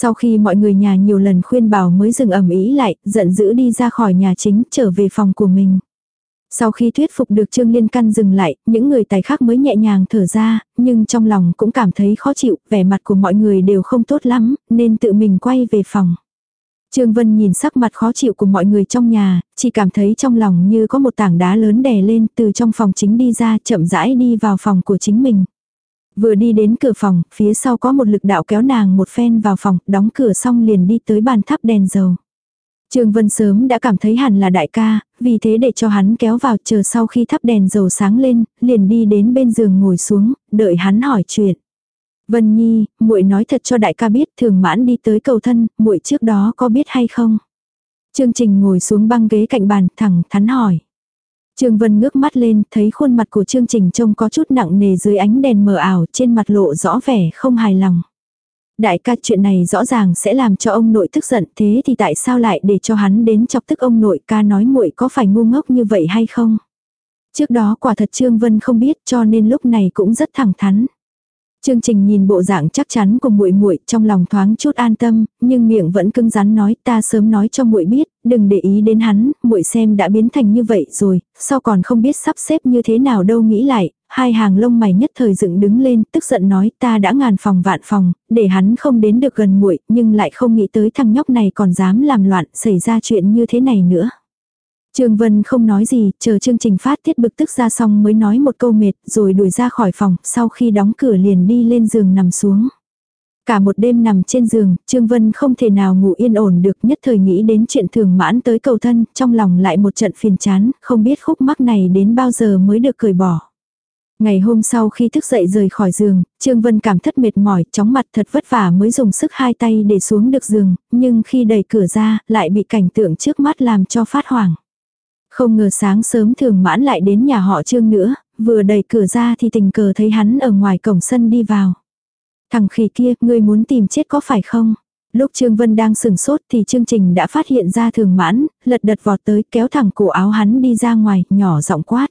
Sau khi mọi người nhà nhiều lần khuyên bảo mới dừng ẩm ý lại, giận dữ đi ra khỏi nhà chính, trở về phòng của mình. Sau khi thuyết phục được Trương Liên Căn dừng lại, những người tài khác mới nhẹ nhàng thở ra, nhưng trong lòng cũng cảm thấy khó chịu, vẻ mặt của mọi người đều không tốt lắm, nên tự mình quay về phòng. Trương Vân nhìn sắc mặt khó chịu của mọi người trong nhà, chỉ cảm thấy trong lòng như có một tảng đá lớn đè lên từ trong phòng chính đi ra chậm rãi đi vào phòng của chính mình. Vừa đi đến cửa phòng, phía sau có một lực đạo kéo nàng một phen vào phòng, đóng cửa xong liền đi tới bàn thắp đèn dầu. Trương Vân sớm đã cảm thấy hẳn là đại ca, vì thế để cho hắn kéo vào chờ sau khi thắp đèn dầu sáng lên, liền đi đến bên giường ngồi xuống, đợi hắn hỏi chuyện. Vân Nhi, muội nói thật cho đại ca biết, thường mãn đi tới cầu thân, muội trước đó có biết hay không? Trương Trình ngồi xuống băng ghế cạnh bàn, thẳng thắn hỏi. Trương Vân ngước mắt lên, thấy khuôn mặt của Trương Trình trông có chút nặng nề dưới ánh đèn mờ ảo, trên mặt lộ rõ vẻ không hài lòng. Đại ca chuyện này rõ ràng sẽ làm cho ông nội tức giận, thế thì tại sao lại để cho hắn đến chọc tức ông nội ca nói muội có phải ngu ngốc như vậy hay không? Trước đó quả thật Trương Vân không biết cho nên lúc này cũng rất thẳng thắn. Chương trình nhìn bộ dạng chắc chắn của muội muội, trong lòng thoáng chút an tâm, nhưng miệng vẫn cứng rắn nói, ta sớm nói cho muội biết, đừng để ý đến hắn, muội xem đã biến thành như vậy rồi, sao còn không biết sắp xếp như thế nào đâu nghĩ lại, hai hàng lông mày nhất thời dựng đứng lên, tức giận nói, ta đã ngàn phòng vạn phòng, để hắn không đến được gần muội, nhưng lại không nghĩ tới thằng nhóc này còn dám làm loạn, xảy ra chuyện như thế này nữa. Trương Vân không nói gì, chờ chương trình phát tiết bực tức ra xong mới nói một câu mệt, rồi đuổi ra khỏi phòng, sau khi đóng cửa liền đi lên giường nằm xuống. Cả một đêm nằm trên giường, Trương Vân không thể nào ngủ yên ổn được nhất thời nghĩ đến chuyện thường mãn tới cầu thân, trong lòng lại một trận phiền chán, không biết khúc mắc này đến bao giờ mới được cởi bỏ. Ngày hôm sau khi thức dậy rời khỏi giường, Trương Vân cảm thất mệt mỏi, chóng mặt thật vất vả mới dùng sức hai tay để xuống được giường, nhưng khi đẩy cửa ra, lại bị cảnh tượng trước mắt làm cho phát hoảng. Không ngờ sáng sớm thường mãn lại đến nhà họ trương nữa, vừa đẩy cửa ra thì tình cờ thấy hắn ở ngoài cổng sân đi vào. Thằng khỉ kia, ngươi muốn tìm chết có phải không? Lúc Trương Vân đang sừng sốt thì chương trình đã phát hiện ra thường mãn, lật đật vọt tới kéo thẳng cổ áo hắn đi ra ngoài, nhỏ giọng quát.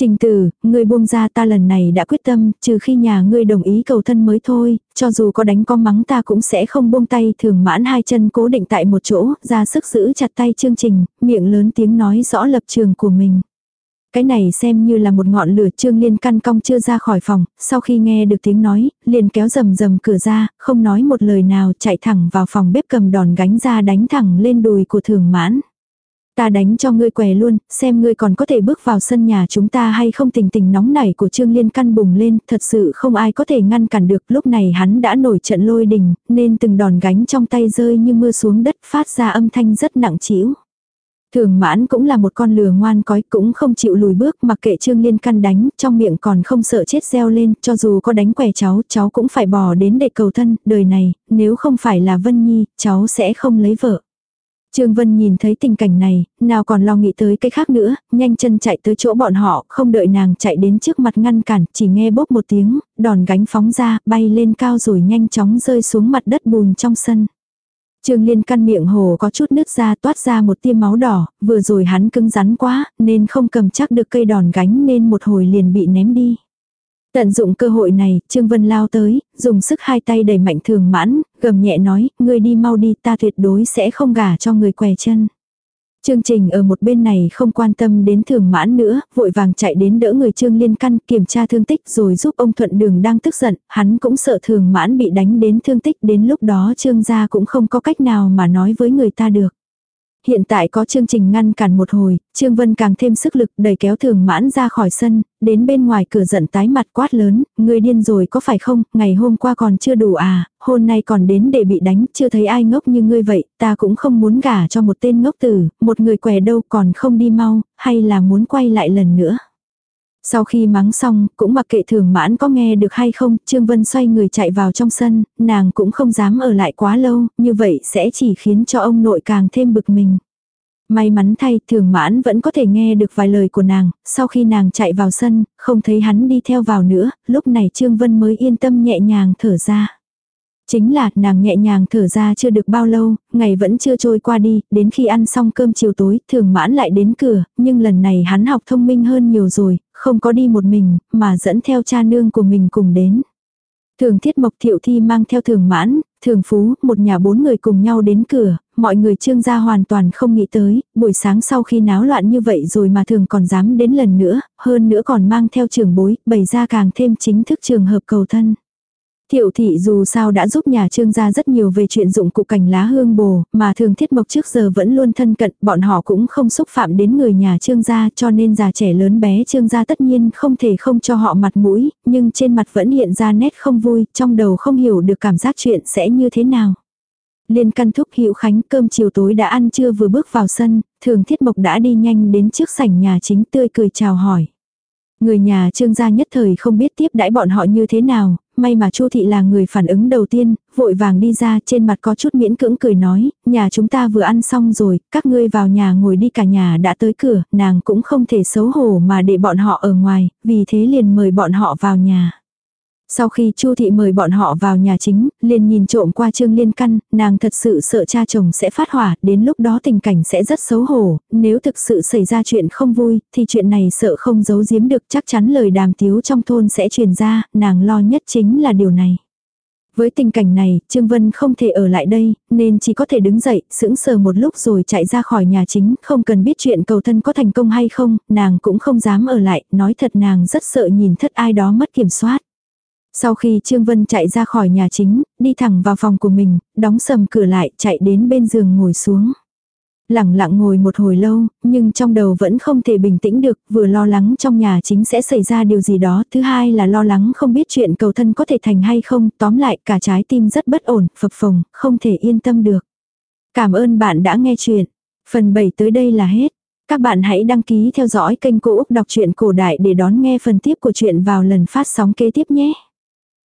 Trình tử, ngươi buông ra ta lần này đã quyết tâm, trừ khi nhà ngươi đồng ý cầu thân mới thôi, cho dù có đánh có mắng ta cũng sẽ không buông tay thường mãn hai chân cố định tại một chỗ, ra sức giữ chặt tay chương trình, miệng lớn tiếng nói rõ lập trường của mình. Cái này xem như là một ngọn lửa trương liên căn cong chưa ra khỏi phòng, sau khi nghe được tiếng nói, liền kéo rầm rầm cửa ra, không nói một lời nào chạy thẳng vào phòng bếp cầm đòn gánh ra đánh thẳng lên đùi của thường mãn. Ta đánh cho ngươi què luôn, xem ngươi còn có thể bước vào sân nhà chúng ta hay không tình tình nóng nảy của Trương Liên căn bùng lên, thật sự không ai có thể ngăn cản được. Lúc này hắn đã nổi trận lôi đình, nên từng đòn gánh trong tay rơi như mưa xuống đất phát ra âm thanh rất nặng trĩu. Thường mãn cũng là một con lừa ngoan cói cũng không chịu lùi bước mặc kệ Trương Liên căn đánh, trong miệng còn không sợ chết reo lên, cho dù có đánh què cháu, cháu cũng phải bò đến để cầu thân, đời này, nếu không phải là Vân Nhi, cháu sẽ không lấy vợ. Trương Vân nhìn thấy tình cảnh này, nào còn lo nghĩ tới cái khác nữa, nhanh chân chạy tới chỗ bọn họ, không đợi nàng chạy đến trước mặt ngăn cản, chỉ nghe bốp một tiếng, đòn gánh phóng ra, bay lên cao rồi nhanh chóng rơi xuống mặt đất bùn trong sân. Trương Liên căn miệng hồ có chút nứt ra toát ra một tia máu đỏ, vừa rồi hắn cứng rắn quá, nên không cầm chắc được cây đòn gánh nên một hồi liền bị ném đi. Tận dụng cơ hội này, Trương Vân lao tới, dùng sức hai tay đẩy mạnh thường mãn, gầm nhẹ nói, ngươi đi mau đi ta tuyệt đối sẽ không gả cho người què chân. Chương trình ở một bên này không quan tâm đến thường mãn nữa, vội vàng chạy đến đỡ người Trương Liên Căn kiểm tra thương tích rồi giúp ông Thuận Đường đang tức giận, hắn cũng sợ thường mãn bị đánh đến thương tích đến lúc đó Trương gia cũng không có cách nào mà nói với người ta được. Hiện tại có chương trình ngăn cản một hồi, Trương Vân càng thêm sức lực đẩy kéo thường mãn ra khỏi sân, đến bên ngoài cửa giận tái mặt quát lớn, người điên rồi có phải không, ngày hôm qua còn chưa đủ à, hôm nay còn đến để bị đánh, chưa thấy ai ngốc như ngươi vậy, ta cũng không muốn gả cho một tên ngốc tử, một người què đâu còn không đi mau, hay là muốn quay lại lần nữa. Sau khi mắng xong, cũng mặc kệ thường mãn có nghe được hay không, Trương Vân xoay người chạy vào trong sân, nàng cũng không dám ở lại quá lâu, như vậy sẽ chỉ khiến cho ông nội càng thêm bực mình. May mắn thay, thường mãn vẫn có thể nghe được vài lời của nàng, sau khi nàng chạy vào sân, không thấy hắn đi theo vào nữa, lúc này Trương Vân mới yên tâm nhẹ nhàng thở ra. Chính là nàng nhẹ nhàng thở ra chưa được bao lâu, ngày vẫn chưa trôi qua đi, đến khi ăn xong cơm chiều tối, thường mãn lại đến cửa, nhưng lần này hắn học thông minh hơn nhiều rồi, không có đi một mình, mà dẫn theo cha nương của mình cùng đến. Thường thiết mộc thiệu thi mang theo thường mãn, thường phú, một nhà bốn người cùng nhau đến cửa, mọi người trương gia hoàn toàn không nghĩ tới, buổi sáng sau khi náo loạn như vậy rồi mà thường còn dám đến lần nữa, hơn nữa còn mang theo trường bối, bày ra càng thêm chính thức trường hợp cầu thân. Thiệu thị dù sao đã giúp nhà trương gia rất nhiều về chuyện dụng cụ cành lá hương bồ, mà thường thiết mộc trước giờ vẫn luôn thân cận, bọn họ cũng không xúc phạm đến người nhà trương gia cho nên già trẻ lớn bé trương gia tất nhiên không thể không cho họ mặt mũi, nhưng trên mặt vẫn hiện ra nét không vui, trong đầu không hiểu được cảm giác chuyện sẽ như thế nào. Liên căn thúc hữu khánh cơm chiều tối đã ăn trưa vừa bước vào sân, thường thiết mộc đã đi nhanh đến trước sảnh nhà chính tươi cười chào hỏi. Người nhà trương gia nhất thời không biết tiếp đãi bọn họ như thế nào, may mà Chu thị là người phản ứng đầu tiên, vội vàng đi ra, trên mặt có chút miễn cưỡng cười nói, nhà chúng ta vừa ăn xong rồi, các ngươi vào nhà ngồi đi cả nhà đã tới cửa, nàng cũng không thể xấu hổ mà để bọn họ ở ngoài, vì thế liền mời bọn họ vào nhà. Sau khi Chu thị mời bọn họ vào nhà chính, liền nhìn trộm qua Trương Liên Căn, nàng thật sự sợ cha chồng sẽ phát hỏa, đến lúc đó tình cảnh sẽ rất xấu hổ, nếu thực sự xảy ra chuyện không vui, thì chuyện này sợ không giấu giếm được, chắc chắn lời đàm tiếu trong thôn sẽ truyền ra, nàng lo nhất chính là điều này. Với tình cảnh này, Trương Vân không thể ở lại đây, nên chỉ có thể đứng dậy, sững sờ một lúc rồi chạy ra khỏi nhà chính, không cần biết chuyện cầu thân có thành công hay không, nàng cũng không dám ở lại, nói thật nàng rất sợ nhìn thất ai đó mất kiểm soát. Sau khi Trương Vân chạy ra khỏi nhà chính, đi thẳng vào phòng của mình, đóng sầm cửa lại, chạy đến bên giường ngồi xuống. Lặng lặng ngồi một hồi lâu, nhưng trong đầu vẫn không thể bình tĩnh được, vừa lo lắng trong nhà chính sẽ xảy ra điều gì đó, thứ hai là lo lắng không biết chuyện cầu thân có thể thành hay không, tóm lại cả trái tim rất bất ổn, phập phồng, không thể yên tâm được. Cảm ơn bạn đã nghe chuyện. Phần 7 tới đây là hết. Các bạn hãy đăng ký theo dõi kênh Cô Úc Đọc truyện Cổ Đại để đón nghe phần tiếp của chuyện vào lần phát sóng kế tiếp nhé.